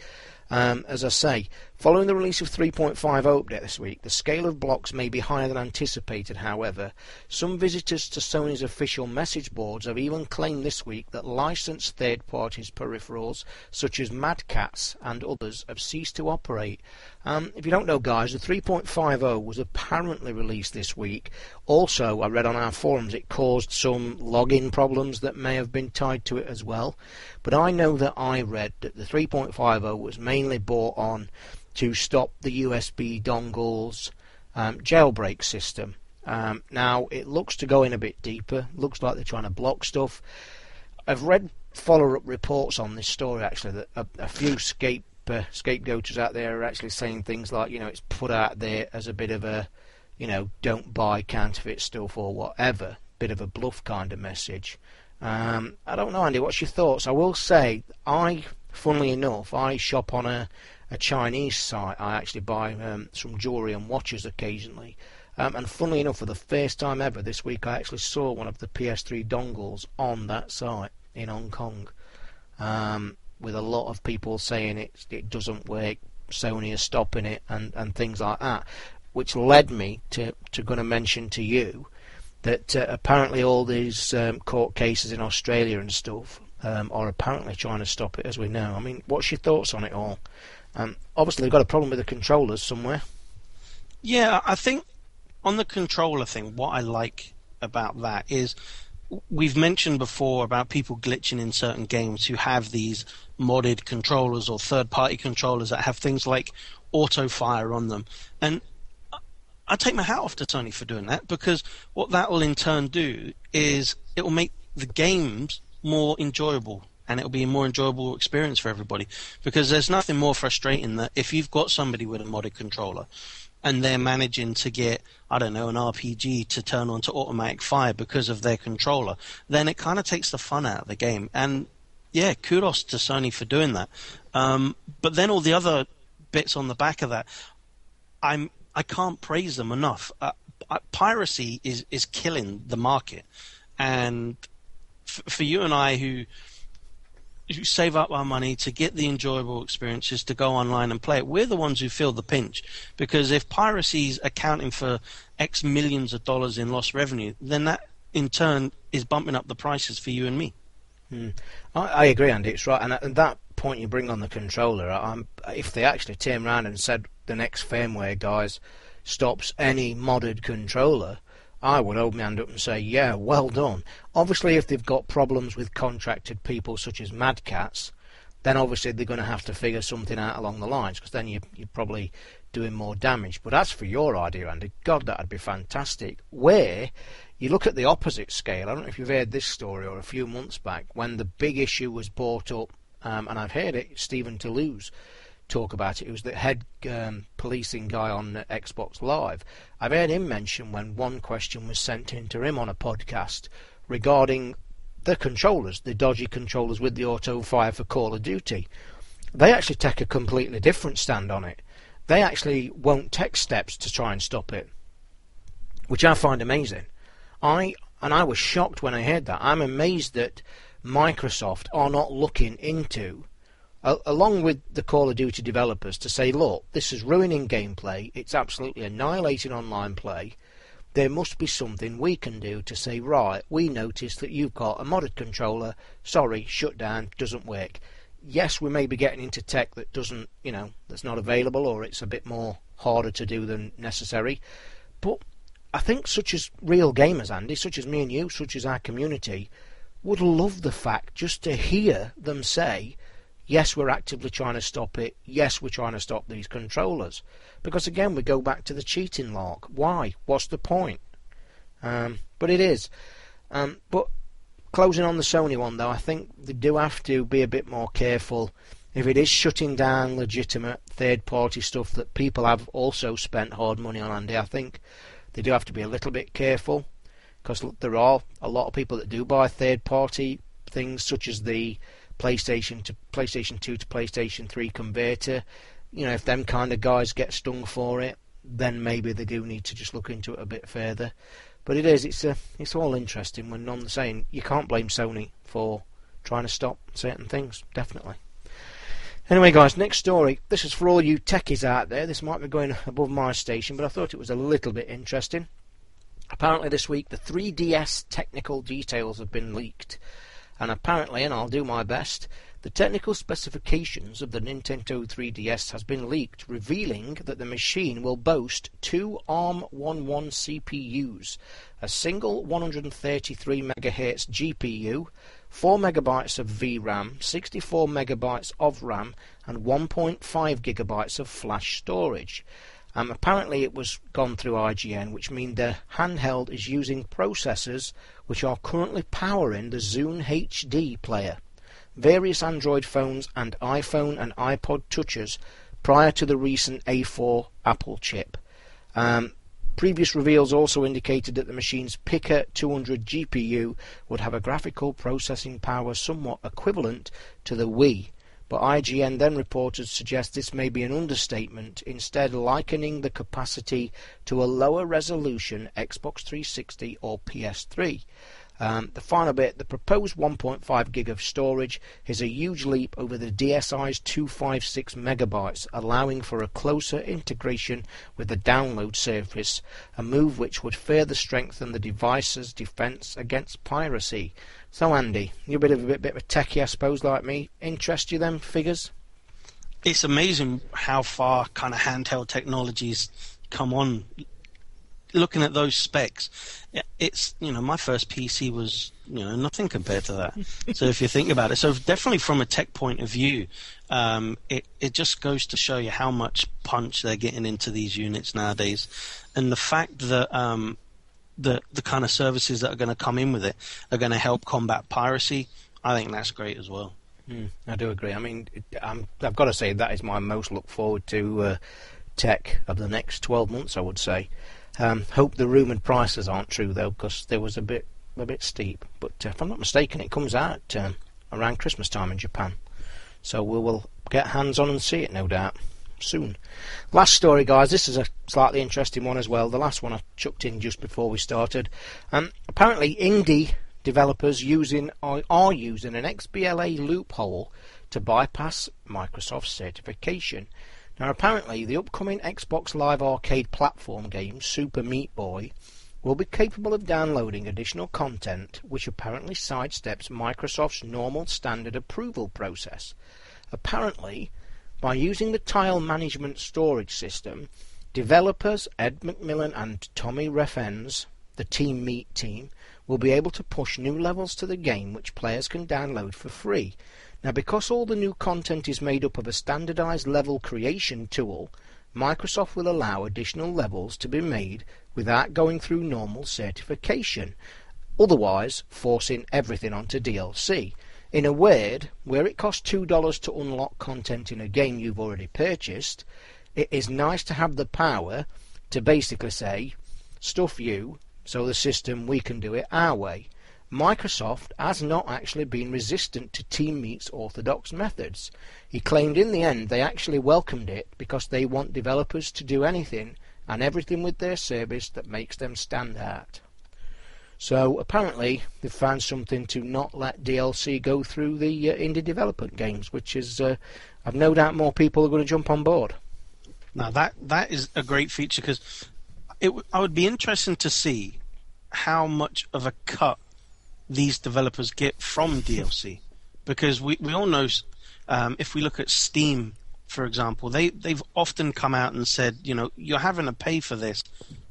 Um, as I say, following the release of 3.5 update this week, the scale of blocks may be higher than anticipated. However, some visitors to Sony's official message boards have even claimed this week that licensed third parties peripherals such as Mad Catz and others have ceased to operate. Um, if you don't know, guys, the 3.50 was apparently released this week. Also, I read on our forums it caused some login problems that may have been tied to it as well. But I know that I read that the 3.50 was mainly bought on to stop the USB dongles um, jailbreak system. Um, now it looks to go in a bit deeper. Looks like they're trying to block stuff. I've read follow-up reports on this story actually that a, a few scape uh, scapegoaters out there are actually saying things like you know it's put out there as a bit of a you know don't buy counterfeit stuff or whatever, bit of a bluff kind of message. Um, I don't know, Andy. What's your thoughts? I will say, I, funnily enough, I shop on a, a Chinese site. I actually buy um, some jewellery and watches occasionally. Um, and funnily enough, for the first time ever this week, I actually saw one of the PS3 dongles on that site in Hong Kong, um, with a lot of people saying it it doesn't work, Sony is stopping it, and, and things like that, which led me to to going to mention to you that uh, apparently all these um, court cases in Australia and stuff um, are apparently trying to stop it, as we know. I mean, what's your thoughts on it all? Um, obviously, they've got a problem with the controllers somewhere. Yeah, I think on the controller thing, what I like about that is we've mentioned before about people glitching in certain games who have these modded controllers or third party controllers that have things like auto fire on them. And I take my hat off to Sony for doing that because what that will in turn do is it will make the games more enjoyable and it'll be a more enjoyable experience for everybody. Because there's nothing more frustrating that if you've got somebody with a modded controller and they're managing to get I don't know an RPG to turn on to automatic fire because of their controller then it kind of takes the fun out of the game. And yeah kudos to Sony for doing that. Um, but then all the other bits on the back of that I'm I can't praise them enough. Uh, piracy is is killing the market, and f- for you and I who save up our money to get the enjoyable experiences to go online and play it, we're the ones who feel the pinch because if piracy is accounting for X millions of dollars in lost revenue, then that in turn is bumping up the prices for you and me. Hmm. I, I, agree, Andy. It's right, and, that point you bring on the controller, I'm, if they actually turn around and said the next firmware, guys, stops any modded controller, I would hold my hand up and say, yeah, well done. Obviously, if they've got problems with contracted people such as Mad Catz, then obviously they're going to have to figure something out along the lines, because then you, you're probably doing more damage. But as for your idea, Andy, God, that'd be fantastic. Where you look at the opposite scale, I don't know if you've heard this story or a few months back, when the big issue was brought up, um, and I've heard it, Stephen Toulouse talk about it. It was the head um, policing guy on Xbox Live. I've heard him mention when one question was sent in to him on a podcast regarding the controllers, the dodgy controllers with the auto fire for Call of Duty. They actually take a completely different stand on it. They actually won't take steps to try and stop it, which I find amazing. I and I was shocked when I heard that. I'm amazed that Microsoft are not looking into along with the Call of Duty developers to say, look, this is ruining gameplay, it's absolutely annihilating online play. There must be something we can do to say, right, we noticed that you've got a modded controller, sorry, shut down, doesn't work. Yes, we may be getting into tech that doesn't, you know, that's not available or it's a bit more harder to do than necessary. But I think such as real gamers, Andy, such as me and you, such as our community, would love the fact just to hear them say, Yes, we're actively trying to stop it. Yes, we're trying to stop these controllers. Because again, we go back to the cheating lark. Why? What's the point? Um, but it is. Um, but closing on the Sony one, though, I think they do have to be a bit more careful. If it is shutting down legitimate third party stuff that people have also spent hard money on, Andy, I think they do have to be a little bit careful. Because there are a lot of people that do buy third party things, such as the PlayStation to PlayStation 2 to PlayStation 3 converter. You know, if them kind of guys get stung for it, then maybe they do need to just look into it a bit further. But it is, it's a, it's all interesting when I'm saying you can't blame Sony for trying to stop certain things, definitely. Anyway, guys, next story. This is for all you techies out there. This might be going above my station, but I thought it was a little bit interesting. Apparently, this week the 3DS technical details have been leaked. And apparently, and I'll do my best, the technical specifications of the Nintendo 3DS has been leaked, revealing that the machine will boast two ARM11 CPUs, a single 133 MHz GPU, 4 megabytes of VRAM, 64 megabytes of RAM, and 1.5 gigabytes of flash storage. Um, apparently, it was gone through IGN, which means the handheld is using processors which are currently powering the Zune HD player various Android phones and iPhone and iPod touches prior to the recent A4 Apple chip. Um, previous reveals also indicated that the machine's PICA200 GPU would have a graphical processing power somewhat equivalent to the Wii, but IGN then reported suggest this may be an understatement, instead likening the capacity to a lower resolution Xbox 360 or PS3. Um, the final bit, the proposed 1.5 gig of storage is a huge leap over the DSi's 256 megabytes, allowing for a closer integration with the download surface, a move which would further strengthen the device's defense against piracy. So, Andy, you're a bit of a bit, bit of a techie, I suppose, like me. Interest you them figures? It's amazing how far kind of handheld technologies come on looking at those specs, it's you know my first PC was you know nothing compared to that. <laughs> so if you think about it, so definitely from a tech point of view, um, it it just goes to show you how much punch they're getting into these units nowadays, and the fact that um, the the kind of services that are going to come in with it are going to help combat piracy. I think that's great as well. Mm, I do agree. I mean, i have got to say that is my most look forward to uh, tech of the next 12 months. I would say. Um, hope the rumoured prices aren't true though, because there was a bit a bit steep. But uh, if I'm not mistaken, it comes out um, around Christmas time in Japan, so we will get hands on and see it, no doubt, soon. Last story, guys. This is a slightly interesting one as well. The last one I chucked in just before we started. Um, apparently, indie developers using are, using an XBLA loophole to bypass Microsoft certification. Now, apparently, the upcoming Xbox Live Arcade platform game, Super Meat Boy, will be capable of downloading additional content which apparently sidesteps Microsoft's normal standard approval process. Apparently, by using the tile management storage system, developers Ed McMillen and Tommy Refenes, the Team Meat team, will be able to push new levels to the game which players can download for free now because all the new content is made up of a standardized level creation tool, Microsoft will allow additional levels to be made without going through normal certification, otherwise forcing everything onto DLC. In a word, where it costs $2 to unlock content in a game you've already purchased, it is nice to have the power to basically say, stuff you, so the system, we can do it our way. Microsoft has not actually been resistant to Team Meat's orthodox methods. He claimed in the end they actually welcomed it because they want developers to do anything and everything with their service that makes them stand out. So apparently they've found something to not let DLC go through the uh, indie development games, which is uh, I've no doubt more people are going to jump on board. Now that that is a great feature because it I would be interested to see how much of a cut these developers get from <laughs> DLC. Because we, we all know, um, if we look at Steam, for example, they, they've often come out and said, you know, you're having to pay for this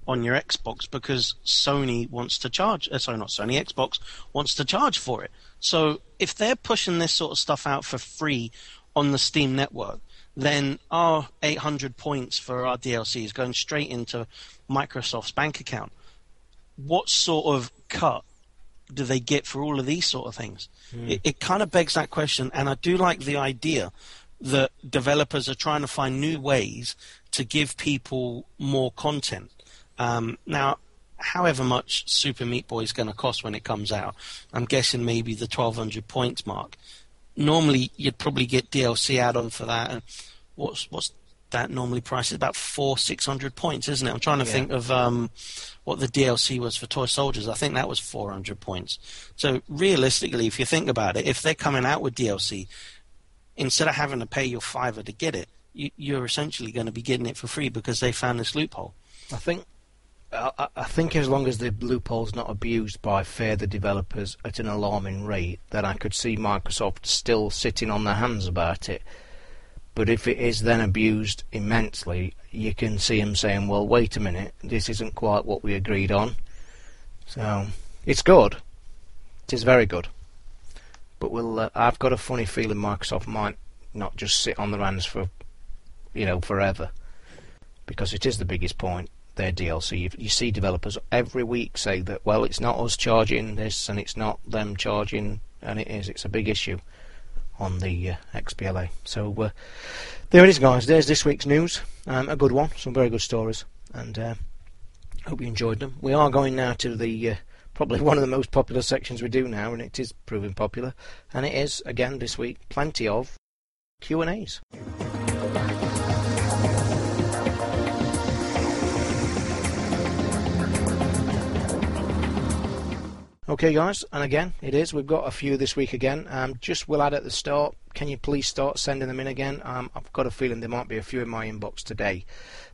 on your Xbox because Sony wants to charge. Uh, sorry, not Sony, Xbox wants to charge for it. So if they're pushing this sort of stuff out for free on the Steam network, then our 800 points for our DLC is going straight into Microsoft's bank account. What sort of cut do they get for all of these sort of things? Mm. It, it kind of begs that question, and I do like the idea that developers are trying to find new ways to give people more content. Um, now, however much Super Meat Boy is going to cost when it comes out, I'm guessing maybe the 1200 points mark. Normally, you'd probably get DLC add-on for that. And what's what's that normally prices about four six hundred points, isn't it? I'm trying to yeah. think of um, what the DLC was for Toy Soldiers. I think that was four hundred points. So realistically, if you think about it, if they're coming out with DLC, instead of having to pay your fiver to get it, you, you're essentially going to be getting it for free because they found this loophole. I think I, think as long as the loophole's not abused by further developers at an alarming rate, then I could see Microsoft still sitting on their hands about it. But if it is then abused immensely, you can see them saying, "Well, wait a minute, this isn't quite what we agreed on." So it's good. It is very good. But we'll. Uh, I've got a funny feeling Microsoft might not just sit on their hands for, you know, forever, because it is the biggest point their DLC. You, you, see developers every week say that, well, it's not us charging this and it's not them charging, and it is. It's a big issue on the uh, XBLA. So uh, there it is, guys. There's this week's news. Um, a good one. Some very good stories, and uh, hope you enjoyed them. We are going now to the uh, probably <laughs> one of the most popular sections we do now, and it is proving popular. And it is again this week plenty of Q and A's. Okay, guys, and again, it is. We've got a few this week again. Um, just will add at the start. Can you please start sending them in again? Um, I've got a feeling there might be a few in my inbox today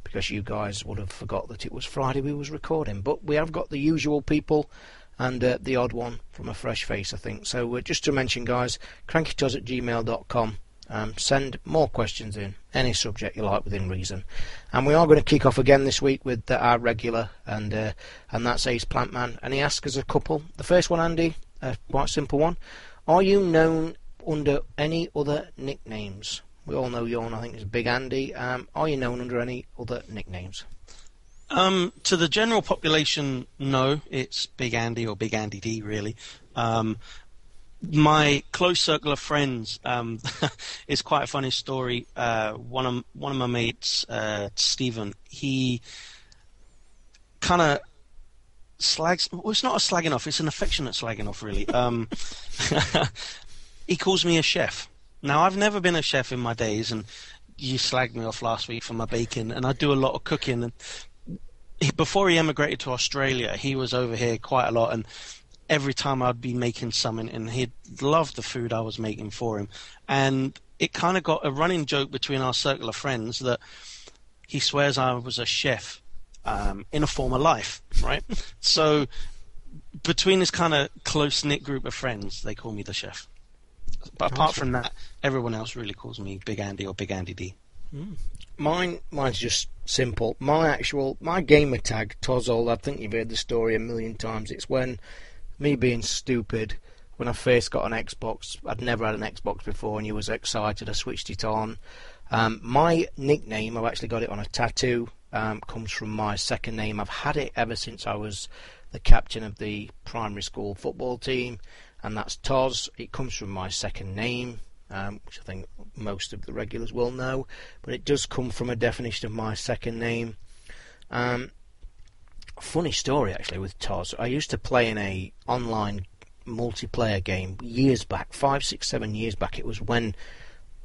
because you guys would have forgot that it was Friday we was recording. But we have got the usual people and uh, the odd one from a fresh face, I think. So uh, just to mention, guys, crankytoz at gmail.com um, send more questions in, any subject you like within reason. And we are going to kick off again this week with our regular, and uh, and that's Ace Plantman. And he asks us a couple. The first one, Andy, a quite simple one. Are you known under any other nicknames? We all know your I think, is Big Andy. Um, are you known under any other nicknames? Um, to the general population, no. It's Big Andy or Big Andy D, really. Um, my close circle of friends um, <laughs> is quite a funny story. Uh, one of one of my mates, uh, Stephen, he kind of slags. Well, it's not a slagging off; it's an affectionate slagging off, really. Um, <laughs> he calls me a chef. Now, I've never been a chef in my days, and you slagged me off last week for my bacon, and I do a lot of cooking. And he, before he emigrated to Australia, he was over here quite a lot, and every time I'd be making something, and he'd love the food I was making for him. And it kind of got a running joke between our circle of friends that he swears I was a chef um, in a former life, right? <laughs> so between this kind of close knit group of friends, they call me the chef. But apart from that, everyone else really calls me Big Andy or Big Andy D. Mm. Mine, mine's just simple. My actual, my gamer tag, Tozol. I think you've heard the story a million times. It's when me being stupid, when I first got an Xbox, I'd never had an Xbox before, and you was excited. I switched it on. Um, my nickname, I've actually got it on a tattoo, um, comes from my second name. I've had it ever since I was the captain of the primary school football team, and that's Toz. It comes from my second name, um, which I think most of the regulars will know, but it does come from a definition of my second name. Um, funny story actually with Toz. I used to play in a online multiplayer game years back, five, six, seven years back. It was when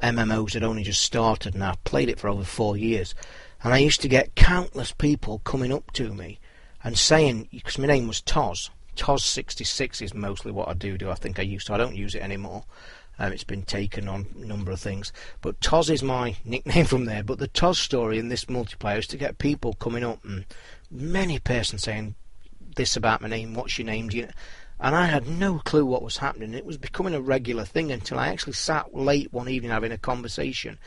MMOs had only just started, and I played it for over four years. And I used to get countless people coming up to me and saying, because my name was Toz. Toz66 is mostly what I do. Do I think I used to? I don't use it anymore. Um, it's been taken on a number of things. But Toz is my <laughs> nickname from there. But the Toz story in this multiplayer is to get people coming up and many persons saying this about my name, what's your name? Do you... And I had no clue what was happening. It was becoming a regular thing until I actually sat late one evening having a conversation.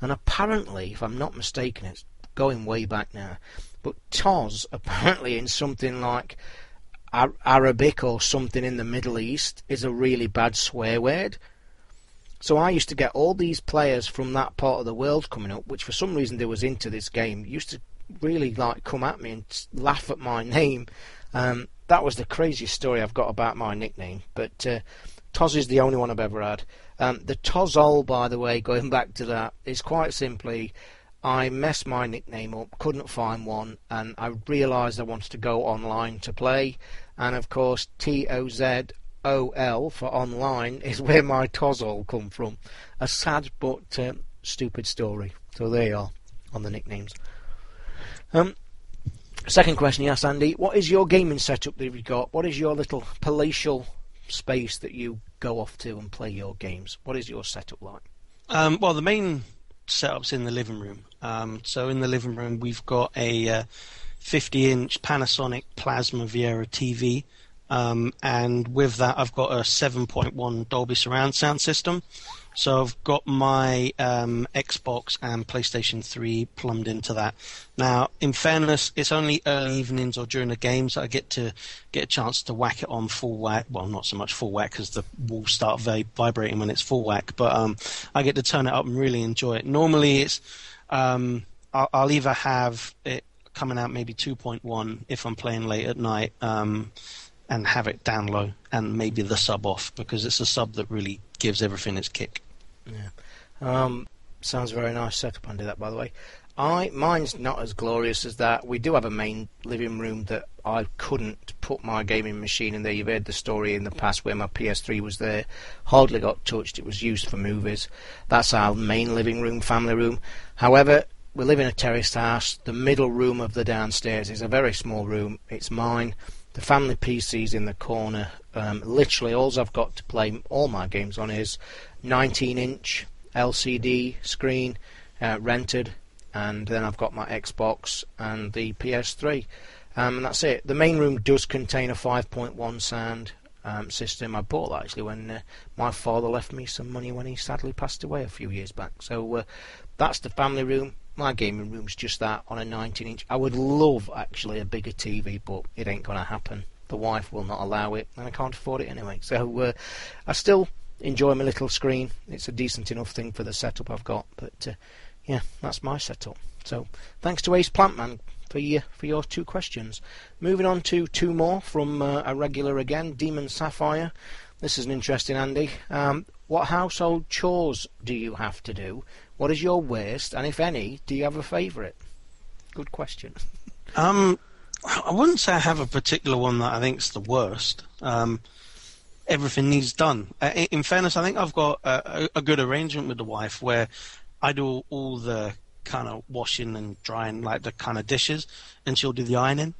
And apparently, if I'm not mistaken, it's going way back now, but Toz <laughs> apparently in something like Arabic or something in the Middle East is a really bad swear word. So I used to get all these players from that part of the world coming up, which for some reason they was into this game, used to really like come at me and laugh at my <laughs> name. Um, that was the craziest story I've got about my nickname. But uh, Toz is the only one I've ever had. Um, the Tozol, by the way, <laughs> going back to that, is quite simply I messed my nickname up, couldn't find one, and I realised I wanted to go online to play. And of course, T O Z O L for online <laughs> is where my Tozol come from. A sad but uh, stupid story. So there you are on the nicknames. Um, second question he asked Andy, what is your gaming setup that you've got? What is your little palatial space that you go off to and play your games? What is your setup like? Um, well, the main setup's in the living room. Um, so in the living room, we've got a uh, 50-inch Panasonic Plasma Viera TV, um, and with that, I've got a 7.1 Dolby surround sound system. So I've got my um, Xbox and PlayStation 3 plumbed into that. Now, in fairness, it's only early evenings or during the games that I get to get a chance to whack it on full whack. Well, not so much full whack because the walls start vi- vibrating when it's full whack, but um, I get to turn it up and really enjoy it. Normally, it's um, I'll, I'll, either have it coming out maybe 2.1 if I'm playing late at night. Um, and have it down low and maybe the sub off because it's a sub that really gives everything its kick. Yeah. Um, sounds very nice setup I under that, by the way. I mine's not as glorious as that. We do have a main living room that I couldn't put my gaming machine in there. You've heard the story in the past where my PS3 was there, hardly got touched. It was used for movies. That's our main living room, family room. However, we live in a terraced house. The middle room of the downstairs is a very small room. It's mine. The family PC's in the corner. Um, literally, all I've got to play all my games on is 19-inch LCD screen uh, rented, and then I've got my Xbox and the PS3, um, and that's it. The main room does contain a 5.1 sound um, system. I bought that actually when uh, my father left me some money when he sadly passed away a few years back. So uh, that's the family room my gaming room's just that on a 19 inch. I would love actually a bigger TV, but it ain't going to happen. The wife will not allow it, and I can't afford it anyway. So uh, I still enjoy my little screen. It's a decent enough thing for the setup I've got, but uh, yeah, that's my setup. So thanks to Ace Plantman for your for your two questions. Moving on to two more from uh, a regular again, Demon Sapphire. This is an interesting Andy. Um, what household chores do you have to do what is your worst, and if any, do you have a favourite? Good question. <laughs> um, I wouldn't say I have a particular one that I think is the worst. Um, everything needs done. Uh, in fairness, I think I've got a, a, good arrangement with the wife where I do all the kind of washing and drying, like the kind of dishes, and she'll do the ironing.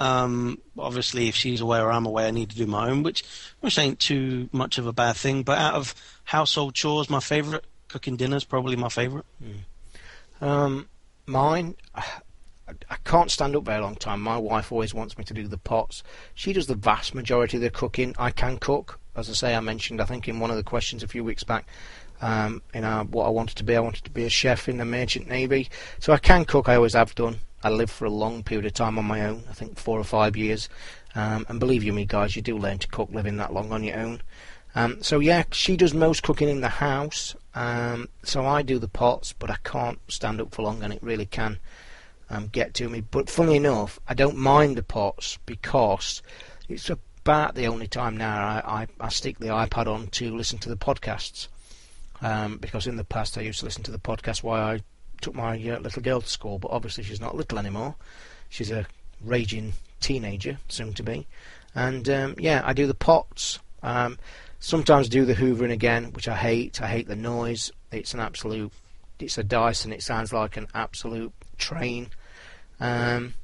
Um, obviously, if she's away or I'm away, I need to do my own, which which ain't too much of a bad thing. But out of household chores, my favourite cooking dinner is probably my favourite. Mm. Um, mine, I can't stand up very long time. My wife always wants me to do the pots. She does the vast majority of the cooking. I can cook, as I say. I mentioned, I think, in one of the questions a few weeks back. Um, in our, what I wanted to be, I wanted to be a chef in the merchant navy. So I can cook. I always have done. I lived for a long period of time on my own. I think four or five years. Um, and believe you me, guys, you do learn to cook living that long on your own. Um, so yeah, she does most cooking in the house. Um, so I do the pots, but I can't stand up for long, and it really can um, get to me. But funnily enough, I don't mind the pots because it's about the only time now I, I, I stick the iPad on to listen to the podcasts. Um, because in the past I used to listen to the podcast while I took my uh, little girl to school, but obviously she's not little anymore. She's a raging teenager, soon to be. And um, yeah, I do the pots. Um, Sometimes do the hoovering again, which I hate. I hate the noise. It's an absolute. It's a Dyson. It sounds like an absolute train. Um,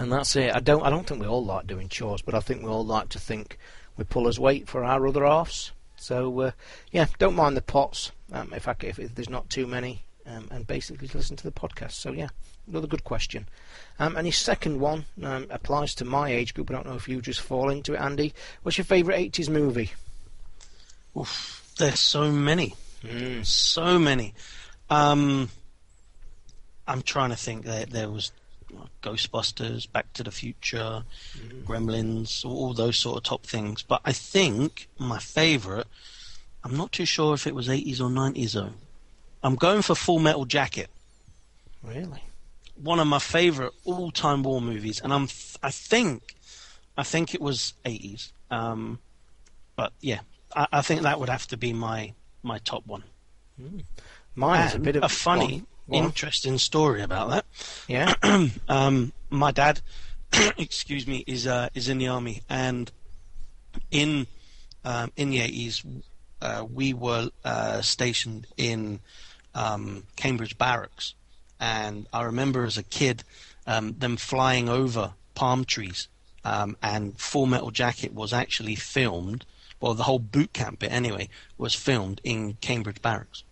and that's it. I don't. I don't think we all like doing chores, but I think we all like to think we pull as weight for our other halves. So uh, yeah, don't mind the pots um, if, I, if, if there's not too many, um, and basically to listen to the podcast. So yeah, another good question. Um, and his second one um, applies to my age group. I don't know if you just fall into it, Andy. What's your favourite '80s movie? Oof, there's so many, mm. so many. Um, I'm trying to think. There, there was Ghostbusters, Back to the Future, mm. Gremlins, all those sort of top things. But I think my favourite. I'm not too sure if it was 80s or 90s though. I'm going for Full Metal Jacket. Really? One of my favourite all-time war movies, and I'm. I think, I think it was 80s. Um, but yeah, I, I, think that would have to be my my top one. Mm. Mine is a bit of a funny, interesting story about that. Yeah. <clears throat> um, my dad, <clears throat> excuse me, is uh, is in the army, and in um, in the eighties, uh, we were uh, stationed in um, Cambridge Barracks, and I remember as a kid um, them flying over palm trees, um, and Full Metal Jacket was actually filmed well, the whole boot camp bit anyway was filmed in Cambridge Barracks.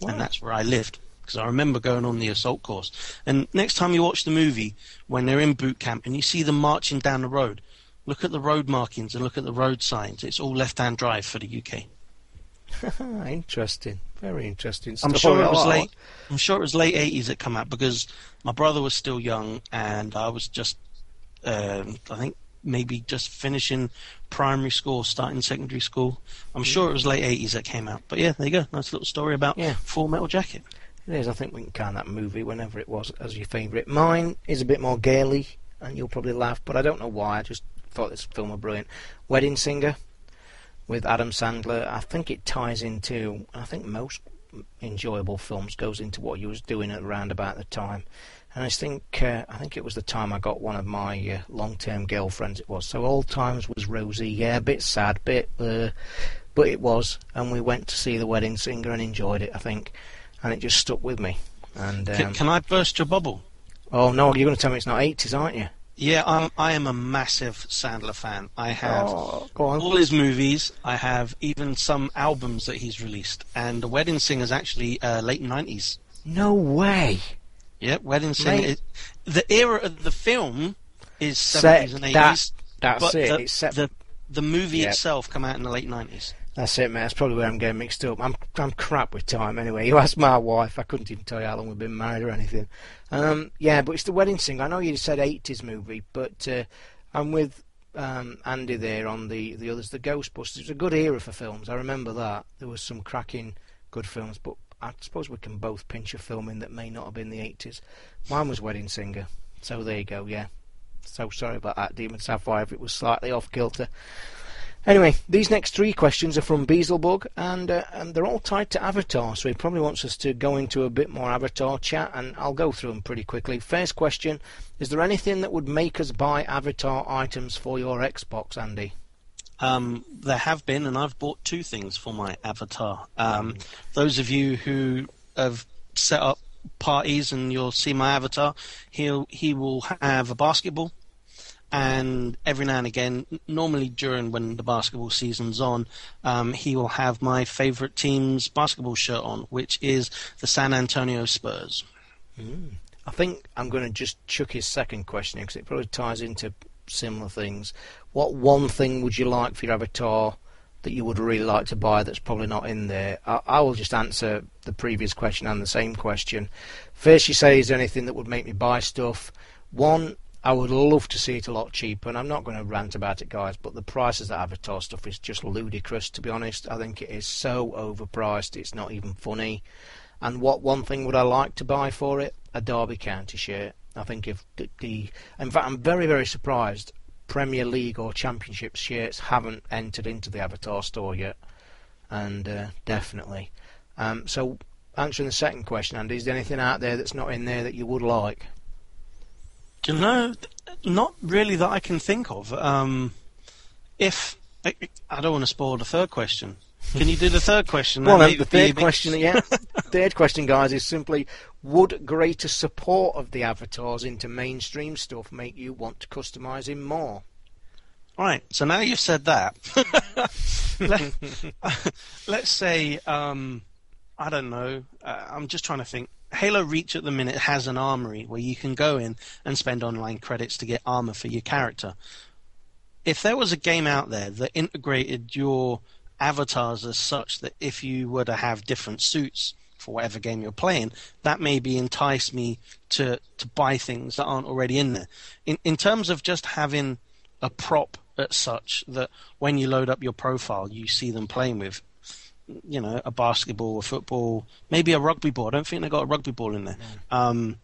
Wow. and that's where I lived because I remember going on the assault course. And next time you watch the movie, when they're in boot camp and you see them marching down the road, look at the road markings and look at the road signs. It's all left-hand drive for the UK. <laughs> Interesting. Very interesting. I'm sure it was late. I'm sure it was late 80s it come out because my brother was still young and I was just, um, I think maybe just finishing primary school, starting secondary school. I'm sure it was late 80s that came out. But yeah, there you go. Nice little story about Yeah. Full Metal Jacket. It is. I think we can count that movie whenever it was as your favourite. Mine is a bit more gaily, and you'll probably laugh, but I don't know why. I just thought this film was brilliant. Wedding Singer with Adam Sandler. I think it ties into. I think most enjoyable films goes into what you was doing at around about the time. And I think uh, I think it was the time I got one of my uh, long-term girlfriends. It was so old times was rosy. Yeah, a bit sad, bit, uh, but it was. And we went to see the Wedding Singer and enjoyed it. I think, and it just stuck with me. And Can, um, can I burst your bubble? oh no, you're going to tell me it's not 80s, aren't you? Yeah, I'm, I am a massive Sandler fan. I have Oh, all his movies. I have even some albums that he's released. And The Wedding Singer is actually uh, late 90s. No way. Yeah, Wedding Singer. Is, the era of the film is 70s Set and 80s. that. That's it. The, set. the, the movie Yep. itself come out in the late 90s. That's it, mate. That's probably where I'm getting mixed up. I'm I'm crap with time anyway. You ask my wife, I couldn't even tell you how long we've been married or anything. Um, yeah, but it's the wedding singer. I know you said 80s movie, but uh, I'm with um, Andy there on the the others. The Ghostbusters. It's a good era for films. I remember that there was some cracking good films, but I suppose we can both pinch a film in that may not have been the 80s. Mine was Wedding Singer. So there you go. Yeah. So sorry about that, Demon Sapphire, if it was slightly off kilter. Anyway, these next three questions are from Beaselbug, and uh, and they're all tied to Avatar. So he probably wants us to go into a bit more Avatar chat, and I'll go through them pretty quickly. First question: Is there anything that would make us buy Avatar items for your Xbox, Andy? Um, there have been, and I've bought two things for my avatar. Um, those of you who have set up parties and you'll see my avatar, he'll he will have a basketball, and every now and again, normally during when the basketball season's on, um, he will have my favourite team's basketball shirt on, which is the San Antonio Spurs. I think I'm going to just chuck his second question because it probably ties into similar things. What one thing would you like for your avatar that you would really like to buy that's probably not in there? I, I will just answer the previous question and the same question. First, you say, is there anything that would make me buy stuff? One, I would love to see it a lot cheaper, and I'm not going to rant about it, guys, but the prices of Avatar stuff is just ludicrous, to be honest. I think it is so overpriced, it's not even funny. And what one thing would I like to buy for it? A Derby County shirt. I think if the, the in fact, I'm very very surprised Premier League or Championship shirts haven't entered into the Avatar store yet, and uh, definitely. Um, so, answering the second question, Andy, is there anything out there that's not in there that you would like? Do you know? Not really that I can think of. Um, if I, I don't want to spoil the third question, can you do the third question? Well, the third question, yeah. <laughs> third question, guys, is simply: Would greater support of the avatars into mainstream stuff make you want to customise him more? Right. So now you've said that, let, <laughs> <laughs> let's say um, I don't know. Uh, I'm just trying to think. Halo Reach at the minute has an armory where you can go in and spend online credits to get armor for your character. If there was a game out there that integrated your avatars as such that if you were to have different suits for whatever game you're playing, that maybe entice me to, to buy things that aren't already in there. In in terms of just having a prop as such that when you load up your profile you see them playing with you know, a basketball, a football, maybe a rugby ball. I don't think they got a rugby ball in there. Um,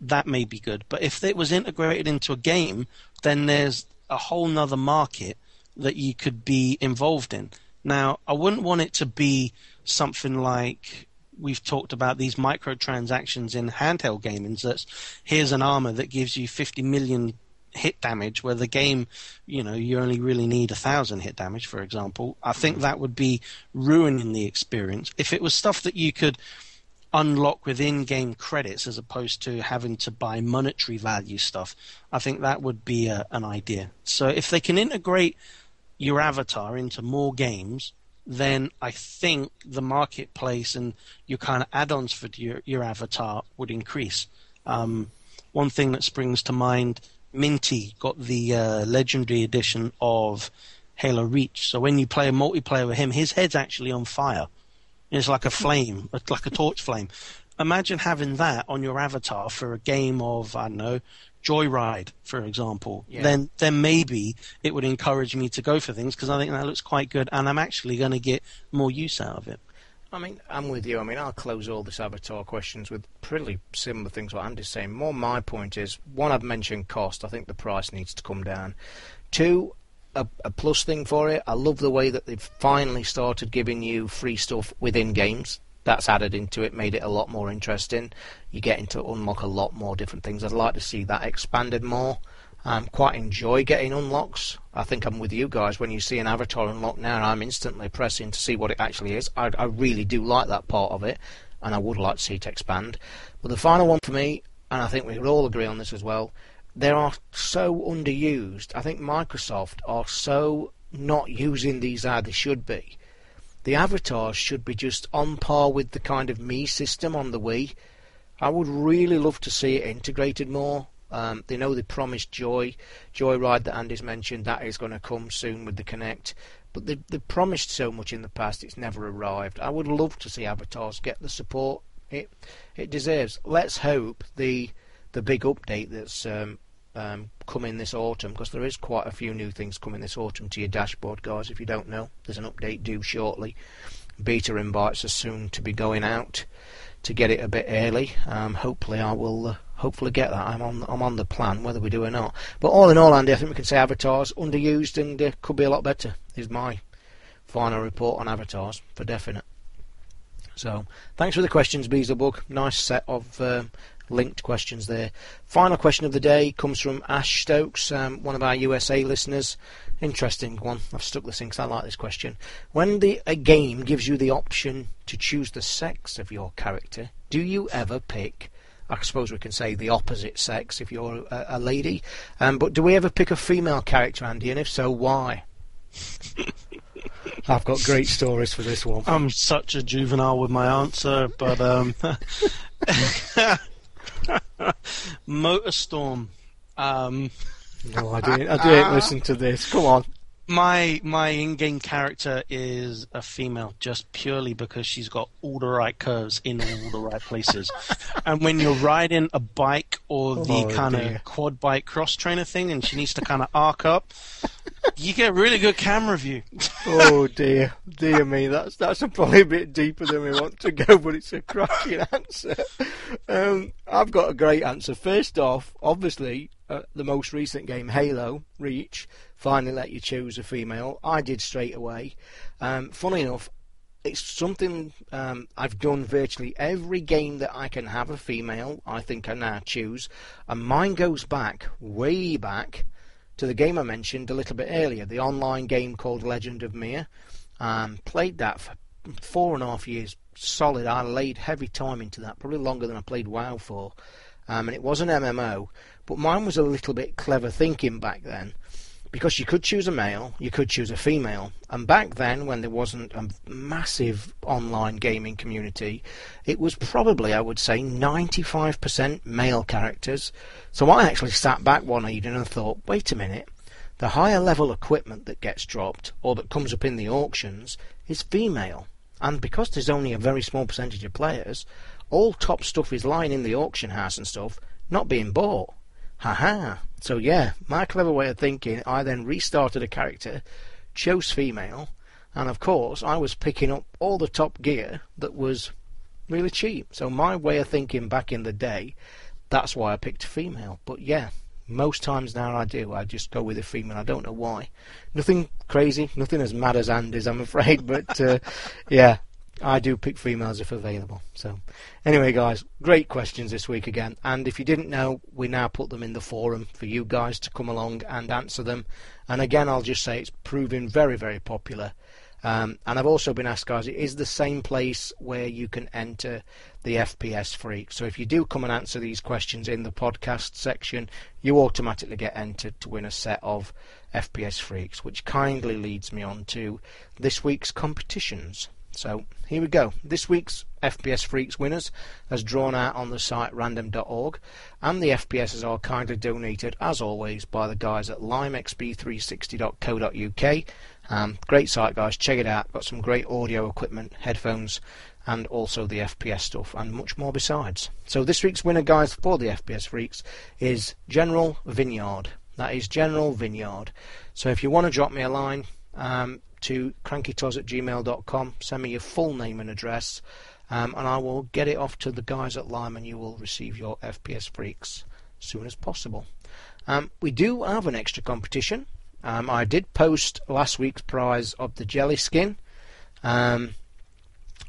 that may be good. But if it was integrated into a game, then there's a whole nother market that you could be involved in. Now, I wouldn't want it to be something like we've talked about these microtransactions in handheld gaming. That's here's an armor that gives you 50 million hit damage, where the game, you know, you only really need a thousand hit damage, for example. I think that would be ruining the experience. If it was stuff that you could unlock within game credits as opposed to having to buy monetary value stuff, I think that would be a, an idea. So if they can integrate your avatar into more games, then I think the marketplace and your kind of add-ons for your, your avatar would increase. Um, one thing that springs to mind, Minty got the uh, legendary edition of Halo Reach. So when you play a multiplayer with him, his head's actually on fire. It's like a flame, <laughs> like a torch flame. Imagine having that on your avatar for a game of, I don't know, Joyride, for example, Yeah. then then maybe it would encourage me to go for things because I think that looks quite good, and I'm actually going to get more use out of it. I mean, I'm with you. I mean, I'll close all this avatar questions with pretty similar things what Andy's saying. More my point is, one, I've mentioned cost. I think the price needs to come down. Two, a, a plus thing for it, I love the way that they've finally started giving you free stuff within games. That's added into it, made it a lot more interesting. You're getting to unlock a lot more different things. I'd like to see that expanded more. Um, quite enjoy getting unlocks. I think I'm with you guys. When you see an avatar unlock now, I'm instantly pressing to see what it actually is. I, I really do like that part of it, and I would like to see it expand. But the final one for me, and I think we would all agree on this as well, they are so underused. I think Microsoft are so not using these how they should be. The avatars should be just on par with the kind of me system on the Wii. I would really love to see it integrated more. Um, they know they promised Joy, Joyride that Andy's mentioned, that is going to come soon with the Kinect. But they, they promised so much in the past, it's never arrived. I would love to see avatars get the support it it deserves. Let's hope the the big update that's um, um, coming this autumn, because there is quite a few new things coming this autumn to your dashboard, guys. If you don't know, there's an update due shortly. Beta invites are soon to be going out to get it a bit early. Um, hopefully, I will. Uh, hopefully, get that. I'm on. I'm on the plan, whether we do or not. But all in all, Andy, I think we can say avatars underused and uh, could be a lot better. Is my final report on avatars for definite. So, thanks for the questions, Beaslebug. Nice set of um, linked questions there. Final question of the day comes from Ash Stokes, um, one of our USA listeners. Interesting one. I've stuck this in because I like this question. When the a game gives you the option to choose the sex of your character, do you ever pick? I suppose we can say the opposite sex if you're a, a lady. Um, but do we ever pick a female character, Andy? And if so, why? <laughs> I've got great stories for this one. I'm such a juvenile with my answer, but um, <laughs> Motorstorm. Um, No, I didn't. I didn't <laughs> listen to this. Come on. My my in-game character is a female, just purely because she's got all the right curves in all the right places. <laughs> and when you're riding a bike or the Oh, kind of quad bike cross trainer thing, and she needs to kind of arc up, you get really good camera view. Oh dear, dear me. That's that's probably a bit deeper than we want to go, but it's a cracking answer. Um, I've got a great answer. First off, obviously, uh, the most recent game, Halo Reach, finally let you choose a female. I did straight away. Um, funny enough, it's something um, I've done virtually every game that I can have a female. I think I now choose, and mine goes back way back to the game I mentioned a little bit earlier, the online game called Legend of Mir. Um, played that for four and a half years solid. I laid heavy time into that, probably longer than I played WoW for. Um, and it was an MMO, but mine was a little bit clever thinking back then. Because you could choose a male, you could choose a female, and back then, when there wasn't a massive online gaming community, it was probably, I would say, 95% male characters. So I actually sat back one evening and thought, wait a minute, the higher level equipment that gets dropped or that comes up in the auctions is female. And because there's only a very small percentage of players, all top stuff is lying in the auction house and stuff, not being bought. Haha. So yeah, my clever way of thinking, I then restarted a character, chose female, and of course I was picking up all the top gear that was really cheap. So my way of thinking back in the day, that's why I picked female. But yeah, most times now I do. I just go with a female. I don't know why. Nothing crazy, nothing as mad as Andy's, I'm afraid. <laughs> But uh, yeah, I do pick females if available. So anyway, guys, great questions this week again. And if you didn't know, we now put them in the forum for you guys to come along and answer them. And again, I'll just say it's proving very, very popular. Um, and I've also been asked, guys, it is the same place where you can enter the FPS Freak. So if you do come and answer these questions in the podcast section, you automatically get entered to win a set of FPS Freaks, which kindly leads me on to this week's competitions. So here we go. This week's FPS Freaks winners, as drawn out on the site random.org, and the FPSs are kindly donated, as always, by the guys at limexp360.co.uk. Um, great site, guys. Check it out. Got some great audio equipment, headphones, and also the FPS stuff, and much more besides. So this week's winner, guys, for the FPS Freaks is General Vineyard. That is General Vineyard. So if you want to drop me a line, um, to crankytoz at gmail.com. Send me your full name and address, um, and I will get it off to the guys at Lime, and you will receive your FPS Freaks as soon as possible. Um, we do have an extra competition. Um, I did post last week's prize of the jelly skin, um,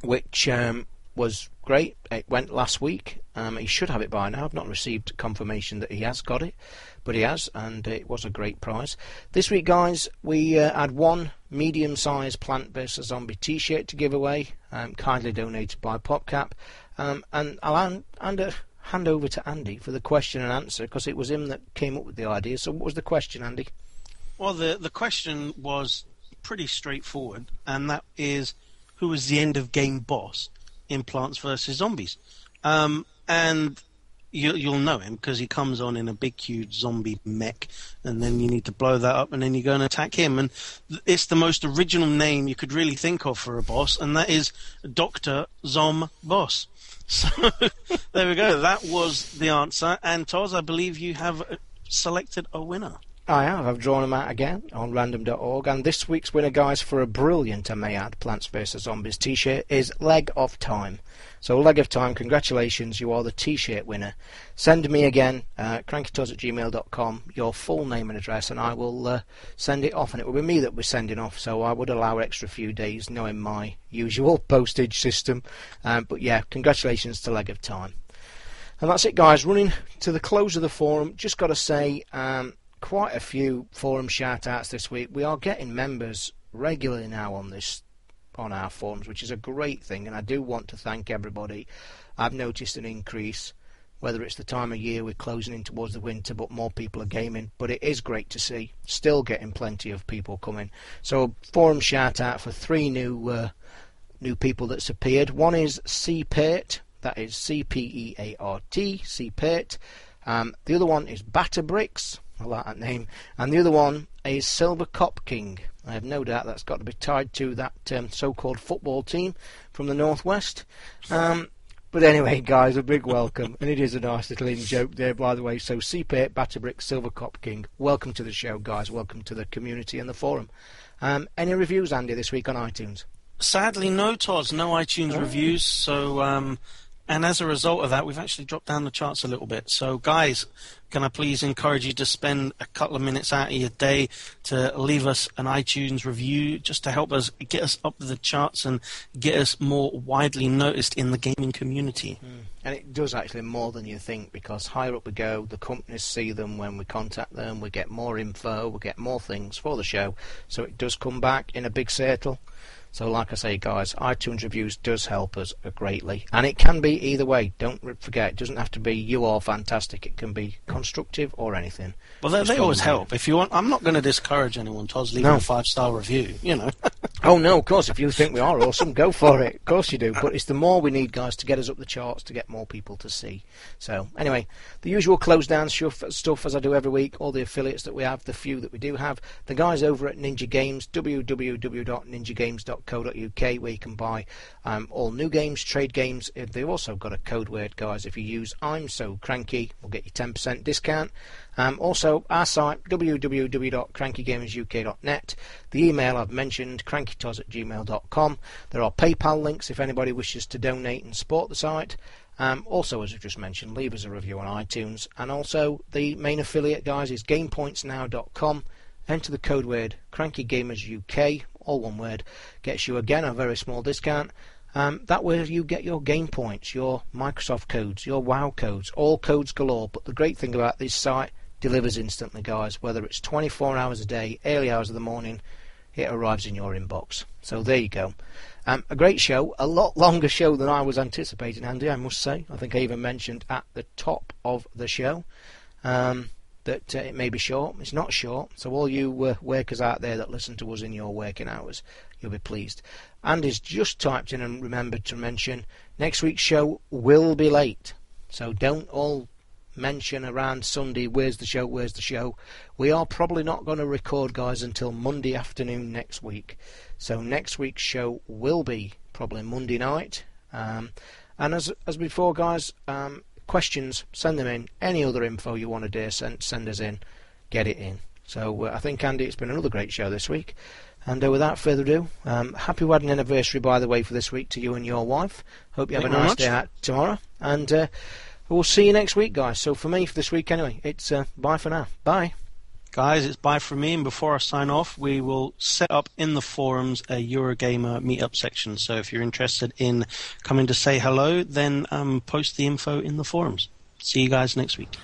which um, was great. It went last week. Um, he should have it by now. I've not received confirmation that he has got it, but he has, and it was a great prize. This week, guys, we uh, had one medium-sized Plant vs Zombie T-shirt to give away, um, kindly donated by PopCap, um, and I'll hand, hand, uh, hand over to Andy for the question and answer because it was him that came up with the idea. So, what was the question, Andy? Well, the the question was pretty straightforward, and that is, who was the end of game boss in Plants vs Zombies? Um, and you, you'll know him because he comes on in a big, huge zombie mech, and then you need to blow that up, and then you go and attack him. And it's the most original name you could really think of for a boss, and that is Doctor Zom Boss. <laughs> So there we go. That was the answer. And Toz, I believe you have uh, selected a winner. I have. I've drawn them out again on random.org. And this week's winner, guys, for a brilliant, I may add, Plants vs. Zombies t shirt is Leg of Time. So, Leg of Time, congratulations, you are the t shirt winner. Send me again, uh, crankytoz at gmail.com, your full name and address, and I will uh, send it off. And it will be me that we're sending off, so I would allow extra few days, knowing my usual <laughs> postage system. Um, but yeah, congratulations to Leg of Time. And that's it, guys. Running to the close of the forum, just got to say, um, quite a few forum shout outs this week. We are getting members regularly now on this on our forums, which is a great thing, and I do want to thank everybody. I've noticed an increase, whether it's the time of year we're closing in towards the winter, but more people are gaming. But it is great to see. Still getting plenty of people coming. So forum shout out for three new uh, new people that's appeared. One is C Pert, that is C P E A R T, Pert. Um, the other one is Batter Bricks. I like that name. And the other one is Silver Kop King. I have no doubt that's got to be tied to that um, so-called football team from the northwest. Um, but anyway, <laughs> guys, a big welcome, and it is a nice little in joke there, by the way. So, CP, Batterbrick, Silver Cop King, welcome to the show, guys. Welcome to the community and the forum. Um, any reviews, Andy, this week on iTunes? Sadly, no, Toz, no iTunes oh. reviews. So, um, and as a result of that, we've actually dropped down the charts a little bit. So, guys, can I please encourage you to spend a couple of minutes out of your day to leave us an iTunes review just to help us get us up the charts and get us more widely noticed in the gaming community? Mm. And it does actually more than you think because higher up we go, the companies see them when we contact them, we get more info, we get more things for the show. So it does come back in a big circle. So, like I say, guys, iTunes reviews does help us greatly, and it can be either way. Don't forget, it doesn't have to be you are fantastic. It can be constructive or anything. Well, they, they always help. If you want, I'm not going to discourage anyone. Toz leaving no. a five star review. You know. <laughs> oh no, of course. If you think we are awesome, go for it. Of course you do. But it's the more we need, guys, to get us up the charts, to get more people to see. So anyway, the usual close down stuff as I do every week. All the affiliates that we have, the few that we do have, the guys over at Ninja Games, www.ninjagames.com co.uk where you can buy um, all new games, trade games. They've also got a code word, guys. If you use I'm so cranky, we'll get you 10% discount. Um, also, our site, www.crankygamersuk.net. The email I've mentioned, crankytoz at gmail.com. There are PayPal links if anybody wishes to donate and support the site. Um, also, as I've just mentioned, leave us a review on iTunes. And also, the main affiliate, guys, is GamePointsNow.com. Enter the code word CrankyGamersUK all one word, gets you again a very small discount. Um, that way you get your game points, your Microsoft codes, your WoW codes, all codes galore. But the great thing about this site delivers instantly, guys. Whether it's 24 hours a day, early hours of the morning, it arrives in your inbox. So there you go. Um, a great show, a lot longer show than I was anticipating, Andy. I must say. I think I even mentioned at the top of the show um, that uh, it may be short. It's not short. So all you uh, workers out there that listen to us in your working hours, you'll be pleased. Andy's just typed in and remembered to mention next week's show will be late. So don't all mention around Sunday, where's the show, where's the show. We are probably not going to record, guys, until Monday afternoon next week. So next week's show will be probably Monday night. Um, and as as before, guys, um, questions, send them in. Any other info you want to dare send, send us in, get it in. So uh, I think, Andy, it's been another great show this week. And uh, without further ado, um, happy wedding anniversary, by the way, for this week to you and your wife. Hope you have Thank a nice much. day out tomorrow. And uh, we'll see you next week, guys. So for me, for this week anyway, it's uh, bye for now. Bye. Guys, it's bye from me, and before I sign off, we will set up in the forums a Eurogamer meetup section. So if you're interested in coming to say hello, then um, post the info in the forums. See you guys next week.